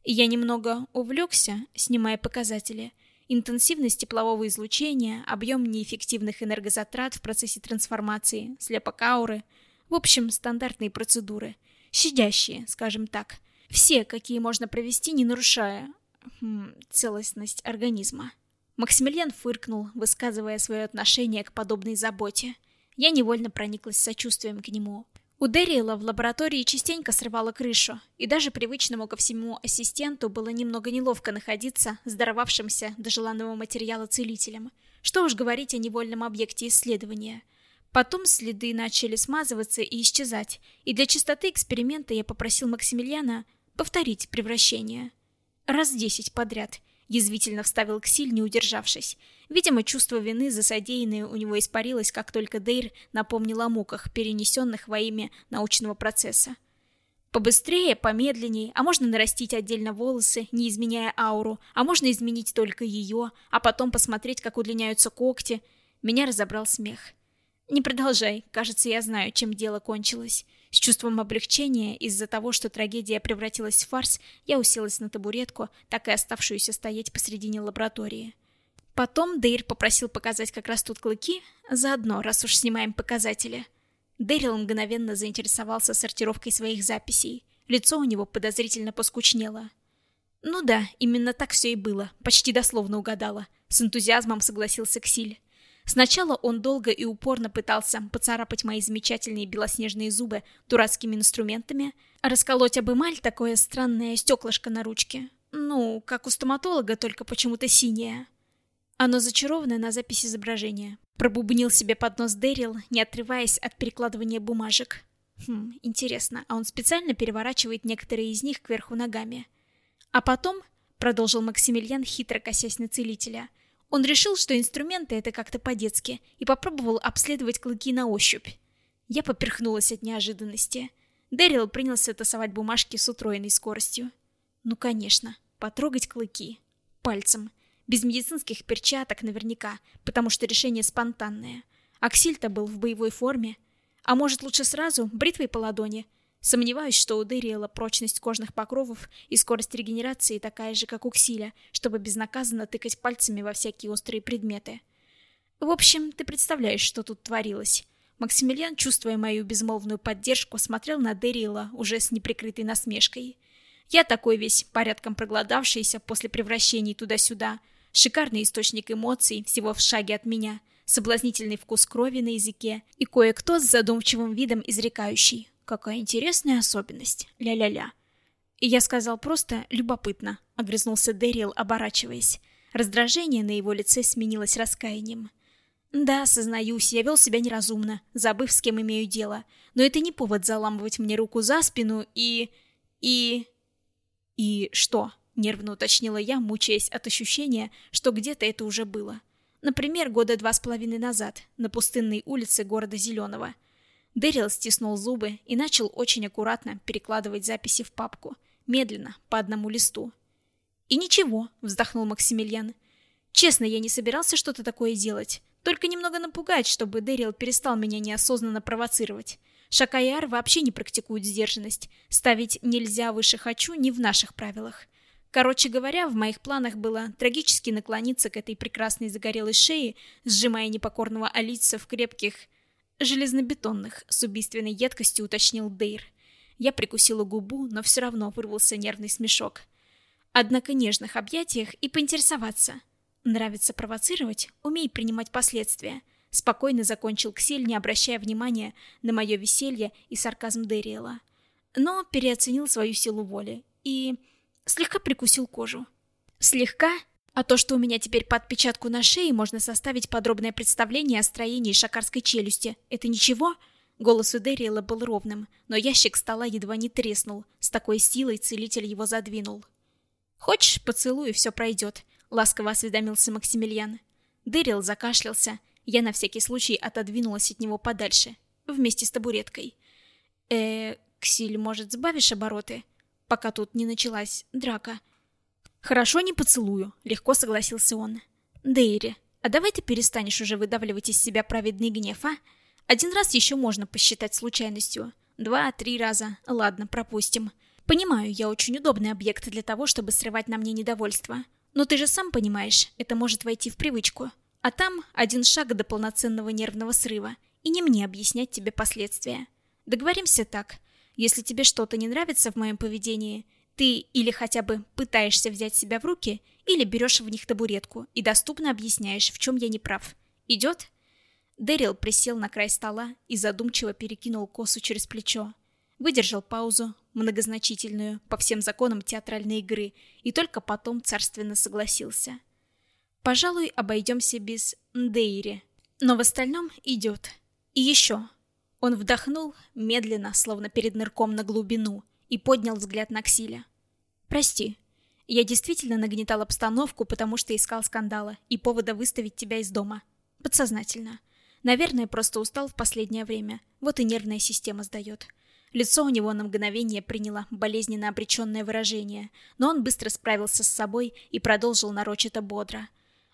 Speaker 1: Я немного увлекся, снимая показатели. Интенсивность теплового излучения, объем неэффективных энергозатрат в процессе трансформации, слепок ауры. В общем, стандартные процедуры. Щадящие, скажем так. Все, какие можно провести, не нарушая хм, целостность организма. Максимилиан фыркнул, высказывая свое отношение к подобной заботе. Я невольно прониклась сочувствием к нему. У Дэрила в лаборатории частенько срывала крышу, и даже привычному ко всему ассистенту было немного неловко находиться с даровавшимся до желанного материала целителем. Что уж говорить о невольном объекте исследования. Потом следы начали смазываться и исчезать, и для чистоты эксперимента я попросил Максимилиана повторить превращение. Раз десять подряд — Язвительно вставил Ксиль, не удержавшись. Видимо, чувство вины за содеянное у него испарилось, как только Дейр напомнил о муках, перенесенных во имя научного процесса. Побыстрее, помедленнее, а можно нарастить отдельно волосы, не изменяя ауру, а можно изменить только ее, а потом посмотреть, как удлиняются когти. Меня разобрал смех. Не продолжай, кажется, я знаю, чем дело кончилось. С чувством облегчения из-за того, что трагедия превратилась в фарс, я уселась на табуретку, так и оставшуюся стоять посредине лаборатории. Потом Дейр попросил показать как раз тут клыки, заодно, раз уж снимаем показатели. Дэрил мгновенно заинтересовался сортировкой своих записей. Лицо у него подозрительно поскучнело. Ну да, именно так все и было, почти дословно угадала. С энтузиазмом согласился Ксиль. Сначала он долго и упорно пытался поцарапать мои замечательные белоснежные зубы дурацкими инструментами, расколоть об эмаль такое странное стеклышко на ручке. Ну, как у стоматолога, только почему-то синее. Оно зачарованное на запись изображения. Пробубнил себе под нос Дэрил, не отрываясь от перекладывания бумажек. Хм, интересно, а он специально переворачивает некоторые из них кверху ногами? А потом, продолжил Максимилиан, хитро косясь на целителя, он решил, что инструменты это как-то по-детски, и попробовал обследовать клыки на ощупь. Я поперхнулась от неожиданности. Дэрил принялся тасовать бумажки с утроенной скоростью. Ну, конечно, потрогать клыки. Пальцем. Без медицинских перчаток наверняка, потому что решение спонтанное. Аксиль-то был в боевой форме. А может лучше сразу, бритвой по ладони? Сомневаюсь, что у Дэриэла прочность кожных покровов и скорость регенерации такая же, как у Ксиля, чтобы безнаказанно тыкать пальцами во всякие острые предметы. В общем, ты представляешь, что тут творилось. Максимилиан, чувствуя мою безмолвную поддержку, смотрел на Дэриэла уже с неприкрытой насмешкой. Я такой весь, порядком проголодавшийся после превращений туда-сюда, шикарный источник эмоций всего в шаге от меня, соблазнительный вкус крови на языке и кое-кто с задумчивым видом изрекающий. Какая интересная особенность. Ля-ля-ля. И я сказал просто «любопытно», — огрызнулся Дэрил, оборачиваясь. Раздражение на его лице сменилось раскаянием. «Да, сознаюсь, я вел себя неразумно, забыв, с кем имею дело. Но это не повод заламывать мне руку за спину и... и...» «И что?» Нервно уточнила я, мучаясь от ощущения, что где-то это уже было. Например, года два с половиной назад, на пустынной улице города Зеленого. Дэрил стиснул зубы и начал очень аккуратно перекладывать записи в папку, медленно, по одному листу. «И ничего», — вздохнул Максимилиан. «Честно, я не собирался что-то такое делать. Только немного напугать, чтобы Дэрил перестал меня неосознанно провоцировать. Шакаяр вообще не практикует сдержанность. Ставить «нельзя» выше «хочу» не в наших правилах. Короче говоря, в моих планах было трагически наклониться к этой прекрасной загорелой шее, сжимая непокорного Алиса в крепких железнобетонных, с убийственной едкостью уточнил Дейр. Я прикусила губу, но все равно вырвался нервный смешок. Однако нежных объятиях и поинтересоваться. Нравится провоцировать, умей принимать последствия. Спокойно закончил Ксель, не обращая внимания на мое веселье и сарказм Дэриэла. Но переоценил свою силу воли и слегка прикусил кожу. Слегка, а то, что у меня теперь по отпечатку на шее можно составить подробное представление о строении шакарской челюсти, это ничего? Голос у Дэриэла был ровным, но ящик стола едва не треснул, с такой силой целитель его задвинул. «Хочешь, поцелуй, и все пройдет», — ласково осведомился Максимилиан. Дэрил закашлялся, я на всякий случай отодвинулась от него подальше, вместе с табуреткой. э Ксиль, может, сбавишь обороты?» пока тут не началась драка. «Хорошо, не поцелую», — легко согласился он. «Дейри, а давай ты перестанешь уже выдавливать из себя праведный гнев, а? Один раз еще можно посчитать случайностью. Два-три раза. Ладно, пропустим. Понимаю, я очень удобный объект для того, чтобы срывать на мне недовольство. Но ты же сам понимаешь, это может войти в привычку. А там один шаг до полноценного нервного срыва. И не мне объяснять тебе последствия. Договоримся так. Если тебе что-то не нравится в моем поведении, ты или хотя бы пытаешься взять себя в руки, или берешь в них табуретку и доступно объясняешь, в чем я не прав. Идет? Дэрил присел на край стола и задумчиво перекинул косу через плечо. Выдержал паузу, многозначительную, по всем законам театральной игры, и только потом царственно согласился. Пожалуй, обойдемся без Дейри, но в остальном идет. И еще, он вдохнул, медленно, словно перед нырком на глубину, и поднял взгляд на Ксиля. «Прости. Я действительно нагнетал обстановку, потому что искал скандала и повода выставить тебя из дома. Подсознательно. Наверное, просто устал в последнее время. Вот и нервная система сдает». Лицо у него на мгновение приняло болезненно обреченное выражение, но он быстро справился с собой и продолжил нарочито бодро.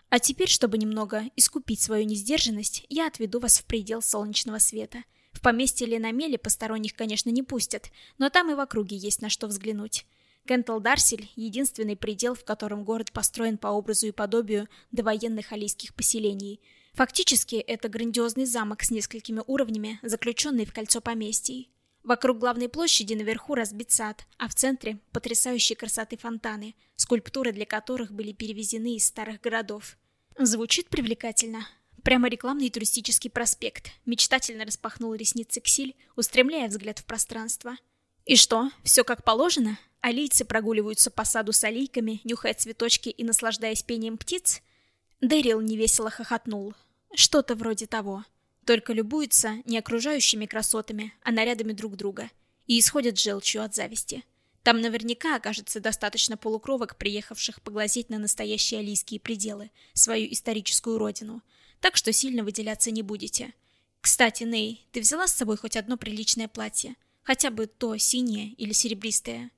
Speaker 1: А теперь, чтобы немного искупить свою несдержанность, я отведу вас в предел солнечного света. В поместье Ленамели посторонних, конечно, не пустят, но там и в округе есть на что взглянуть. Кентл-Дарсель — единственный предел, в котором город построен по образу и подобию довоенных алийских поселений. Фактически, это грандиозный замок с несколькими уровнями, заключенный в кольцо поместий. Вокруг главной площади наверху разбит сад, а в центре — потрясающей красоты фонтаны, скульптуры для которых были перевезены из старых городов. Звучит привлекательно. Прямо рекламный туристический проспект. Мечтательно распахнул ресницы Ксиль, устремляя взгляд в пространство. И что, все как положено? Алийцы прогуливаются по саду с алийками, нюхая цветочки и наслаждаясь пением птиц? Дэрил невесело хохотнул. Что-то вроде того только любуются не окружающими красотами, а нарядами друг друга, и исходят желчью от зависти. Там наверняка окажется достаточно полукровок, приехавших поглазеть на настоящие алийские пределы, свою историческую родину, так что сильно выделяться не будете. Кстати, Ней, ты взяла с собой хоть одно приличное платье? Хотя бы то синее или серебристое?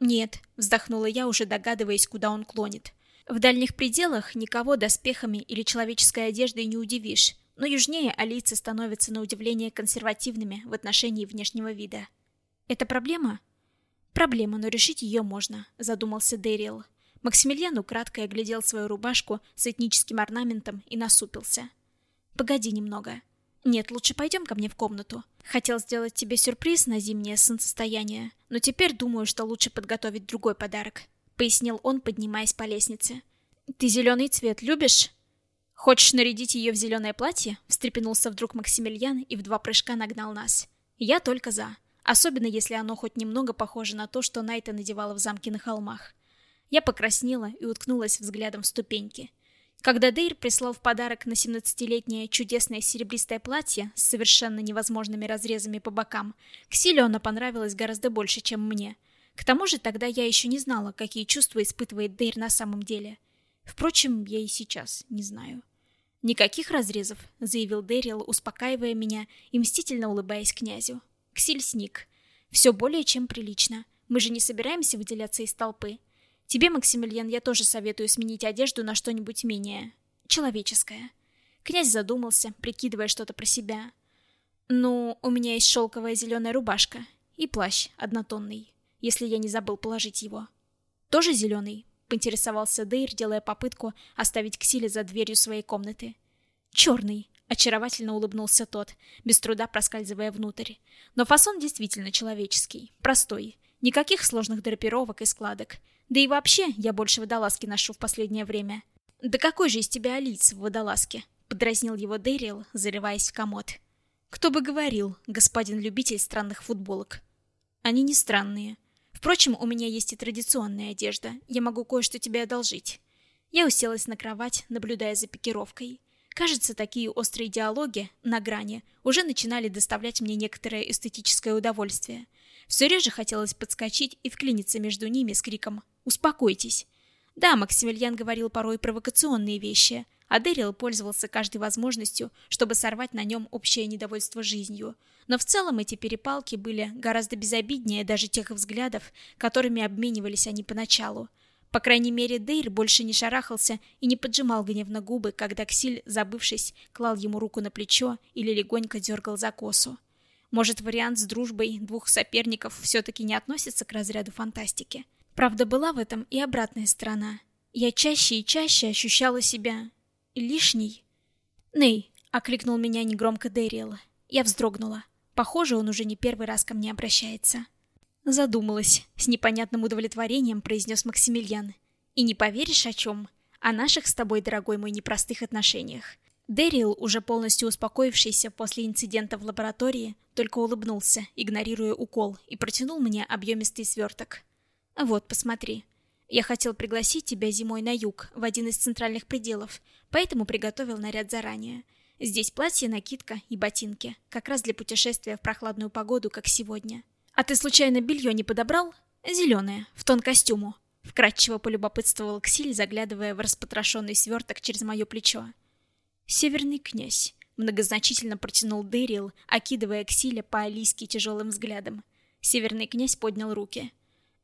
Speaker 1: Нет, вздохнула я, уже догадываясь, куда он клонит. В дальних пределах никого доспехами или человеческой одеждой не удивишь, но южнее алийцы становятся на удивление консервативными в отношении внешнего вида. Это проблема? Проблема, но решить ее можно, задумался Дэриэл. Максимилиан украдкой оглядел свою рубашку с этническим орнаментом и насупился. Погоди немного. Нет, лучше пойдем ко мне в комнату. Хотел сделать тебе сюрприз на зимнее солнцестояние, но теперь думаю, что лучше подготовить другой подарок, пояснил он, поднимаясь по лестнице. Ты зеленый цвет любишь? «Хочешь нарядить ее в зеленое платье?» — встрепенулся вдруг Максимилиан и в два прыжка нагнал нас. «Я только за. Особенно, если оно хоть немного похоже на то, что Найта надевала в замке на холмах». Я покраснела и уткнулась взглядом в ступеньки. Когда Дейр прислал в подарок на семнадцатилетнее чудесное серебристое платье с совершенно невозможными разрезами по бокам, Ксиле оно понравилось гораздо больше, чем мне. К тому же тогда я еще не знала, какие чувства испытывает Дейр на самом деле. Впрочем, я и сейчас не знаю. «Никаких разрезов», — заявил Дэрил, успокаивая меня и мстительно улыбаясь князю. «Ксиль сник. Все более чем прилично. Мы же не собираемся выделяться из толпы. Тебе, Максимилиан, я тоже советую сменить одежду на что-нибудь менее... человеческое». Князь задумался, прикидывая что-то про себя. «Ну, у меня есть шелковая зеленая рубашка и плащ однотонный, если я не забыл положить его. Тоже зеленый?» поинтересовался Дейр, делая попытку оставить Ксили за дверью своей комнаты. «Черный», — очаровательно улыбнулся тот, без труда проскальзывая внутрь. Но фасон действительно человеческий, простой. Никаких сложных драпировок и складок. Да и вообще, я больше водолазки ношу в последнее время. «Да какой же из тебя Алиц в водолазке?» — подразнил его Дэрил, зарываясь в комод. «Кто бы говорил, господин любитель странных футболок?» «Они не странные», Впрочем, у меня есть и традиционная одежда. Я могу кое-что тебе одолжить. Я уселась на кровать, наблюдая за пикировкой. Кажется, такие острые диалоги, на грани, уже начинали доставлять мне некоторое эстетическое удовольствие. Все реже хотелось подскочить и вклиниться между ними с криком «Успокойтесь!». Да, Максимилиан говорил порой провокационные вещи, а Дэрил пользовался каждой возможностью, чтобы сорвать на нем общее недовольство жизнью. Но в целом эти перепалки были гораздо безобиднее даже тех взглядов, которыми обменивались они поначалу. По крайней мере, Дейр больше не шарахался и не поджимал гневно губы, когда Ксиль, забывшись, клал ему руку на плечо или легонько дергал за косу. Может, вариант с дружбой двух соперников все-таки не относится к разряду фантастики? Правда, была в этом и обратная сторона. Я чаще и чаще ощущала себя лишний. «Ней!» — окликнул меня негромко Дэриэл. Я вздрогнула. Похоже, он уже не первый раз ко мне обращается. Задумалась. С непонятным удовлетворением произнес Максимилиан. И не поверишь о чем? О наших с тобой, дорогой мой, непростых отношениях. Дэрил, уже полностью успокоившийся после инцидента в лаборатории, только улыбнулся, игнорируя укол, и протянул мне объемистый сверток. «Вот, посмотри. Я хотел пригласить тебя зимой на юг, в один из центральных пределов, поэтому приготовил наряд заранее. Здесь платье, накидка и ботинки, как раз для путешествия в прохладную погоду, как сегодня. А ты случайно белье не подобрал? Зеленое, в тон костюму. Вкратчиво полюбопытствовал Ксиль, заглядывая в распотрошенный сверток через мое плечо. Северный князь. Многозначительно протянул Дэрил, окидывая Ксиля по-алийски тяжелым взглядом. Северный князь поднял руки.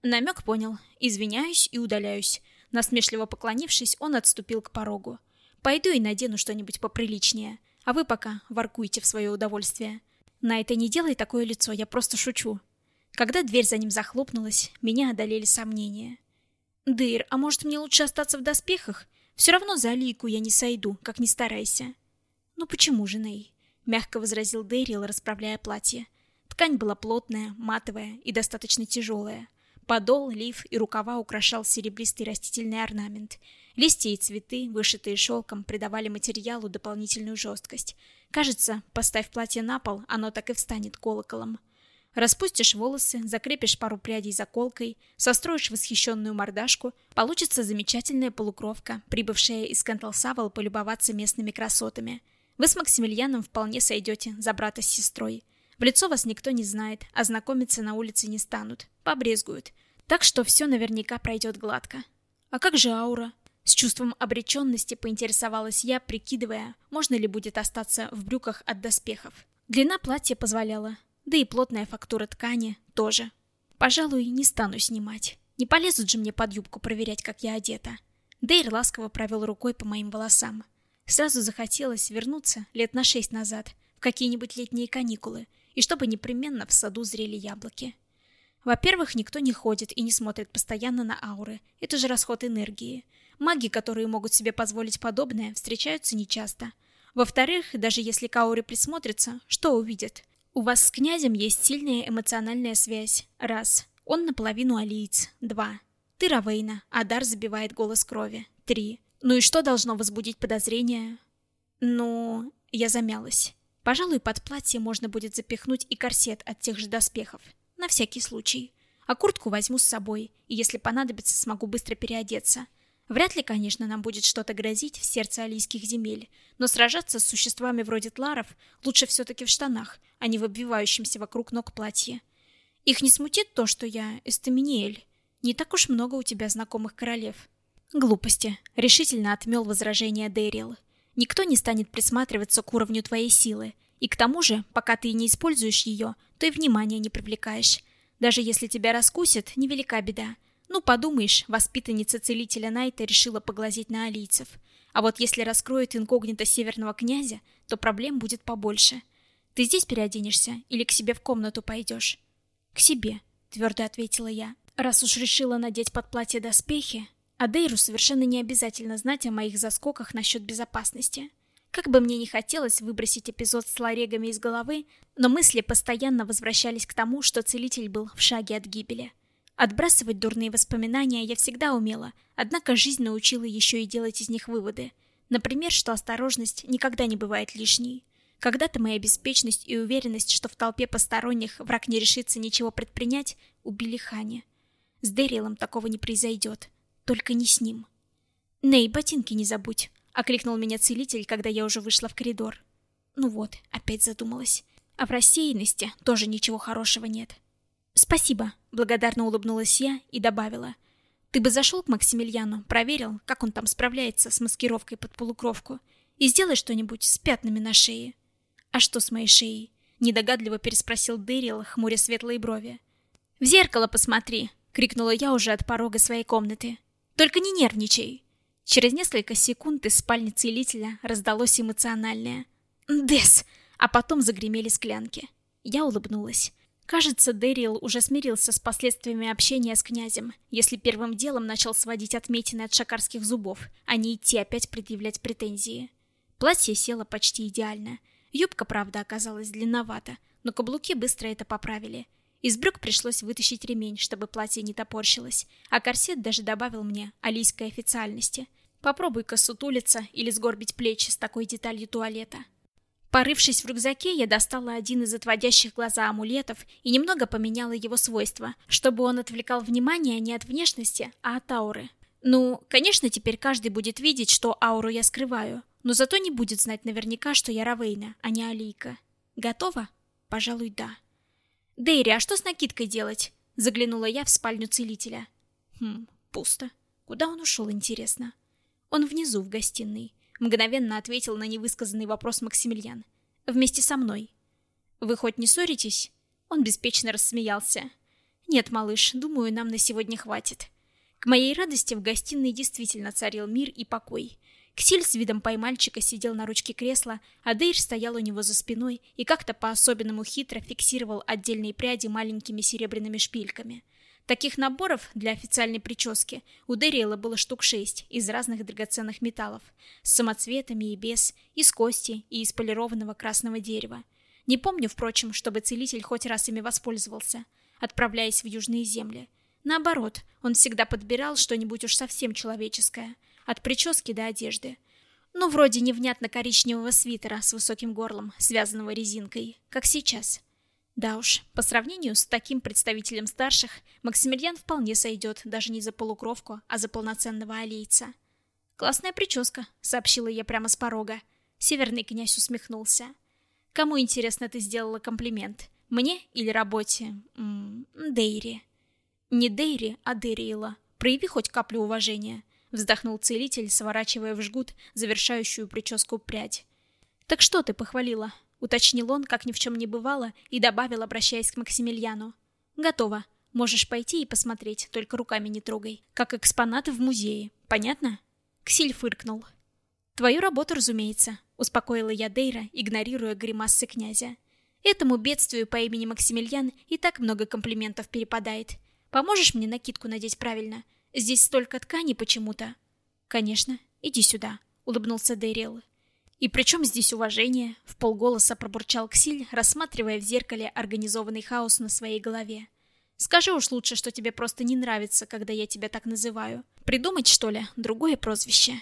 Speaker 1: Намек понял. Извиняюсь и удаляюсь. Насмешливо поклонившись, он отступил к порогу. Пойду и надену что-нибудь поприличнее, а вы пока воркуйте в свое удовольствие. На это не делай такое лицо, я просто шучу. Когда дверь за ним захлопнулась, меня одолели сомнения. Дыр, а может мне лучше остаться в доспехах? Все равно за Алику я не сойду, как ни старайся. Ну почему же, Ней? Мягко возразил Дэрил, расправляя платье. Ткань была плотная, матовая и достаточно тяжелая. Подол, лиф и рукава украшал серебристый растительный орнамент. Листья и цветы, вышитые шелком, придавали материалу дополнительную жесткость. Кажется, поставь платье на пол, оно так и встанет колоколом. Распустишь волосы, закрепишь пару прядей заколкой, состроишь восхищенную мордашку, получится замечательная полукровка, прибывшая из Кенталсавал полюбоваться местными красотами. Вы с Максимилианом вполне сойдете за брата с сестрой. В лицо вас никто не знает, а знакомиться на улице не станут, побрезгуют. Так что все наверняка пройдет гладко. А как же аура? С чувством обреченности поинтересовалась я, прикидывая, можно ли будет остаться в брюках от доспехов. Длина платья позволяла, да и плотная фактура ткани тоже. Пожалуй, не стану снимать. Не полезут же мне под юбку проверять, как я одета. Дейр ласково провел рукой по моим волосам. Сразу захотелось вернуться лет на шесть назад, в какие-нибудь летние каникулы, и чтобы непременно в саду зрели яблоки. Во-первых, никто не ходит и не смотрит постоянно на ауры. Это же расход энергии. Маги, которые могут себе позволить подобное, встречаются нечасто. Во-вторых, даже если к ауре присмотрится, что увидят? У вас с князем есть сильная эмоциональная связь. Раз. Он наполовину алиец. Два. Ты Равейна, а дар забивает голос крови. Три. Ну и что должно возбудить подозрения? Ну, я замялась. Пожалуй, под платье можно будет запихнуть и корсет от тех же доспехов. На всякий случай. А куртку возьму с собой, и если понадобится, смогу быстро переодеться. Вряд ли, конечно, нам будет что-то грозить в сердце алийских земель, но сражаться с существами вроде тларов лучше все-таки в штанах, а не в обвивающемся вокруг ног платье. Их не смутит то, что я Эстаминиэль. Не так уж много у тебя знакомых королев. Глупости. Решительно отмел возражение Дэрил. Никто не станет присматриваться к уровню твоей силы. И к тому же, пока ты не используешь ее, то и внимания не привлекаешь. Даже если тебя раскусят, невелика беда. Ну, подумаешь, воспитанница целителя Найта решила поглазеть на алийцев. А вот если раскроют инкогнито северного князя, то проблем будет побольше. Ты здесь переоденешься или к себе в комнату пойдешь? К себе, твердо ответила я. Раз уж решила надеть под платье доспехи, Адейру совершенно не обязательно знать о моих заскоках насчет безопасности. Как бы мне ни хотелось выбросить эпизод с ларегами из головы, но мысли постоянно возвращались к тому, что целитель был в шаге от гибели. Отбрасывать дурные воспоминания я всегда умела, однако жизнь научила еще и делать из них выводы. Например, что осторожность никогда не бывает лишней. Когда-то моя беспечность и уверенность, что в толпе посторонних враг не решится ничего предпринять, убили Хани. С Дэрилом такого не произойдет. Только не с ним. «Ней, ботинки не забудь», — окликнул меня целитель, когда я уже вышла в коридор. Ну вот, опять задумалась. А в рассеянности тоже ничего хорошего нет. «Спасибо», — благодарно улыбнулась я и добавила. «Ты бы зашел к Максимилиану, проверил, как он там справляется с маскировкой под полукровку, и сделай что-нибудь с пятнами на шее». «А что с моей шеей?» — недогадливо переспросил Дэрил, хмуря светлые брови. «В зеркало посмотри!» — крикнула я уже от порога своей комнаты. «Только не нервничай!» Через несколько секунд из спальни целителя раздалось эмоциональное «Дес!», а потом загремели склянки. Я улыбнулась. Кажется, Дэрил уже смирился с последствиями общения с князем, если первым делом начал сводить отметины от шакарских зубов, а не идти опять предъявлять претензии. Платье село почти идеально. Юбка, правда, оказалась длинновата, но каблуки быстро это поправили. Из брюк пришлось вытащить ремень, чтобы платье не топорщилось, а корсет даже добавил мне алийской официальности. Попробуй-ка сутулиться или сгорбить плечи с такой деталью туалета. Порывшись в рюкзаке, я достала один из отводящих глаза амулетов и немного поменяла его свойства, чтобы он отвлекал внимание не от внешности, а от ауры. Ну, конечно, теперь каждый будет видеть, что ауру я скрываю, но зато не будет знать наверняка, что я Равейна, а не Алийка. Готова? Пожалуй, да. Дейри, а что с накидкой делать? Заглянула я в спальню целителя. Хм, пусто. Куда он ушел, интересно? Он внизу, в гостиной. Мгновенно ответил на невысказанный вопрос Максимилиан. Вместе со мной. Вы хоть не ссоритесь? Он беспечно рассмеялся. Нет, малыш, думаю, нам на сегодня хватит. К моей радости в гостиной действительно царил мир и покой. Ксиль с видом поймальчика сидел на ручке кресла, а Дейр стоял у него за спиной и как-то по-особенному хитро фиксировал отдельные пряди маленькими серебряными шпильками. Таких наборов для официальной прически у Дэриэла было штук шесть из разных драгоценных металлов, с самоцветами и без, из кости и из полированного красного дерева. Не помню, впрочем, чтобы целитель хоть раз ими воспользовался, отправляясь в южные земли. Наоборот, он всегда подбирал что-нибудь уж совсем человеческое, от прически до одежды. Ну, вроде невнятно-коричневого свитера с высоким горлом, связанного резинкой, как сейчас. Да уж, по сравнению с таким представителем старших, Максимилиан вполне сойдет даже не за полукровку, а за полноценного алийца. «Классная прическа», — сообщила я прямо с порога. Северный князь усмехнулся. «Кому, интересно, ты сделала комплимент? Мне или работе? М -м, Дейри?» «Не Дейри, а Дейриила. Прояви хоть каплю уважения», — вздохнул целитель, сворачивая в жгут завершающую прическу прядь. «Так что ты похвалила?» Уточнил он, как ни в чем не бывало, и добавил, обращаясь к Максимилиану. «Готово. Можешь пойти и посмотреть, только руками не трогай. Как экспонаты в музее. Понятно?» Ксиль фыркнул. «Твою работу, разумеется», — успокоила я Дейра, игнорируя гримасы князя. «Этому бедствию по имени Максимилиан и так много комплиментов перепадает. Поможешь мне накидку надеть правильно? Здесь столько ткани почему-то». «Конечно. Иди сюда», — улыбнулся Дейрел. «И при чем здесь уважение?» — в полголоса пробурчал Ксиль, рассматривая в зеркале организованный хаос на своей голове. «Скажи уж лучше, что тебе просто не нравится, когда я тебя так называю. Придумать, что ли, другое прозвище?»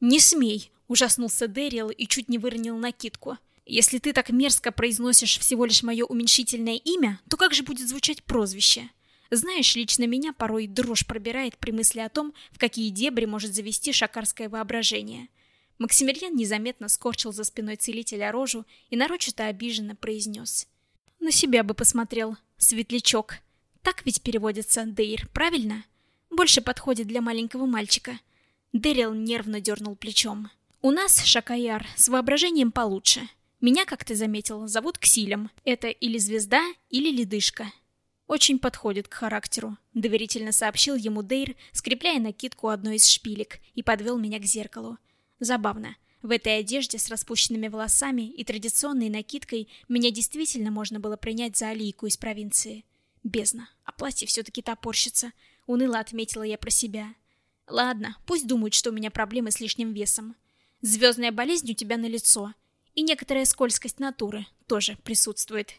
Speaker 1: «Не смей!» — ужаснулся Дэрил и чуть не выронил накидку. «Если ты так мерзко произносишь всего лишь мое уменьшительное имя, то как же будет звучать прозвище?» Знаешь, лично меня порой дрожь пробирает при мысли о том, в какие дебри может завести шакарское воображение. Максимилиан незаметно скорчил за спиной целителя рожу и нарочито обиженно произнес. «На себя бы посмотрел, светлячок. Так ведь переводится Дейр, правильно? Больше подходит для маленького мальчика». Дэрил нервно дернул плечом. «У нас, Шакаяр, с воображением получше. Меня, как ты заметил, зовут Ксилем. Это или звезда, или ледышка. Очень подходит к характеру», — доверительно сообщил ему Дейр, скрепляя накидку одной из шпилек, и подвел меня к зеркалу. Забавно. В этой одежде с распущенными волосами и традиционной накидкой меня действительно можно было принять за алийку из провинции. Бездна, а платье все-таки топорщится. Уныло отметила я про себя. Ладно, пусть думают, что у меня проблемы с лишним весом. Звездная болезнь у тебя на лицо. И некоторая скользкость натуры тоже присутствует.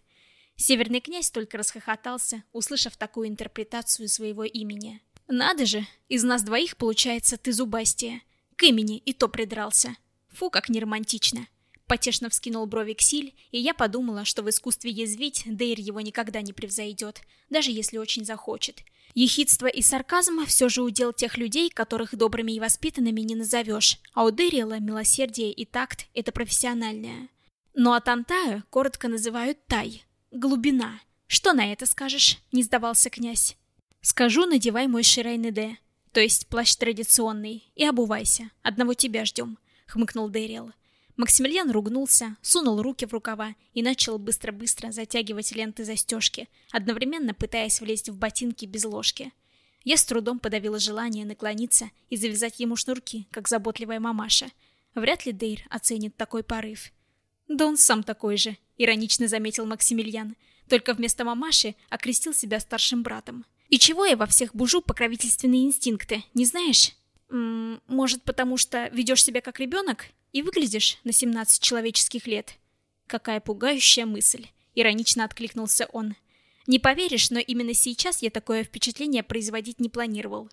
Speaker 1: Северный князь только расхохотался, услышав такую интерпретацию своего имени. Надо же, из нас двоих получается ты зубастия. К имени и то придрался. Фу, как неромантично. Потешно вскинул брови Ксиль, и я подумала, что в искусстве язвить Дейр его никогда не превзойдет, даже если очень захочет. Ехидство и сарказм все же удел тех людей, которых добрыми и воспитанными не назовешь, а у Дэрила милосердие и такт — это профессиональное. Ну а Тантаю коротко называют Тай. Глубина. Что на это скажешь? Не сдавался князь. Скажу, надевай мой Ширайнеде. То есть плащ традиционный. И обувайся. Одного тебя ждем», — хмыкнул Дэрил. Максимилиан ругнулся, сунул руки в рукава и начал быстро-быстро затягивать ленты застежки, одновременно пытаясь влезть в ботинки без ложки. Я с трудом подавила желание наклониться и завязать ему шнурки, как заботливая мамаша. Вряд ли Дейр оценит такой порыв. «Да он сам такой же», — иронично заметил Максимилиан. Только вместо мамаши окрестил себя старшим братом. И чего я во всех бужу покровительственные инстинкты, не знаешь? М -м, может, потому что ведешь себя как ребенок и выглядишь на 17 человеческих лет? Какая пугающая мысль, иронично откликнулся он. Не поверишь, но именно сейчас я такое впечатление производить не планировал.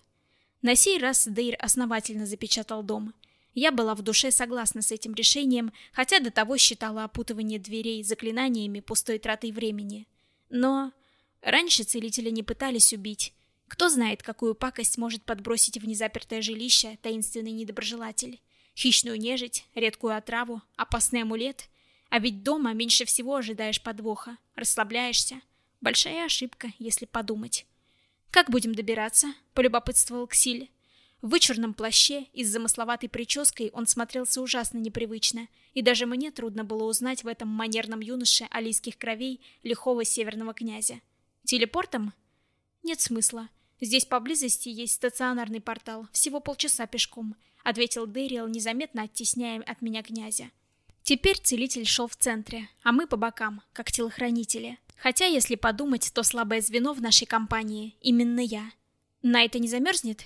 Speaker 1: На сей раз Дейр основательно запечатал дом. Я была в душе согласна с этим решением, хотя до того считала опутывание дверей заклинаниями пустой тратой времени. Но Раньше целители не пытались убить. Кто знает, какую пакость может подбросить в незапертое жилище таинственный недоброжелатель. Хищную нежить, редкую отраву, опасный амулет. А ведь дома меньше всего ожидаешь подвоха, расслабляешься. Большая ошибка, если подумать. «Как будем добираться?» — полюбопытствовал Ксиль. В вычурном плаще и с замысловатой прической он смотрелся ужасно непривычно, и даже мне трудно было узнать в этом манерном юноше алийских кровей лихого северного князя. Телепортом? Нет смысла. Здесь поблизости есть стационарный портал, всего полчаса пешком, ответил Дэриэл, незаметно оттесняя от меня князя. Теперь целитель шел в центре, а мы по бокам, как телохранители. Хотя, если подумать, то слабое звено в нашей компании именно я. На это не замерзнет?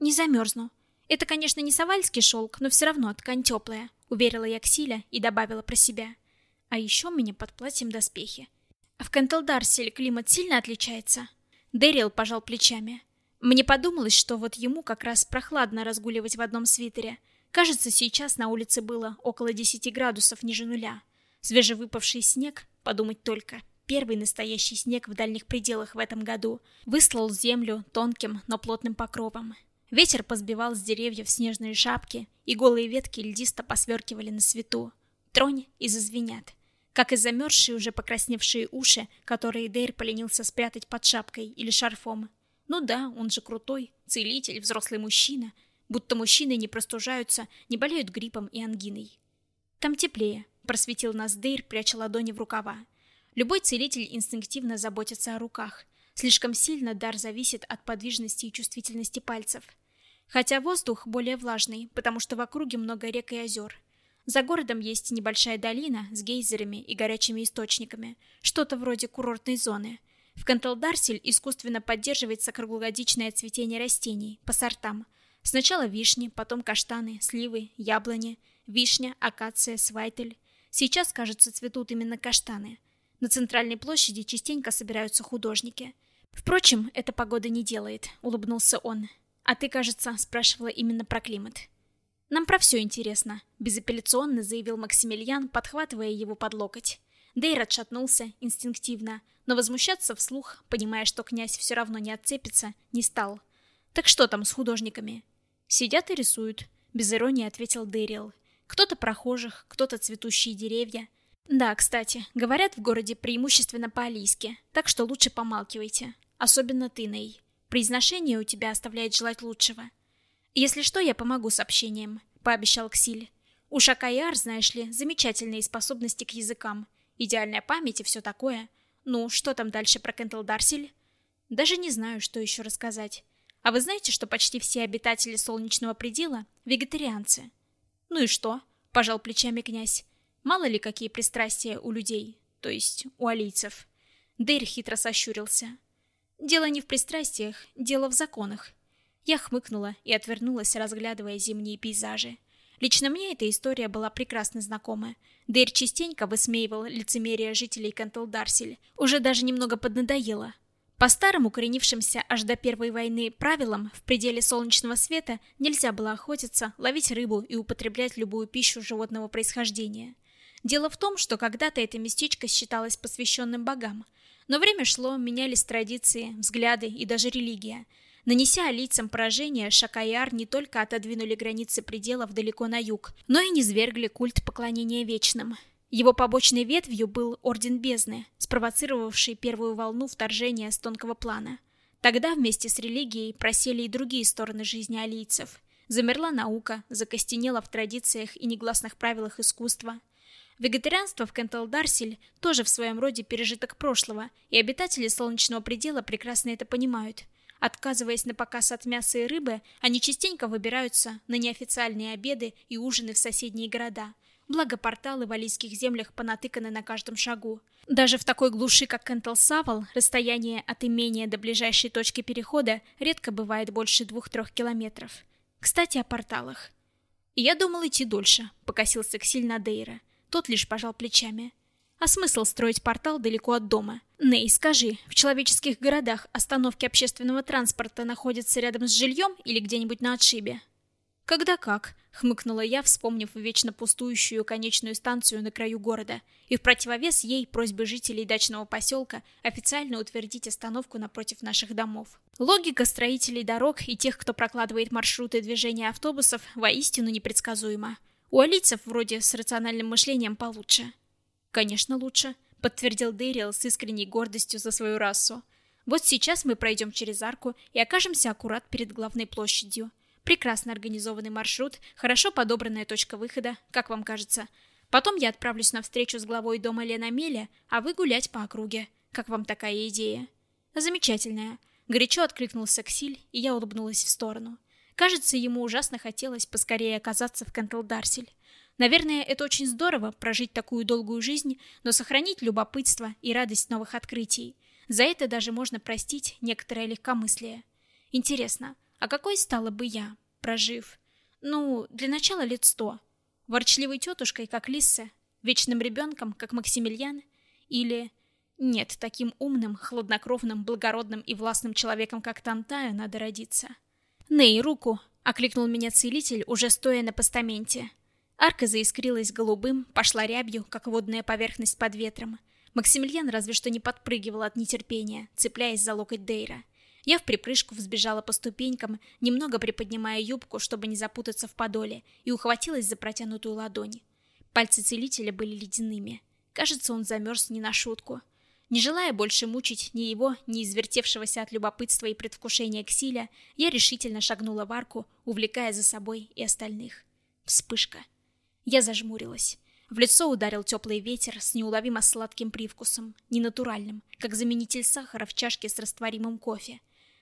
Speaker 1: Не замерзну. Это, конечно, не савальский шелк, но все равно ткань теплая, уверила я Ксиля и добавила про себя. А еще мне под платьем доспехи. В Кентелдарселе климат сильно отличается? Дэрил пожал плечами. Мне подумалось, что вот ему как раз прохладно разгуливать в одном свитере. Кажется, сейчас на улице было около 10 градусов ниже нуля. Свежевыпавший снег, подумать только, первый настоящий снег в дальних пределах в этом году, выслал землю тонким, но плотным покровом. Ветер позбивал с деревьев снежные шапки, и голые ветки льдисто посверкивали на свету. Тронь и зазвенят как и замерзшие уже покрасневшие уши, которые Дейр поленился спрятать под шапкой или шарфом. Ну да, он же крутой, целитель, взрослый мужчина, будто мужчины не простужаются, не болеют гриппом и ангиной. Там теплее, просветил нас Дейр, пряча ладони в рукава. Любой целитель инстинктивно заботится о руках. Слишком сильно дар зависит от подвижности и чувствительности пальцев. Хотя воздух более влажный, потому что в округе много рек и озер. За городом есть небольшая долина с гейзерами и горячими источниками, что-то вроде курортной зоны. В Канталдарсель искусственно поддерживается круглогодичное цветение растений по сортам. Сначала вишни, потом каштаны, сливы, яблони, вишня, акация, свайтель. Сейчас, кажется, цветут именно каштаны. На центральной площади частенько собираются художники. Впрочем, эта погода не делает, улыбнулся он. А ты, кажется, спрашивала именно про климат. Нам про все интересно, безапелляционно заявил Максимилиан, подхватывая его под локоть. Дейр отшатнулся инстинктивно, но возмущаться вслух, понимая, что князь все равно не отцепится, не стал. Так что там с художниками? Сидят и рисуют, без иронии ответил Дэрил. Кто-то прохожих, кто-то цветущие деревья. Да, кстати, говорят в городе преимущественно по-алийски, так что лучше помалкивайте. Особенно ты, Ней. Произношение у тебя оставляет желать лучшего. «Если что, я помогу с общением», — пообещал Ксиль. «У Шакаяр, знаешь ли, замечательные способности к языкам, идеальная память и все такое. Ну, что там дальше про Кентелдарсель?» «Даже не знаю, что еще рассказать. А вы знаете, что почти все обитатели Солнечного предела — вегетарианцы?» «Ну и что?» — пожал плечами князь. «Мало ли какие пристрастия у людей, то есть у алийцев». Дейр хитро сощурился. «Дело не в пристрастиях, дело в законах. Я хмыкнула и отвернулась, разглядывая зимние пейзажи. Лично мне эта история была прекрасно знакома. Дейр частенько высмеивал лицемерие жителей Кантелдарсель, уже даже немного поднадоело. По старым укоренившимся аж до Первой войны правилам, в пределе солнечного света нельзя было охотиться, ловить рыбу и употреблять любую пищу животного происхождения. Дело в том, что когда-то это местечко считалось посвященным богам, но время шло, менялись традиции, взгляды и даже религия – Нанеся лицам поражение, Шакаяр не только отодвинули границы пределов далеко на юг, но и низвергли культ поклонения вечным. Его побочной ветвью был Орден Бездны, спровоцировавший первую волну вторжения с тонкого плана. Тогда вместе с религией просели и другие стороны жизни алийцев. Замерла наука, закостенела в традициях и негласных правилах искусства. Вегетарианство в Кентелдарсель тоже в своем роде пережиток прошлого, и обитатели Солнечного предела прекрасно это понимают – Отказываясь на показ от мяса и рыбы, они частенько выбираются на неофициальные обеды и ужины в соседние города. Благо порталы в алийских землях понатыканы на каждом шагу. Даже в такой глуши, как Кентл-Савал, расстояние от имения до ближайшей точки перехода редко бывает больше двух-трех километров. Кстати, о порталах. «Я думал идти дольше», — покосился Ксиль на Дейра. Тот лишь пожал плечами. А смысл строить портал далеко от дома? Ней, скажи, в человеческих городах остановки общественного транспорта находятся рядом с жильем или где-нибудь на отшибе? Когда как, хмыкнула я, вспомнив вечно пустующую конечную станцию на краю города, и в противовес ей просьбы жителей дачного поселка официально утвердить остановку напротив наших домов. Логика строителей дорог и тех, кто прокладывает маршруты движения автобусов, воистину непредсказуема. У алийцев вроде с рациональным мышлением получше. Конечно, лучше, подтвердил Дэриэл с искренней гордостью за свою расу. Вот сейчас мы пройдем через арку и окажемся аккурат перед главной площадью. Прекрасно организованный маршрут, хорошо подобранная точка выхода, как вам кажется. Потом я отправлюсь на встречу с главой дома Ленамеля, а вы гулять по округе. Как вам такая идея? Замечательная. Горячо откликнулся Ксиль, и я улыбнулась в сторону. Кажется, ему ужасно хотелось поскорее оказаться в Кентл-Дарсель. Наверное, это очень здорово прожить такую долгую жизнь, но сохранить любопытство и радость новых открытий. За это даже можно простить некоторое легкомыслие. Интересно, а какой стала бы я, прожив? Ну, для начала лет сто. Ворчливой тетушкой, как Лисса, вечным ребенком, как Максимилиан, или... Нет, таким умным, хладнокровным, благородным и властным человеком, как Тантая, надо родиться. «Ней, руку!» — окликнул меня целитель, уже стоя на постаменте. Арка заискрилась голубым, пошла рябью, как водная поверхность под ветром. Максимилиан разве что не подпрыгивал от нетерпения, цепляясь за локоть Дейра. Я в припрыжку взбежала по ступенькам, немного приподнимая юбку, чтобы не запутаться в подоле, и ухватилась за протянутую ладонь. Пальцы целителя были ледяными. Кажется, он замерз не на шутку. Не желая больше мучить ни его, ни извертевшегося от любопытства и предвкушения Ксиля, я решительно шагнула в арку, увлекая за собой и остальных. Вспышка. Я зажмурилась. В лицо ударил теплый ветер с неуловимо сладким привкусом, ненатуральным, как заменитель сахара в чашке с растворимым кофе.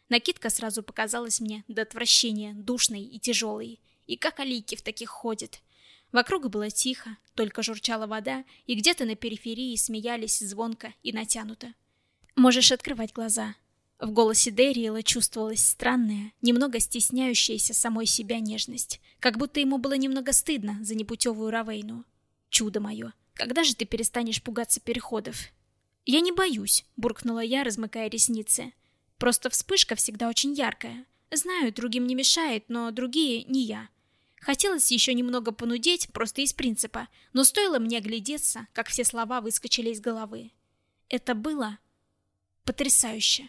Speaker 1: Накидка сразу показалась мне до отвращения душной и тяжелой. И как алийки в таких ходят. Вокруг было тихо, только журчала вода, и где-то на периферии смеялись звонко и натянуто. «Можешь открывать глаза». В голосе Дэриэла чувствовалась странная, немного стесняющаяся самой себя нежность, как будто ему было немного стыдно за непутевую Равейну. «Чудо мое! Когда же ты перестанешь пугаться переходов?» «Я не боюсь», — буркнула я, размыкая ресницы. «Просто вспышка всегда очень яркая. Знаю, другим не мешает, но другие — не я. Хотелось еще немного понудеть, просто из принципа, но стоило мне глядеться, как все слова выскочили из головы. Это было потрясающе.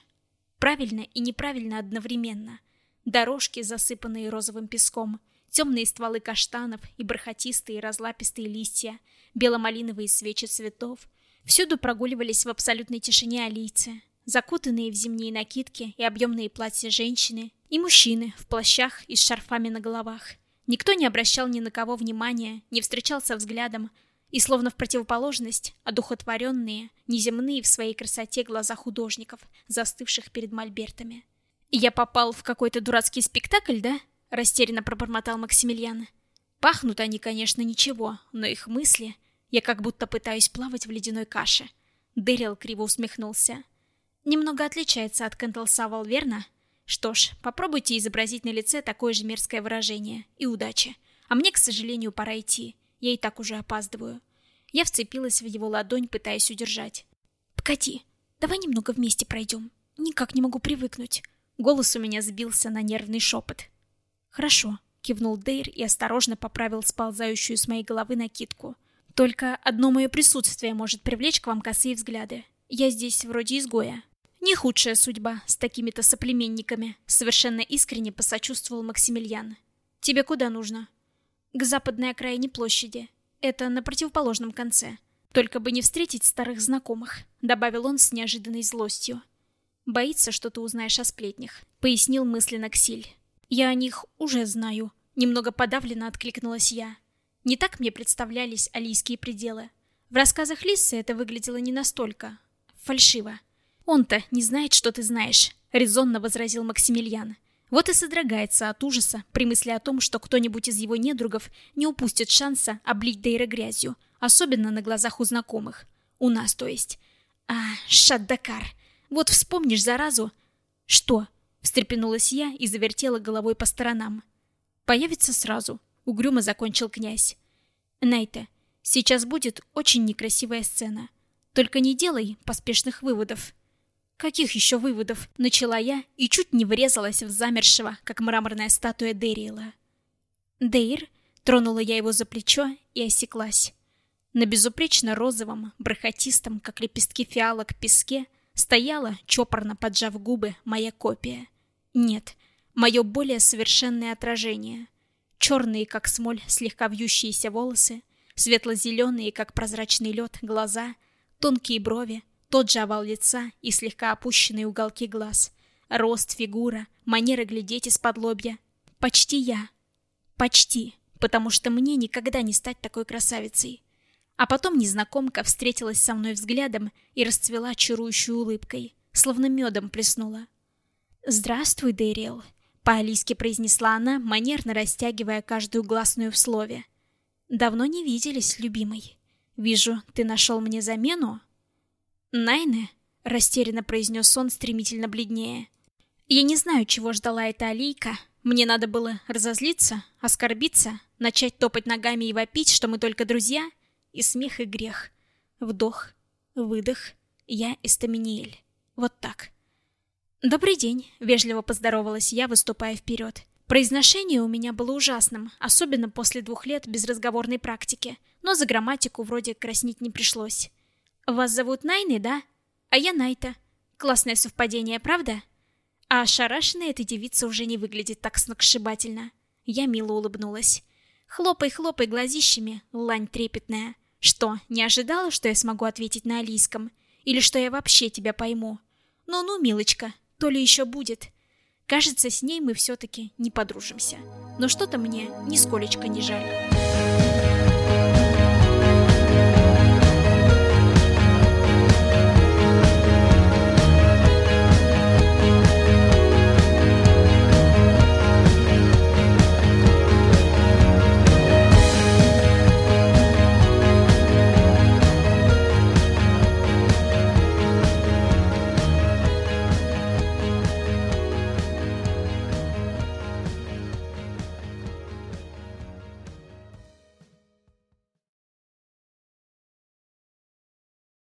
Speaker 1: Правильно и неправильно одновременно. Дорожки, засыпанные розовым песком, темные стволы каштанов и бархатистые разлапистые листья, беломалиновые свечи цветов. Всюду прогуливались в абсолютной тишине алийцы, закутанные в зимние накидки и объемные платья женщины, и мужчины в плащах и с шарфами на головах. Никто не обращал ни на кого внимания, не встречался взглядом, и словно в противоположность, одухотворенные, неземные в своей красоте глаза художников, застывших перед мольбертами. «Я попал в какой-то дурацкий спектакль, да?» — растерянно пробормотал Максимилиан. «Пахнут они, конечно, ничего, но их мысли... Я как будто пытаюсь плавать в ледяной каше». Дэрил криво усмехнулся. «Немного отличается от Кэнтл Савал, верно?» Что ж, попробуйте изобразить на лице такое же мерзкое выражение. И удачи. А мне, к сожалению, пора идти. Я и так уже опаздываю. Я вцепилась в его ладонь, пытаясь удержать. «Погоди, давай немного вместе пройдем. Никак не могу привыкнуть». Голос у меня сбился на нервный шепот. «Хорошо», — кивнул Дейр и осторожно поправил сползающую с моей головы накидку. «Только одно мое присутствие может привлечь к вам косые взгляды. Я здесь вроде изгоя, не худшая судьба с такими-то соплеменниками, совершенно искренне посочувствовал Максимилиан. Тебе куда нужно? К западной окраине площади. Это на противоположном конце. Только бы не встретить старых знакомых, добавил он с неожиданной злостью. Боится, что ты узнаешь о сплетнях, пояснил мысленно Ксиль. Я о них уже знаю, немного подавленно откликнулась я. Не так мне представлялись алийские пределы. В рассказах Лиссы это выглядело не настолько фальшиво. «Он-то не знает, что ты знаешь», — резонно возразил Максимилиан. Вот и содрогается от ужаса при мысли о том, что кто-нибудь из его недругов не упустит шанса облить Дейра грязью, особенно на глазах у знакомых. У нас, то есть. А, Шаддакар, вот вспомнишь заразу... Что? Встрепенулась я и завертела головой по сторонам. Появится сразу, угрюмо закончил князь. Найта, сейчас будет очень некрасивая сцена. Только не делай поспешных выводов. Каких еще выводов? Начала я и чуть не врезалась в замершего, как мраморная статуя Дэриэла. Дейр тронула я его за плечо и осеклась. На безупречно розовом, бархатистом, как лепестки фиалок, песке стояла, чопорно поджав губы, моя копия. Нет, мое более совершенное отражение. Черные, как смоль, слегка вьющиеся волосы, светло-зеленые, как прозрачный лед, глаза, тонкие брови, тот же овал лица и слегка опущенные уголки глаз. Рост, фигура, манера глядеть из-под лобья. Почти я. Почти. Потому что мне никогда не стать такой красавицей. А потом незнакомка встретилась со мной взглядом и расцвела чарующей улыбкой, словно медом плеснула. «Здравствуй, Дэрил», — по-алийски произнесла она, манерно растягивая каждую гласную в слове. «Давно не виделись, любимый. Вижу, ты нашел мне замену?» «Найне?» — растерянно произнес он, стремительно бледнее. «Я не знаю, чего ждала эта алийка. Мне надо было разозлиться, оскорбиться, начать топать ногами и вопить, что мы только друзья, и смех, и грех. Вдох, выдох, я Эстаминиэль. Вот так». «Добрый день», — вежливо поздоровалась я, выступая вперед. Произношение у меня было ужасным, особенно после двух лет безразговорной практики, но за грамматику вроде краснить не пришлось. «Вас зовут Найны, да? А я Найта. Классное совпадение, правда?» А ошарашенная эта девица уже не выглядит так сногсшибательно. Я мило улыбнулась. «Хлопай, хлопай глазищами, лань трепетная. Что, не ожидала, что я смогу ответить на алийском? Или что я вообще тебя пойму? Ну-ну, милочка, то ли еще будет. Кажется, с ней мы все-таки не подружимся. Но что-то мне нисколечко не жаль.